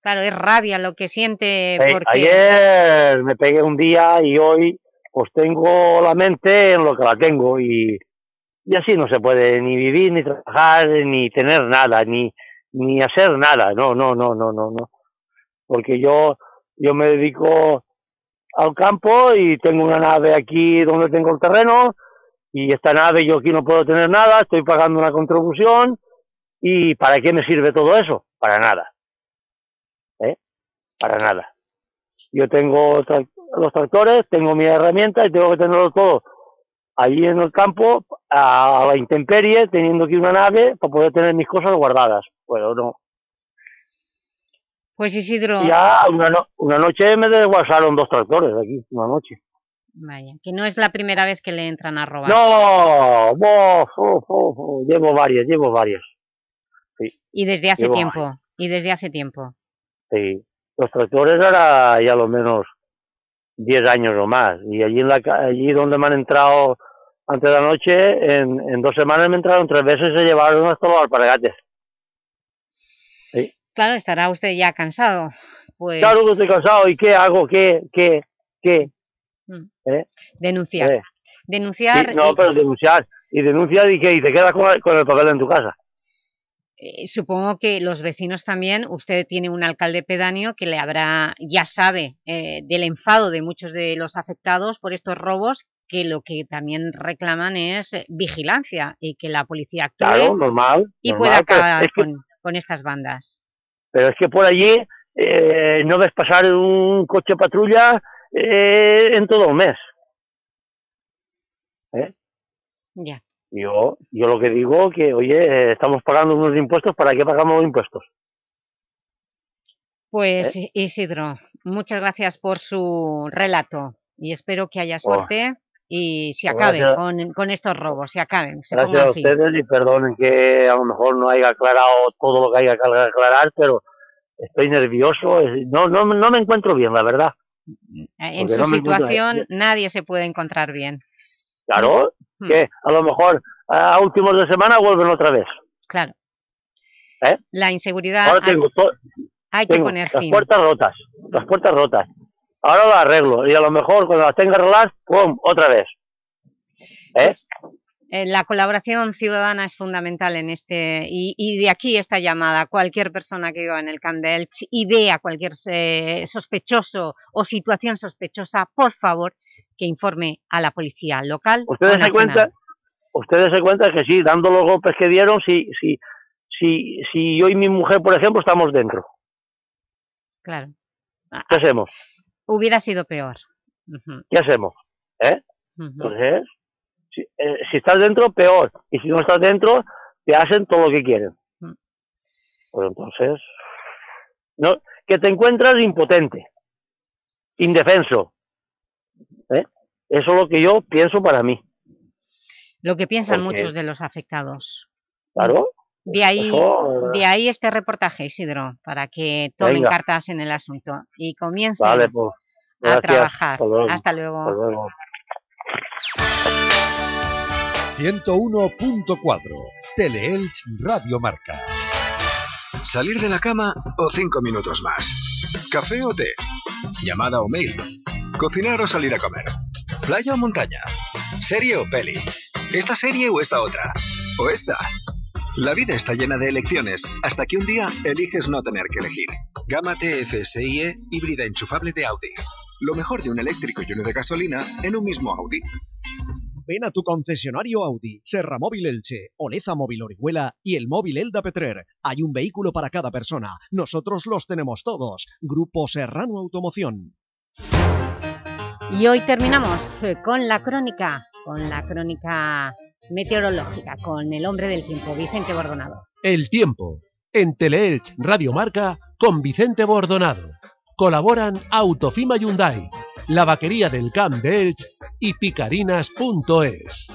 S3: claro, es rabia lo que siente
S24: Eh,
S3: porque...
S24: Ayer me pegué un día y hoy pues tengo la mente en lo que la tengo y, y así no se puede ni vivir, ni trabajar, ni tener nada, ni, ni hacer nada, no, no, no, no, no, no. Porque yo, yo me dedico al campo y tengo una nave aquí donde tengo el terreno y esta nave yo aquí no puedo tener nada, estoy pagando una contribución y ¿para qué me sirve todo eso? Para nada. ¿Eh? Para nada. Yo tengo tra- los tractores, tengo mis herramientas y tengo que tenerlo todo allí en el campo a la intemperie, teniendo aquí una nave para poder tener mis cosas guardadas. Bueno, no.
S3: Pues Isidro,
S24: Ya una, no- una noche me desguasaron dos tractores aquí, una noche.
S3: Vaya, que no es la primera vez que le entran a robar.
S24: No, uf, llevo varias, llevo varias. Sí,
S3: Y desde hace tiempo, y desde hace tiempo.
S24: sí. Los tractores ahora ya lo menos 10 años o más. Y allí, en la, allí donde me han entrado antes de la noche, en, en dos semanas me entraron tres veces y se llevaron hasta los alpargates. Sí.
S3: Claro, estará usted ya cansado. Pues
S24: Claro que estoy cansado. ¿Y qué hago? ¿Qué? ¿Qué? ¿Qué?
S3: Mm.
S24: ¿Eh?
S3: denunciar.
S24: Eh.
S3: Denunciar,
S24: Sí, no,
S3: y-
S24: pero denunciar. Y denunciar y que y te quedas con, el- con el papel en tu casa.
S3: eh, supongo que los vecinos también, usted tiene un alcalde pedáneo que le habrá, ya sabe eh, del enfado de muchos de los afectados por estos robos, que lo que también reclaman es eh, vigilancia y que la policía actúe
S24: Claro, normal.
S3: y
S24: normal,
S3: pueda acabar
S24: es que-
S3: con, con estas bandas.
S24: Pero es que por allí eh, no ves pasar un coche patrulla eh, en todo un mes. ¿eh?
S3: Ya.
S24: Yo, yo lo que digo que, oye, estamos pagando unos impuestos, ¿para qué pagamos impuestos?
S3: Pues
S24: ¿Eh?
S3: Isidro, muchas gracias por su relato y espero que haya
S24: Oh.
S3: suerte y se
S24: Pues
S3: acabe
S24: gracias.
S3: con, con estos robos, se acaben, se
S24: Gracias a
S3: fin.
S24: ustedes y perdonen que a lo mejor no haya aclarado todo lo que haya que aclarar, pero estoy nervioso, no, no, no me encuentro bien, la verdad.
S3: Eh, En
S24: porque
S3: su
S24: no me encuentro-
S3: situación nadie se puede encontrar bien.
S24: Claro,
S3: Mm.
S24: que a lo mejor a últimos de semana vuelven otra vez.
S3: Claro.
S24: ¿eh?
S3: La inseguridad
S24: Ahora
S3: hay,
S24: tengo, to-
S3: hay que poner
S24: las
S3: fin.
S24: puertas rotas, las puertas rotas. Ahora las arreglo y a lo mejor cuando las tenga arregladas, ¡pum! otra vez. ¿Eh?
S3: Eh, La colaboración ciudadana es fundamental en este, y, y de aquí esta llamada, cualquier persona que viva en el Camp de Elche y vea cualquier eh, sospechoso o situación sospechosa, por favor, que informe a la policía local
S24: Ustedes se cuentan, ustedes se cuentan que sí, dando los golpes que dieron, si, si, si, si yo y mi mujer, por ejemplo, estamos dentro,
S3: Claro. Ah,
S24: ¿qué hacemos?
S3: Hubiera sido peor.
S24: ¿Qué hacemos? ¿Eh? Entonces, si, eh, si estás dentro, peor. Y si no estás dentro, te hacen todo lo que quieren.
S3: Mm.
S24: Pues entonces, no, que te encuentras impotente, indefenso. ¿eh? Eso es lo que yo pienso para mí.
S3: Lo que piensan
S24: Porque-
S3: muchos de los afectados.
S24: Claro.
S3: De ahí,
S24: Eso, eh,
S3: de ahí este reportaje, Isidro, para que tomen
S24: Venga.
S3: cartas en el asunto y comiencen
S24: Vale, pues.
S3: a trabajar.
S24: Hasta luego.
S3: Hasta luego.
S24: Hasta luego.
S1: 101.4 Teleelch Radio Marca.
S25: ¿Salir de la cama o cinco minutos más? ¿Café o té? ¿Llamada o mail? ¿Cocinar o salir a comer? ¿Playa o montaña? ¿Serie o peli? ¿Esta serie o esta otra? ¿O esta? La vida está llena de elecciones hasta que un día eliges no tener que elegir. Gama TFSIe híbrida enchufable de Audi. Lo mejor de un eléctrico y uno de gasolina en un mismo Audi.
S5: Ven a tu concesionario Audi, Serra Móvil Elche, Oleza Móvil Orihuela y el móvil Elda Petrer. Hay un vehículo para cada persona. Nosotros los tenemos todos. Grupo Serrano Automoción.
S3: Y hoy terminamos eh, con la crónica, con la crónica meteorológica, con el hombre del tiempo, Vicente Bordonado.
S18: El tiempo, en Teleelch Radio Marca, con Vicente Bordonado. Colaboran Autofima Hyundai, la vaquería del Camp de Elch y picarinas.es.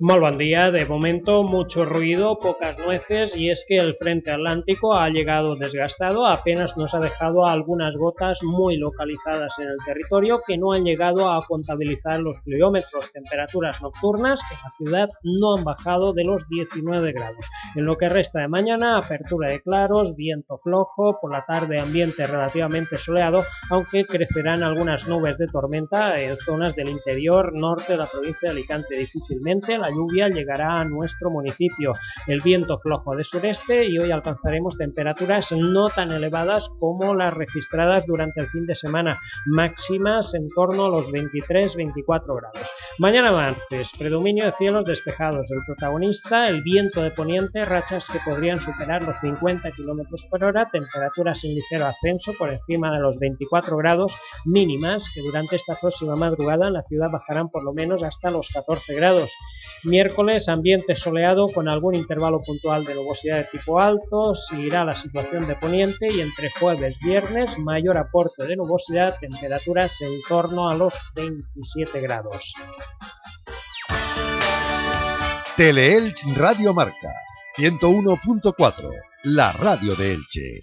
S26: Muy buen día, de momento mucho ruido, pocas nueces y es que el frente atlántico ha llegado desgastado, apenas nos ha dejado algunas gotas muy localizadas en el territorio que no han llegado a contabilizar los pluviómetros, temperaturas nocturnas que en la ciudad no han bajado de los 19 grados. En lo que resta de mañana, apertura de claros, viento flojo, por la tarde ambiente relativamente soleado, aunque crecerán algunas nubes de tormenta en zonas del interior norte de la provincia de Alicante difícilmente la lluvia llegará a nuestro municipio. El viento flojo de sureste y hoy alcanzaremos temperaturas no tan elevadas como las registradas durante el fin de semana, máximas en torno a los 23-24 grados. Mañana martes, predominio de cielos despejados. El protagonista, el viento de poniente, rachas que podrían superar los 50 km por hora, temperaturas en ligero ascenso por encima de los 24 grados mínimas, que durante esta próxima madrugada en la ciudad bajarán por lo menos hasta los 14 grados. Miércoles, ambiente soleado con algún intervalo puntual de nubosidad de tipo alto, seguirá la situación de poniente y entre jueves y viernes mayor aporte de nubosidad, temperaturas en torno a los 27 grados.
S1: Teleelch Radio Marca 101.4, la radio de Elche.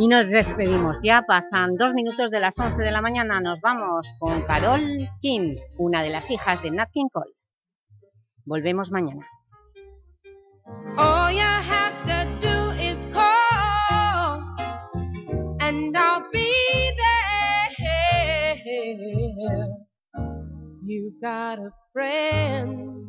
S3: Y nos despedimos, ya pasan dos minutos de las 11 de la mañana, nos vamos con Carol King, una de las hijas de Nat King Cole. Volvemos mañana.
S14: All you have to do is call and I'll be there. You got a friend.